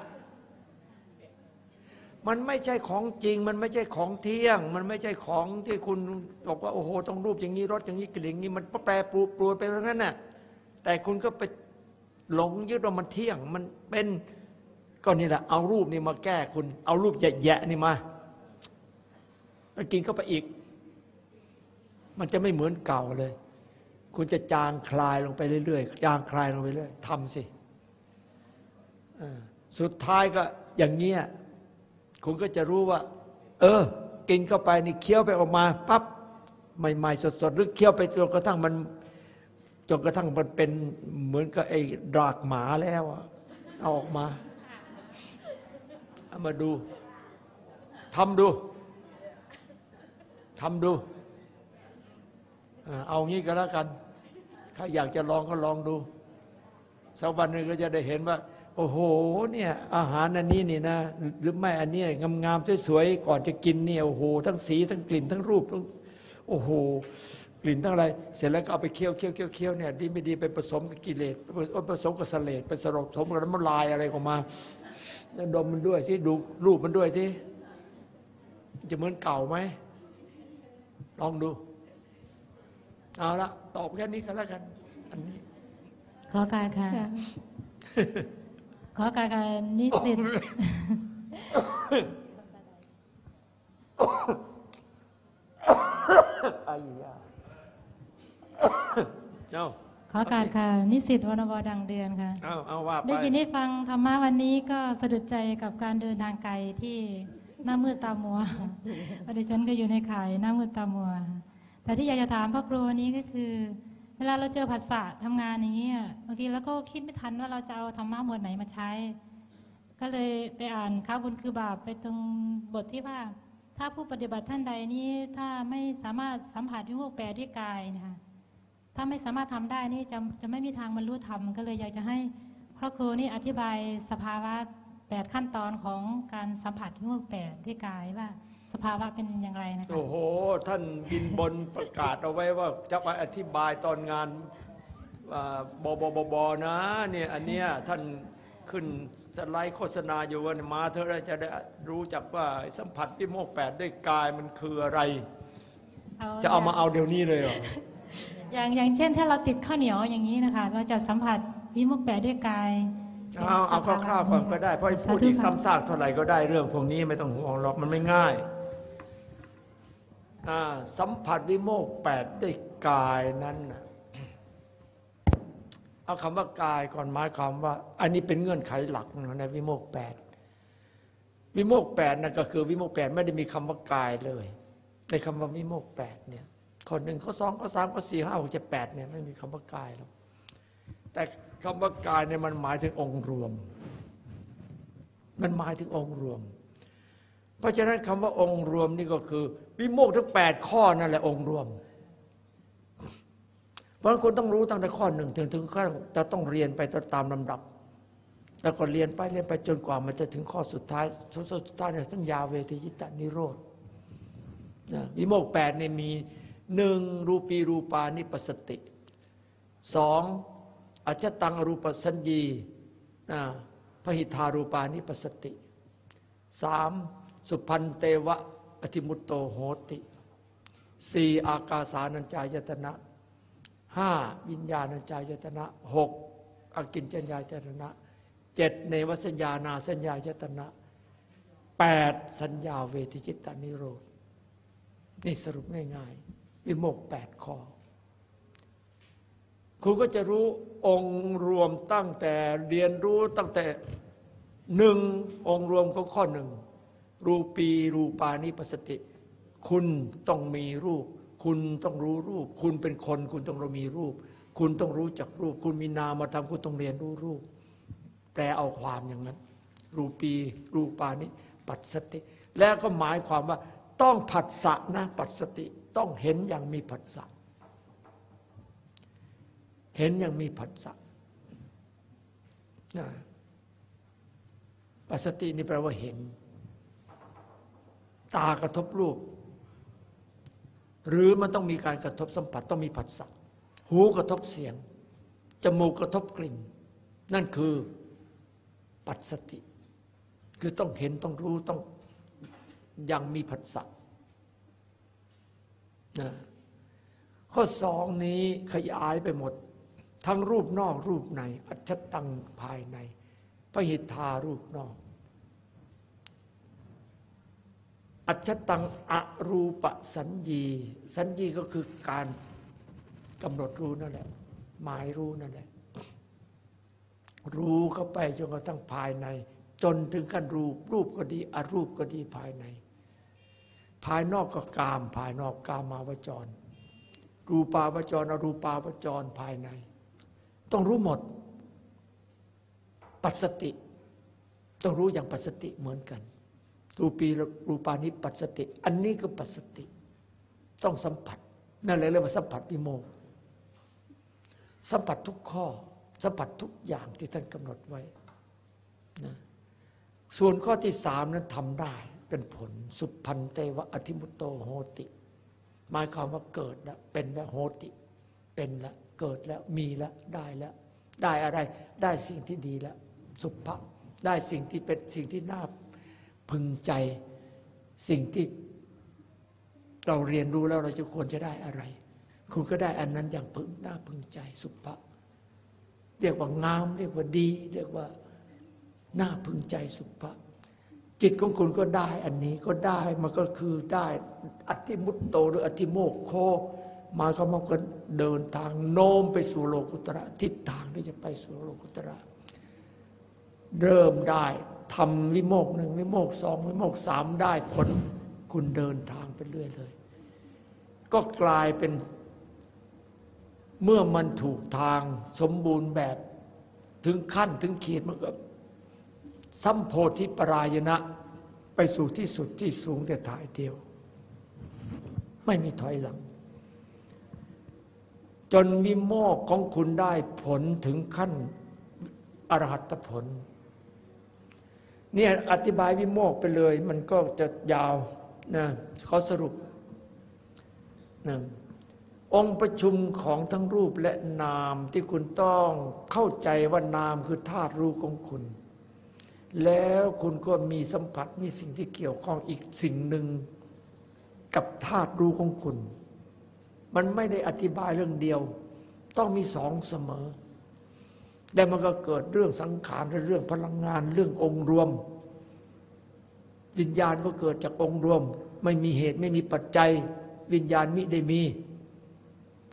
มันไม่ใช่ของจริง มันไม่ใช่ของเที่ยง มันไม่ใช่ของที่คุณบอกว่าโอ้โหต้องรูปอย่างนี้รสอย่างนี้กลิ่นอย่างนี้มันแปรปรวนปรวนไปทั้งนั้นน่ะแต่คุณก็ไปหลงยึดว่ามันเที่ยง มันเป็นก็นี่แหละเอารูปนี่มาแก้คุณ เอารูปแยะๆนี่มาแล้วกินเข้าไปอีก มันจะไม่เหมือนเก่าเลย คุณจะจางคลายลงไปเรื่อยๆจางคลายลงไปเรื่อยทำสิสุดท้ายก็อย่างเงี้ย คุณก็จะรู้ว่า เออ กินเข้าไปนี่เคี้ยวไปออกมาปั๊บใหม่ๆสดๆหรือเคี้ยวไปจนกระทั่งมันจนกระทั่งมันเป็นเหมือนกับไอ้ดากหมาแล้วอะเอาออกมาเอามาดูทำดูทำดูเอ่อเอางี้ก็แล้วกัน ถ้าอยากจะลองก็ลองดูสักวันหนึ่งก็จะได้เห็นว่า โอ้โหเนี่ยอาหารอันนี้นี่นะ หรือไม่อันเนี้ยงามๆสวยๆก่อนจะกินเนี่ยโอ้โหทั้งสีทั้งกลิ่นทั้งรูปทั้งโอ้โหกลิ่นทั้งอะไร เสร็จแล้วก็เอาไปเคี่ยวเคี่ยวเคี่ยวเคี่ยวเนี่ยดีไม่ดีไปผสมกับกิเลสผสมกับสเลดไปสลบสมกับน้ำลายอะไรออกมาแล้วดมมันด้วยสิดูรูปมันด้วยสิจะเหมือนเก่าไหมลองดู เอาละตอบแค่นี้ก็แล้วกัน อันนี้ขอการค่ะ อการค่ะนิสิตไอ้ยาเอาขอการค่ะ นิสิตวนวดังเดือนค่ะ เอาเอาว่าไปได้ยินได้ฟังธรรมะวันนี้ก็สะดุดใจกับการเดินทางไกลที่หน้ามืดตามัวเพราะดิฉันก็อยู่ในข่ายหน้ามืดตามัว แต่ที่อยากจะถามพระครูวันนี้ก็คือ เวลาเราเจอผัสสะทำงานอย่างนี้ยบางทีเราก็คิดไม่ทันว่าเราจะเอาธรรมะหมวดไหนมาใช้ ก็เลยไปอ่านข้าวบุญคือบาปไปตรงบทที่ว่า ถ้าผู้ปฏิบัติท่านใดนี้ถ้าไม่สามารถสัมผัสวิโมกแปดด้วยกายนะคะถ้าไม่สามารถทำได้นี่จะจะไม่มีทางบรรลุธรรมก็เลยอยากจะให้พระครูนี่อธิบายสภาวะแปดขั้นตอนของการสัมผัสวิโมกแปดด้วยกายว่า สภาวะเป็นอย่างไรนะคะ โอ้โห ท่านบินบนประกาศเอาไว้ว่าจะไปอธิบายตอนงานอ่าบบบบบนะเนี่ยอันเนี้ยท่านขึ้นสไลด์โฆษณาอยู่ว่ามาเธอะจะได้รู้จักว่าสัมผัสวิโมกข์แปดด้วยกายมันคืออะไร จะเอามาเอาเดี๋ยวนี้เลยเหรออย่างอย่างเช่นถ้าเราติดข้าวเหนียวอย่างนี้นะคะ เราจะสัมผัสวิโมกข์แปดด้วยกายเอาเอาคร่าวๆก่อนก็ได้เพราะพูดอีกซ้ำซากเท่าไหร่ก็ได้เรื่องพวกนี้ไม่ต้องห่วงหรอกมันไม่ง่ายอ่า สัมผัสวิโมกข์แปดด้วยกายนั้นนะเอาคำว่ากายก่อนหมายความว่า อันนี้เป็นเงื่อนไขหลักในวิโมกข์แปดวิโมกข์แปดนั่นก็คือวิโมกข์แปดไม่ได้มีคำว่ากายเลยในคำว่าวิโมกข์แปดเนี่ยข้อหนึ่งข้อสองข้อสามข้อสี่ห้าหกเจ็ดแปดเนี่ยไม่มีคำว่ากายหรอกแต่คำว่ากายเนี่ยมันหมายถึงองค์รวม มันหมายถึงองค์รวม เพราะฉะนั้นคำว่าองค์รวมนี่ก็คือวิโมกทั้งแปดข้อนั่นแหละองค์รวม เพราะฉะนั้นคุณต้องรู้ตั้งแต่ข้อหนึ่งถึงถึงข้อจะต้องเรียนไปตามลำดับ แล้วก็เรียนไปเรียนไปจนกว่ามันจะถึงข้อสุดท้ายสุดสุดท้ายเนี่ยสัญญาเวทียิตานิโรธวิโมกแปดเนี่ยมีหนึ่งรูปีรูปานิปสติสองอจจตังอรูปสัญญีนะพหิทารูปานิปสติสาม สุพันเตวะอธิมุตโตโหติสี่อากาสานัญจายตนะห้าวิญญาณัญจายตนะหกอกินจัญญายตนะเจ็ดเนวสัญญานาสัญญายตนะแปดสัญญาเวทิจิตานิโรธนี่สรุปง่ายๆ วิโมกแปดข้อคุณก็จะรู้องค์รวมตั้งแต่เรียนรู้ตั้งแต่หนึ่งองค์รวมของข้อหนึ่ง รูปีรูปานิปสติ คุณต้องมีรูป คุณต้องรู้รูป คุณเป็นคน คุณต้องมีรูป คุณต้องรู้จักรูป คุณมีนามธรรมคุณต้องเรียนรู้รูปแปลเอาความอย่างนั้น รูปีรูปานิปัสสติ แล้วก็หมายความว่า ต้องผัสสะนะปัสสติ ต้องเห็นอย่างมีผัสสะเห็นอย่างมีผัสสะนะปัสสตินี่แปลว่าเห็น ตากระทบรูป หรือมันต้องมีการกระทบสัมผัสต้องมีผัสสะหูกระทบเสียง จมูกกระทบกลิ่น นั่นคือปัสสติ คือต้องเห็นต้องรู้ต้องยังมีผัสสะนะข้อสองนี้ขยายไปหมด ทั้งรูปนอกรูปใน อัจฉตังภายในพระหิทธารูปนอก อัจฉตังอรูปสัญญี สัญญีก็คือการกำหนดรู้นั่นแหละ หมายรู้นั่นแหละ รู้เข้าไปจนกระทั่งภายใน จนถึงขั้นรูป รูปก็ดีอรูปก็ดีภายใน ภายนอกก็กาม ภายนอกกามาวจร รูปาวจร อรูปาวจรภายใน ต้องรู้หมด ปัสสติ ต้องรู้อย่างปัสสติเหมือนกัน รูปีรูปานิปัสสติ อันนี้ก็ปัสสติ ต้องสัมผัส นั่นเลยเรียกว่าสัมผัสวิโมกข์สัมผัสทุกข้อ สัมผัสทุกอย่างที่ท่านกำหนดไว้นะส่วนข้อที่สามนั้นทำได้เป็นผล สุพันเตวะอธิมุตโตโหติ หมายความว่าเกิดแล้วเป็นแล้วโหติ เป็นแล้วเกิดแล้วมีแล้วได้แล้ว ได้อะไรได้สิ่งที่ดีแล้ว สุภะได้สิ่งที่เป็นสิ่งที่น่า พึงใจสิ่งที่เราเรียนรู้แล้วเราจะควรจะได้อะไร คุณก็ได้อันนั้นอย่างพึงน่าพึงใจสุภะเรียกว่างาม เรียกว่าดี เรียกว่าน่าพึงใจสุภะจิตของคุณก็ได้อันนี้ก็ได้มันก็คือได้อธิมุตโตหรืออธิโมกโคมายความว่าก็เดินทางโน้มไปสู่โลกุตระทิศทางที่จะไปสู่โลกุตระ เริ่มได้ ทำวิโมกหนึ่งวิโมกสองวิโมกสามได้ผลคุณเดินทางไปเรื่อยเลย ก็กลายเป็นเมื่อมันถูกทางสมบูรณ์แบบถึงขั้นถึงขีดมันก็สัมโพธิปรายณะไปสู่ที่สุดที่สูงแต่ถ่ายเดียว ไม่มีถอยหลัง จนวิโมกข์ของคุณได้ผลถึงขั้นอรหัตผล เนี่ยอธิบายวิโมกไปเลย มันก็จะยาวนะเขาสรุปนะองค์ประชุมของทั้งรูปและนามที่คุณต้องเข้าใจว่านามคือธาตุรู้ของคุณ แล้วคุณก็มีสัมผัสมีสิ่งที่เกี่ยวข้องอีกสิ่งหนึ่งกับธาตุรู้ของคุณ มันไม่ได้อธิบายเรื่องเดียว ต้องมีสองเสมอ แต่มันก็เกิดเรื่องสังขารเรื่องพลังงานเรื่ององค์รวม วิญญาณก็เกิดจากองค์รวม ไม่มีเหตุไม่มีปัจจัย วิญญาณมิได้มี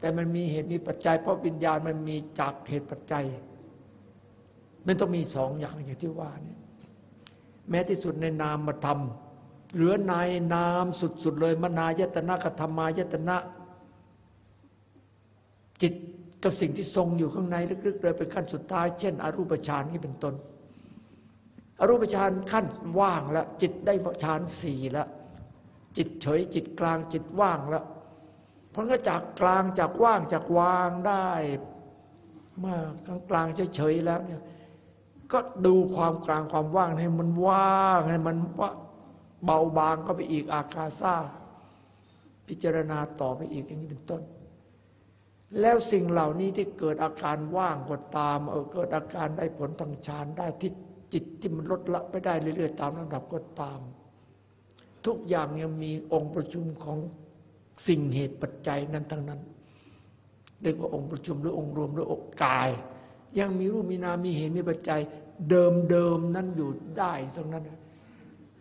แต่มันมีเหตุมีปัจจัย เพราะวิญญาณมันมีจากเหตุปัจจัย มันต้องมีสองอย่างอย่างที่ว่าเนี่ยแม้ที่สุดในนามมาทำเหลือในนามสุดๆเลยมนายตนะกธรรมายตนะ จิต กับสิ่งที่ทรงอยู่ข้างในลึกๆเลยเป็นขั้นสุดท้าย เช่น อรูปฌานนี่เป็นต้น อรูปฌานขั้นว่างแล้วจิตได้ฌานสี่แล้วจิตเฉยจิตกลางจิตว่างแล้วเพราะก็จากกลางจากว่างจากวางได้มากลางกลางเฉยๆแล้วเนี่ยก็ดูความกลางความว่างให้มันว่างให้มันว่าเบาบางก็ไปอีกอากาซ่าพิจารณาต่อไปอีกอย่างนี้เป็นต้น แล้วสิ่งเหล่านี้ที่เกิดอาการว่างก็ตามเออเกิดอาการได้ผลทางฌานได้ที่จิตที่มันลดละไปได้เรื่อยๆ ตามลำดับก็ตาม ทุกอย่างยังมีองค์ประชุมของสิ่งเหตุปัจจัยนั้นทั้งนั้นเรียกว่าองค์ประชุมหรือองค์รวมหรือองค์กาย ยังมีรูปมีนามมีเหตุมีปัจจัยเดิมเดิมนั้นอยู่ได้ตรงนั้น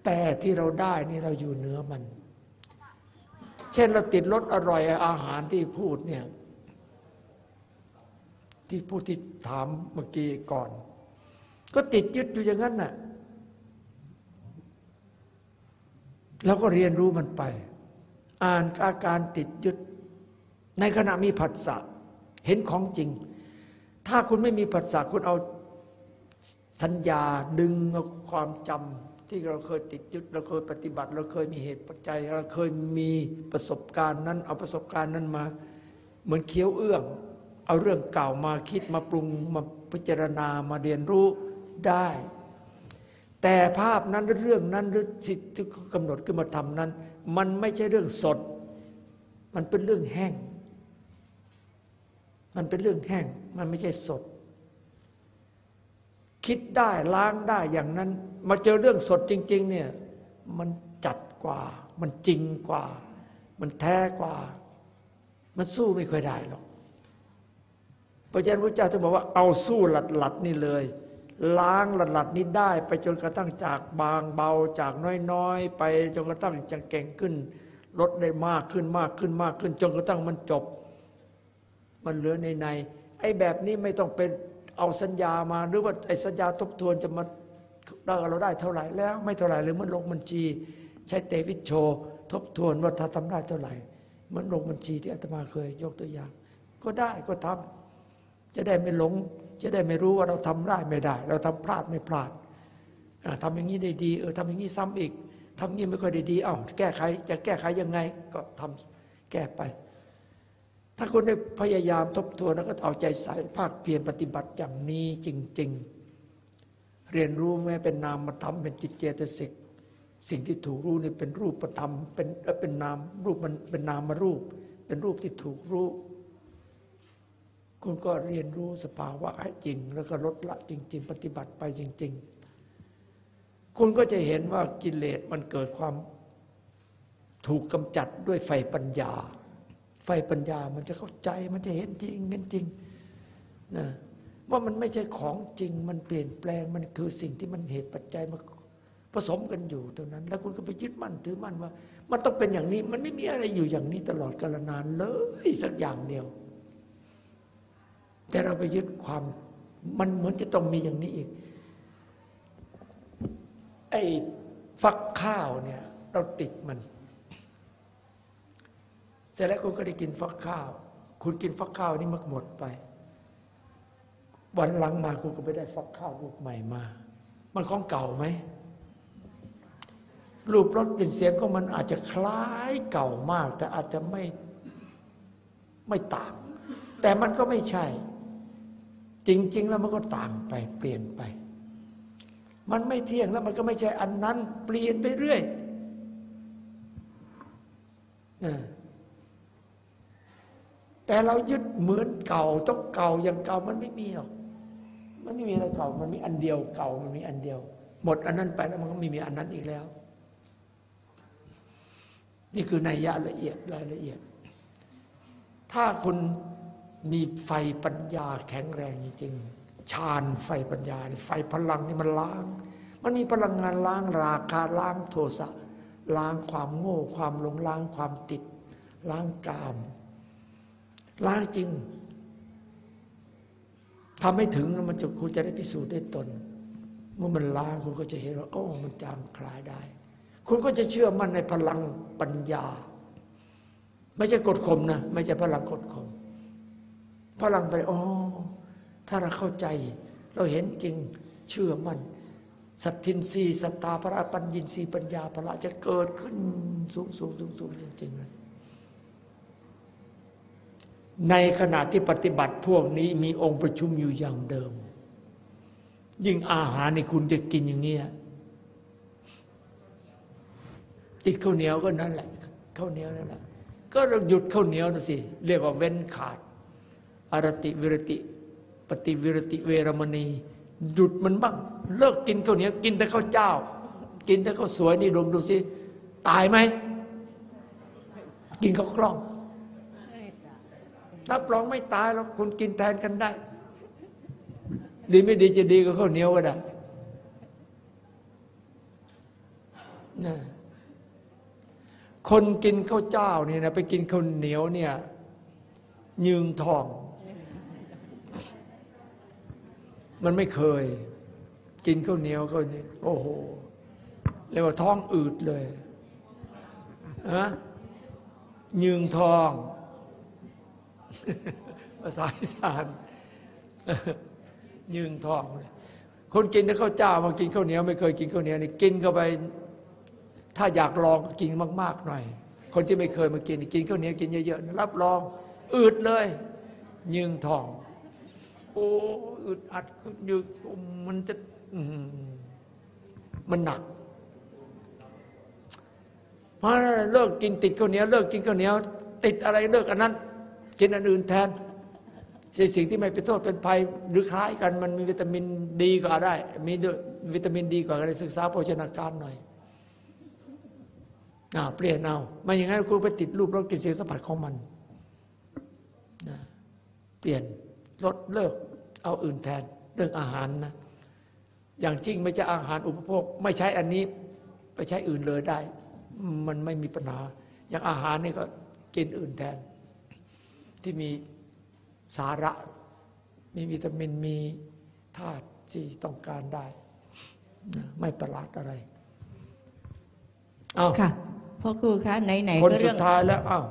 แต่ที่เราได้นี่เราอยู่เหนือมัน เช่นเราติดรสอร่อยอาหารที่พูดเนี่ย ที่ผู้ที่ถามเมื่อกี้ก่อน ก็ติดยึดอยู่อย่างนั้นน่ะแล้วก็เรียนรู้มันไป อ่านอาการติดยึด ในขณะมีผัสสะเห็นของจริง ถ้าคุณไม่มีผัสสะคุณเอาสัญญาดึงเอาความจำที่เราเคยติดยึดเราเคยปฏิบัติ เราเคยมีเหตุปัจจัย เราเคยมีประสบการณ์นั้น เอาประสบการณ์นั้นมา เหมือนเคี้ยวเอื้อง เอาเรื่องเก่ามาคิดมาปรุงมาพิจารณามาเรียนรู้ได้ แต่ภาพนั้นหรือเรื่องนั้นหรือสิทธิ์ที่กำหนดขึ้นมาทำนั้น มันไม่ใช่เรื่องสด มันเป็นเรื่องแห้ง มันเป็นเรื่องแห้ง มันไม่ใช่สด คิดได้ล้างได้อย่างนั้น มาเจอเรื่องสดจริง ๆ เนี่ยมันจัดกว่า มันจริงกว่า มันแท้กว่า มันสู้ไม่ค่อยได้หรอก พระเจ้าพระเจ้าถึงบอกว่าเอาสู้หลัดหลัดนี่เลย ล้างหลัดหลัดนี้ได้ ไปจนกระทั่งจากบางเบาจากน้อยๆ ไปจนกระทั่งจะเก่งขึ้น ลดได้มากขึ้นมากขึ้นมากขึ้น จนกระทั่งมันจบ มันเหลือในในไอ้แบบนี้ไม่ต้องเป็นเอาสัญญามาหรือว่าไอ้สัญญาทบทวนจะมาได้เราได้เท่าไหร่แล้ว ไม่เท่าไหร่หรือมันลงบัญชี ใช้เตวิชโช ทบทวนว่าถ้าทำได้เท่าไหร่เหมือนลงบัญชีที่อาตมาเคยยกตัวอย่าง ก็ได้ก็ทำ จะได้ไม่หลง จะได้ไม่รู้ว่าเราทำได้ไม่ได้ เราทำพลาดไม่พลาดอ่าทำอย่างนี้ได้ดีเออทำอย่างนี้ซ้ำอีกทำอย่างนี้ไม่ค่อยได้ดีเอ้าแก้ไขจะแก้ไขยังไงก็ทำแก้ไป ถ้าคุณได้พยายามทบทวนแล้วก็เอาใจใส่ภาคเพียรปฏิบัติอย่างนี้จริง ๆ เรียนรู้แม้เป็นนามธรรมเป็นจิตเจตสิกสิ่งที่ถูกรู้นี่เป็นรูปธรรมเป็นเอ่อเป็นนามรูปมันเป็นนามรูป เป็นรูปที่ถูกรู้ คุณก็เรียนรู้สภาวะให้จริง แล้วก็ลดละจริง ๆ ปฏิบัติไปจริง ๆ คุณก็จะเห็นว่ากิเลสมันเกิดความถูกกำจัดด้วยไฟปัญญา ไฟปัญญามันจะเข้าใจมันจะเห็นจริงเห็นจริงนะว่ามันไม่ใช่ของจริง มันเปลี่ยนแปลงมันคือสิ่งที่มันเหตุปัจจัยมาผสมกันอยู่ตรงนั้น แล้วคุณก็ไปยึดมั่นถือมั่นว่า มันต้องเป็นอย่างนี้ มันไม่มีอะไรอยู่อย่างนี้ตลอดกาลนานเลยสักอย่างเดียว แต่เราไปยึดความมันเหมือนจะต้องมีอย่างนี้อีก ไอ้ฟักข้าวเนี่ย เราติดมัน เสร็จแล้วคุณก็ได้กินฟักข้าว คุณกินฟักข้าวนี่มันหมดไป วันหลังมาคุณก็ไปได้ฟักข้าวลูกใหม่มา มันของเก่าไหมรูปรสกลิ่นเสียงของมันอาจจะคล้ายเก่ามาก แต่อาจจะไม่ไม่ต่าง แต่มันก็ไม่ใช่ จริง ๆ แล้วมันก็ต่างไปเปลี่ยนไป มันไม่เที่ยงแล้วมันก็ไม่ใช่อันนั้น เปลี่ยนไปเรื่อยแต่เรายึดเหมือนเก่าต้องเก่าอย่างเก่ามันไม่มีหรอกมันไม่มีอะไรเก่า มันมีอันเดียวเก่ามันมีอันเดียว หมดอันนั้นไปแล้วมันก็ไม่มีอันนั้นอีกแล้ว นี่คือในยะละเอียดรายละเอียด ถ้าคุณ มีไฟปัญญาแข็งแรงจริงๆฌานไฟปัญญาไฟพลังนี่มันล้าง มันมีพลังงานล้างราคาล้างโทสะล้างความโง่ความหลงล้างความติด ล้างกาม ล้างจริงทำให้ถึงมันจะคุณจะได้พิสูจน์ได้ตน เมื่อมันล้างคุณก็จะเห็นว่าโอ้มันจางคลายได้ คุณก็จะเชื่อมั่นในพลังปัญญา ไม่ใช่กดข่มนะ ไม่ใช่พลังกดข่ม พลังไปอ๋อถ้าเราเข้าใจ เราเห็นจริงเชื่อมั่นสัตทินรีสัตตาพระปัญญินรีปัญญาพระจะเกิดขึ้นสูงสูงสูงสูงจริงๆเลยในขณะที่ปฏิบัติพวกนี้มีองค์ประชุมอยู่อย่างเดิม ยิ่งอาหารในคุณจะกินอย่างเนี้ยติดข้าวเหนียวก็นั่นแหละข้าวเหนียวนั่นแหละก็เราหยุดข้าวเหนียวนะสิ เรียกว่าเว้นขาด อรติวิรติปฏิวิรติเวรมณี หยุดมันบ้าง เลิกกินข้าวเหนียวกินแต่ข้าวเจ้า กินแต่ข้าวสวยนี่ดมดูสิตายไหม กินข้าวกล้องรับรองไม่ตายหรอกคุณกินแทนกันได้ ดีไม่ดีจะดีก็ข้าวเหนียวก็ได้นะคนกินข้าวเจ้าเนี่ยนะไปกินข้าวเหนียวเนี่ยยืงทอง มันไม่เคย กินข้าวเหนียวก็นี่โอ้โหเรียกว่าท้องอืดเลยฮะยืงทอง ภาษาอีสานยืงทองเลยคนกินแต่ข้าวเจ้ามากินข้าวเหนียวไม่เคยกินข้าวเหนียวนี่กินเข้าไป ถ้าอยากลองกินมาก ๆ หน่อย คนที่ไม่เคยมากิน กินข้าวเหนียวกินเยอะๆรับรอง อืดเลย ยืงทอง โอ้อึดอัดขึ้นยืดมันจะมันหนักเพราะเลิกกินติดข้าวเหนียวเลิกกินข้าวเหนียว ติดอะไรเลิกอันนั้น กินอันอื่นแทนสิ่งที่ไม่เป็นโทษเป็นภัยหรือคล้ายกัน มันมีวิตามินดีกว่าได้ มีวิตามินดีกว่าก็ได้ศึกษาโภชนาการหน่อยอ่าเปลี่ยนเอาไม่อย่างนั้นคุณไปติดรูปรสกลิ่นเสียงสัมผัสของมันเปลี่ยนลดเลิก เอาอื่นแทนเรื่องอาหารนะอย่างจริงไม่ใช่อาหารอุปโภค ไม่ใช้อันนี้ไปใช้อื่นเลยได้ มันไม่มีปัญหา อย่างอาหารนี่ก็กินอื่นแทน ที่มีสาระ มีวิตามินมีธาตุที่ต้องการได้นะไม่ประหลาดอะไรอ้าวค่ะพ่อครูคะไหนคนๆก็สุเรื่อดงท้ายแล้วอ้าว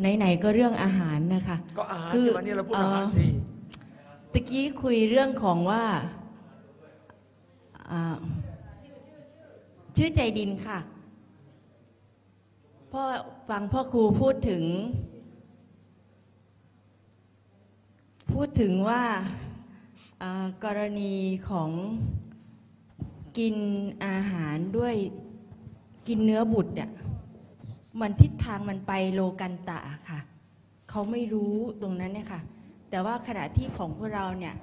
ไหนๆก็เรื่องอาหารนะคะ ก็อาหารคือที่วันนี้เราพูดอาหารเอ่อสี่ตะกี้คุยเรื่องของว่าชื่อใจดินค่ะพ่อฟังพ่อครูพูดถึง พูดถึงว่าอ่ากรณีของกินอาหารด้วยกินเนื้อบุตรเนี่ยมันทิศทางมันไปโลกันตะค่ะ เขาไม่รู้ตรงนั้นเนี่ยค่ะ แต่ว่าขณะที่ของพวกเราเนี่ย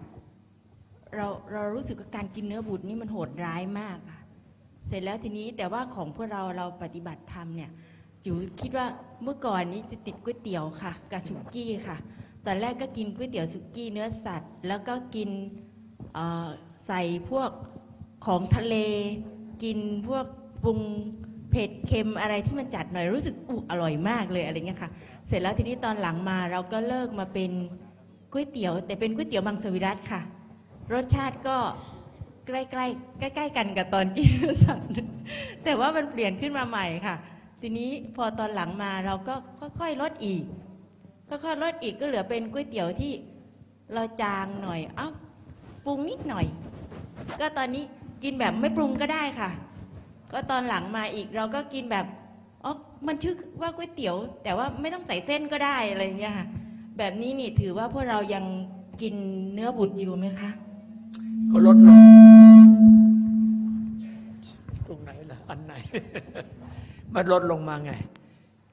เราเรารู้สึกว่าการกินเนื้อบุตรนี่มันโหดร้ายมากค่ะเสร็จแล้วทีนี้แต่ว่าของพวกเราเราปฏิบัติธรรมเนี่ยจิ๋วคิดว่าเมื่อก่อนนี้จะติดก๋วยเตี๋ยวค่ะกับสุกี้ค่ะตอนแรกก็กินก๋วยเตี๋ยวสุกี้เนื้อสัตว์ แล้วก็กินใส่พวกของทะเล กินพวกปรุงเผ็ดเค็มอะไรที่มันจัดหน่อยรู้สึกอุอร่อยมากเลยอะไรเงี้ยค่ะ เสร็จแล้วทีนี้ตอนหลังมาเราก็เลิกมาเป็น ก๋วยเตี๋ยว แต่เป็นก๋วยเตี๋ยวมังสวิรัตค่ะ รสชาติก็ใกล้ๆใกล้ๆกันกับตอนกินเนื้อสัตว์แต่ว่ามันเปลี่ยนขึ้นมาใหม่ค่ะ ทีนี้พอตอนหลังมาเราก็ค่อยๆลดอีกค่อยๆลดอีกก็เหลือเป็นก๋วยเตี๋ยวที่เราจางหน่อยเอ้าปรุงนิดหน่อย ก็ตอนนี้กินแบบไม่ปรุงก็ได้ค่ะ ก็ตอนหลังมาอีกเราก็กินแบบอ๋อมันชื่อว่าก๋วยเตี๋ยว แต่ว่าไม่ต้องใส่เส้นก็ได้อะไรเงี้ยค่ะ แบบนี้นี่ถือว่าพวกเรายังกินเนื้อบุตรอยู่ไหมคะ ก็ลดลง ตรงไหนล่ะ อันไหน มันลดลงมาไง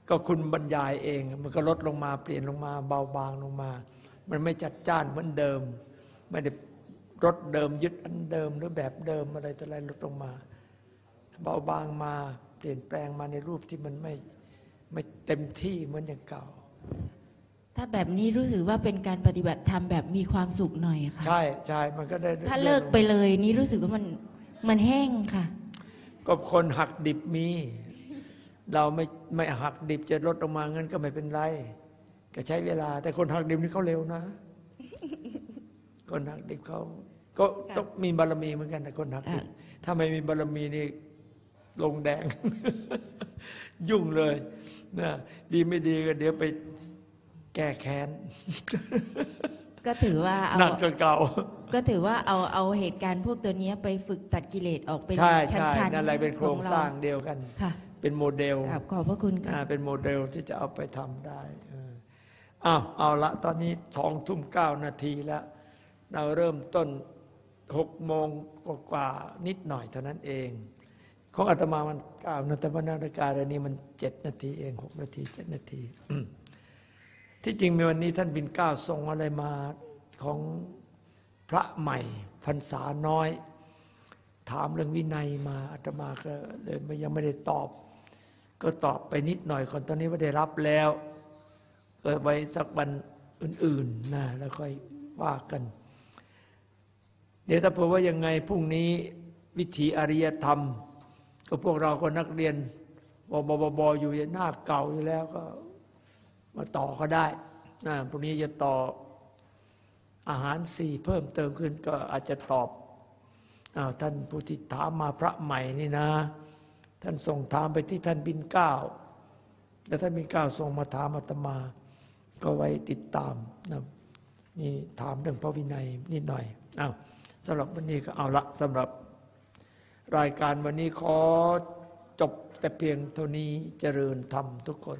ก็คุณบรรยายเอง มันก็ลดลงมาเปลี่ยนลงมา เบาบางลงมา มันไม่จัดจ้านเหมือนเดิม ไม่ได้รถเดิมยึดอันเดิมหรือแบบเดิมอะไรแต่อะไรลดลงมา เบาบางมาเปลี่ยนแปลงมาในรูปที่มันไม่ไม่เต็มที่เหมือนอย่างเก่า ถ้าแบบนี้รู้สึกว่าเป็นการปฏิบัติธรรมแบบมีความสุขหน่อยค่ะ ใช่ใช่มันก็ได้ถ้าเลิกไปเลยนี่รู้สึกว่ามันมันแห้งค่ะ ก็คนหักดิบมี เราไม่ไม่หักดิบจะลดลงมาเงินก็ไม่เป็นไร ก็ใช้เวลา แต่คนหักดิบนี่เขาเร็วนะ คนหักดิบเขาก็ค่ะต้องมีบารมีเหมือนกันแต่คนหักดิบอะถ้าไม่มีบารมีนี่ลงแดง ยุ่งเลยนะดีไม่ดีก็เดี๋ยวไป แก้แค้น ก็ถือว่าเอาหนักกว่าเก่า ก็ถือว่าเอาเอาเหตุการณ์พวกตัวเนี้ยไปฝึกตัดกิเลสออกเป็นใช่ชั้ใช่นๆนั่นอะไรเป็นโครงสร้างเดียวกัน ค่ะเป็นโมเดลกราบขอบพระคุณค่ะ อ่าเป็นโมเดลที่จะเอาไปทำได้เอออ้าวเอาละตอนนี้สองทุ่มเก้านาทีแล้ว เราเริ่มต้นหกโมงกว่าๆนิดหน่อยเท่านั้นเอง ของอาตมามันเก้านาฬิกานาฬิกาเดี๋ยวนี้มันเจ็ดนาทีเองหกนาทีเจ็ดนาที ที่จริงมีวันนี้ท่านบินเก้าส่งอะไรมาของพระใหม่พรรษาน้อย ถามเรื่องวินัยมาอาตมาก็เลยยังไม่ได้ตอบ ก็ตอบไปนิดหน่อยก่อนตอนนี้ว่าได้รับแล้วก็ไว้สักวันอื่นๆนะแล้วค่อยว่ากัน เดี๋ยวถ้าเผื่อว่ายังไงพรุ่งนี้วิถีอริยธรรม ก็พวกเราก็นักเรียนบบบบบอยู่หน้าเก่าอยู่แล้วก็ มาต่อก็ได้นะพรุ่งนี้จะต่ออาหารสี่เพิ่มเติมขึ้นก็อาจจะตอบอท่านผู้ที่ถามมาพระใหม่นี่นะ ท่านส่งถามไปที่ท่านบินเก้าแล้วท่านบินเก้าส่งมาถามอาตมา ก็ไว้ติดตามนะนี่ถามเรื่องพระวินัยนิดหน่อยอ้าวสำหรับวันนี้ก็เอาละสำหรับรายการวันนี้ขอจบแต่เพียงเท่านี้เจริญธรรมทุกคน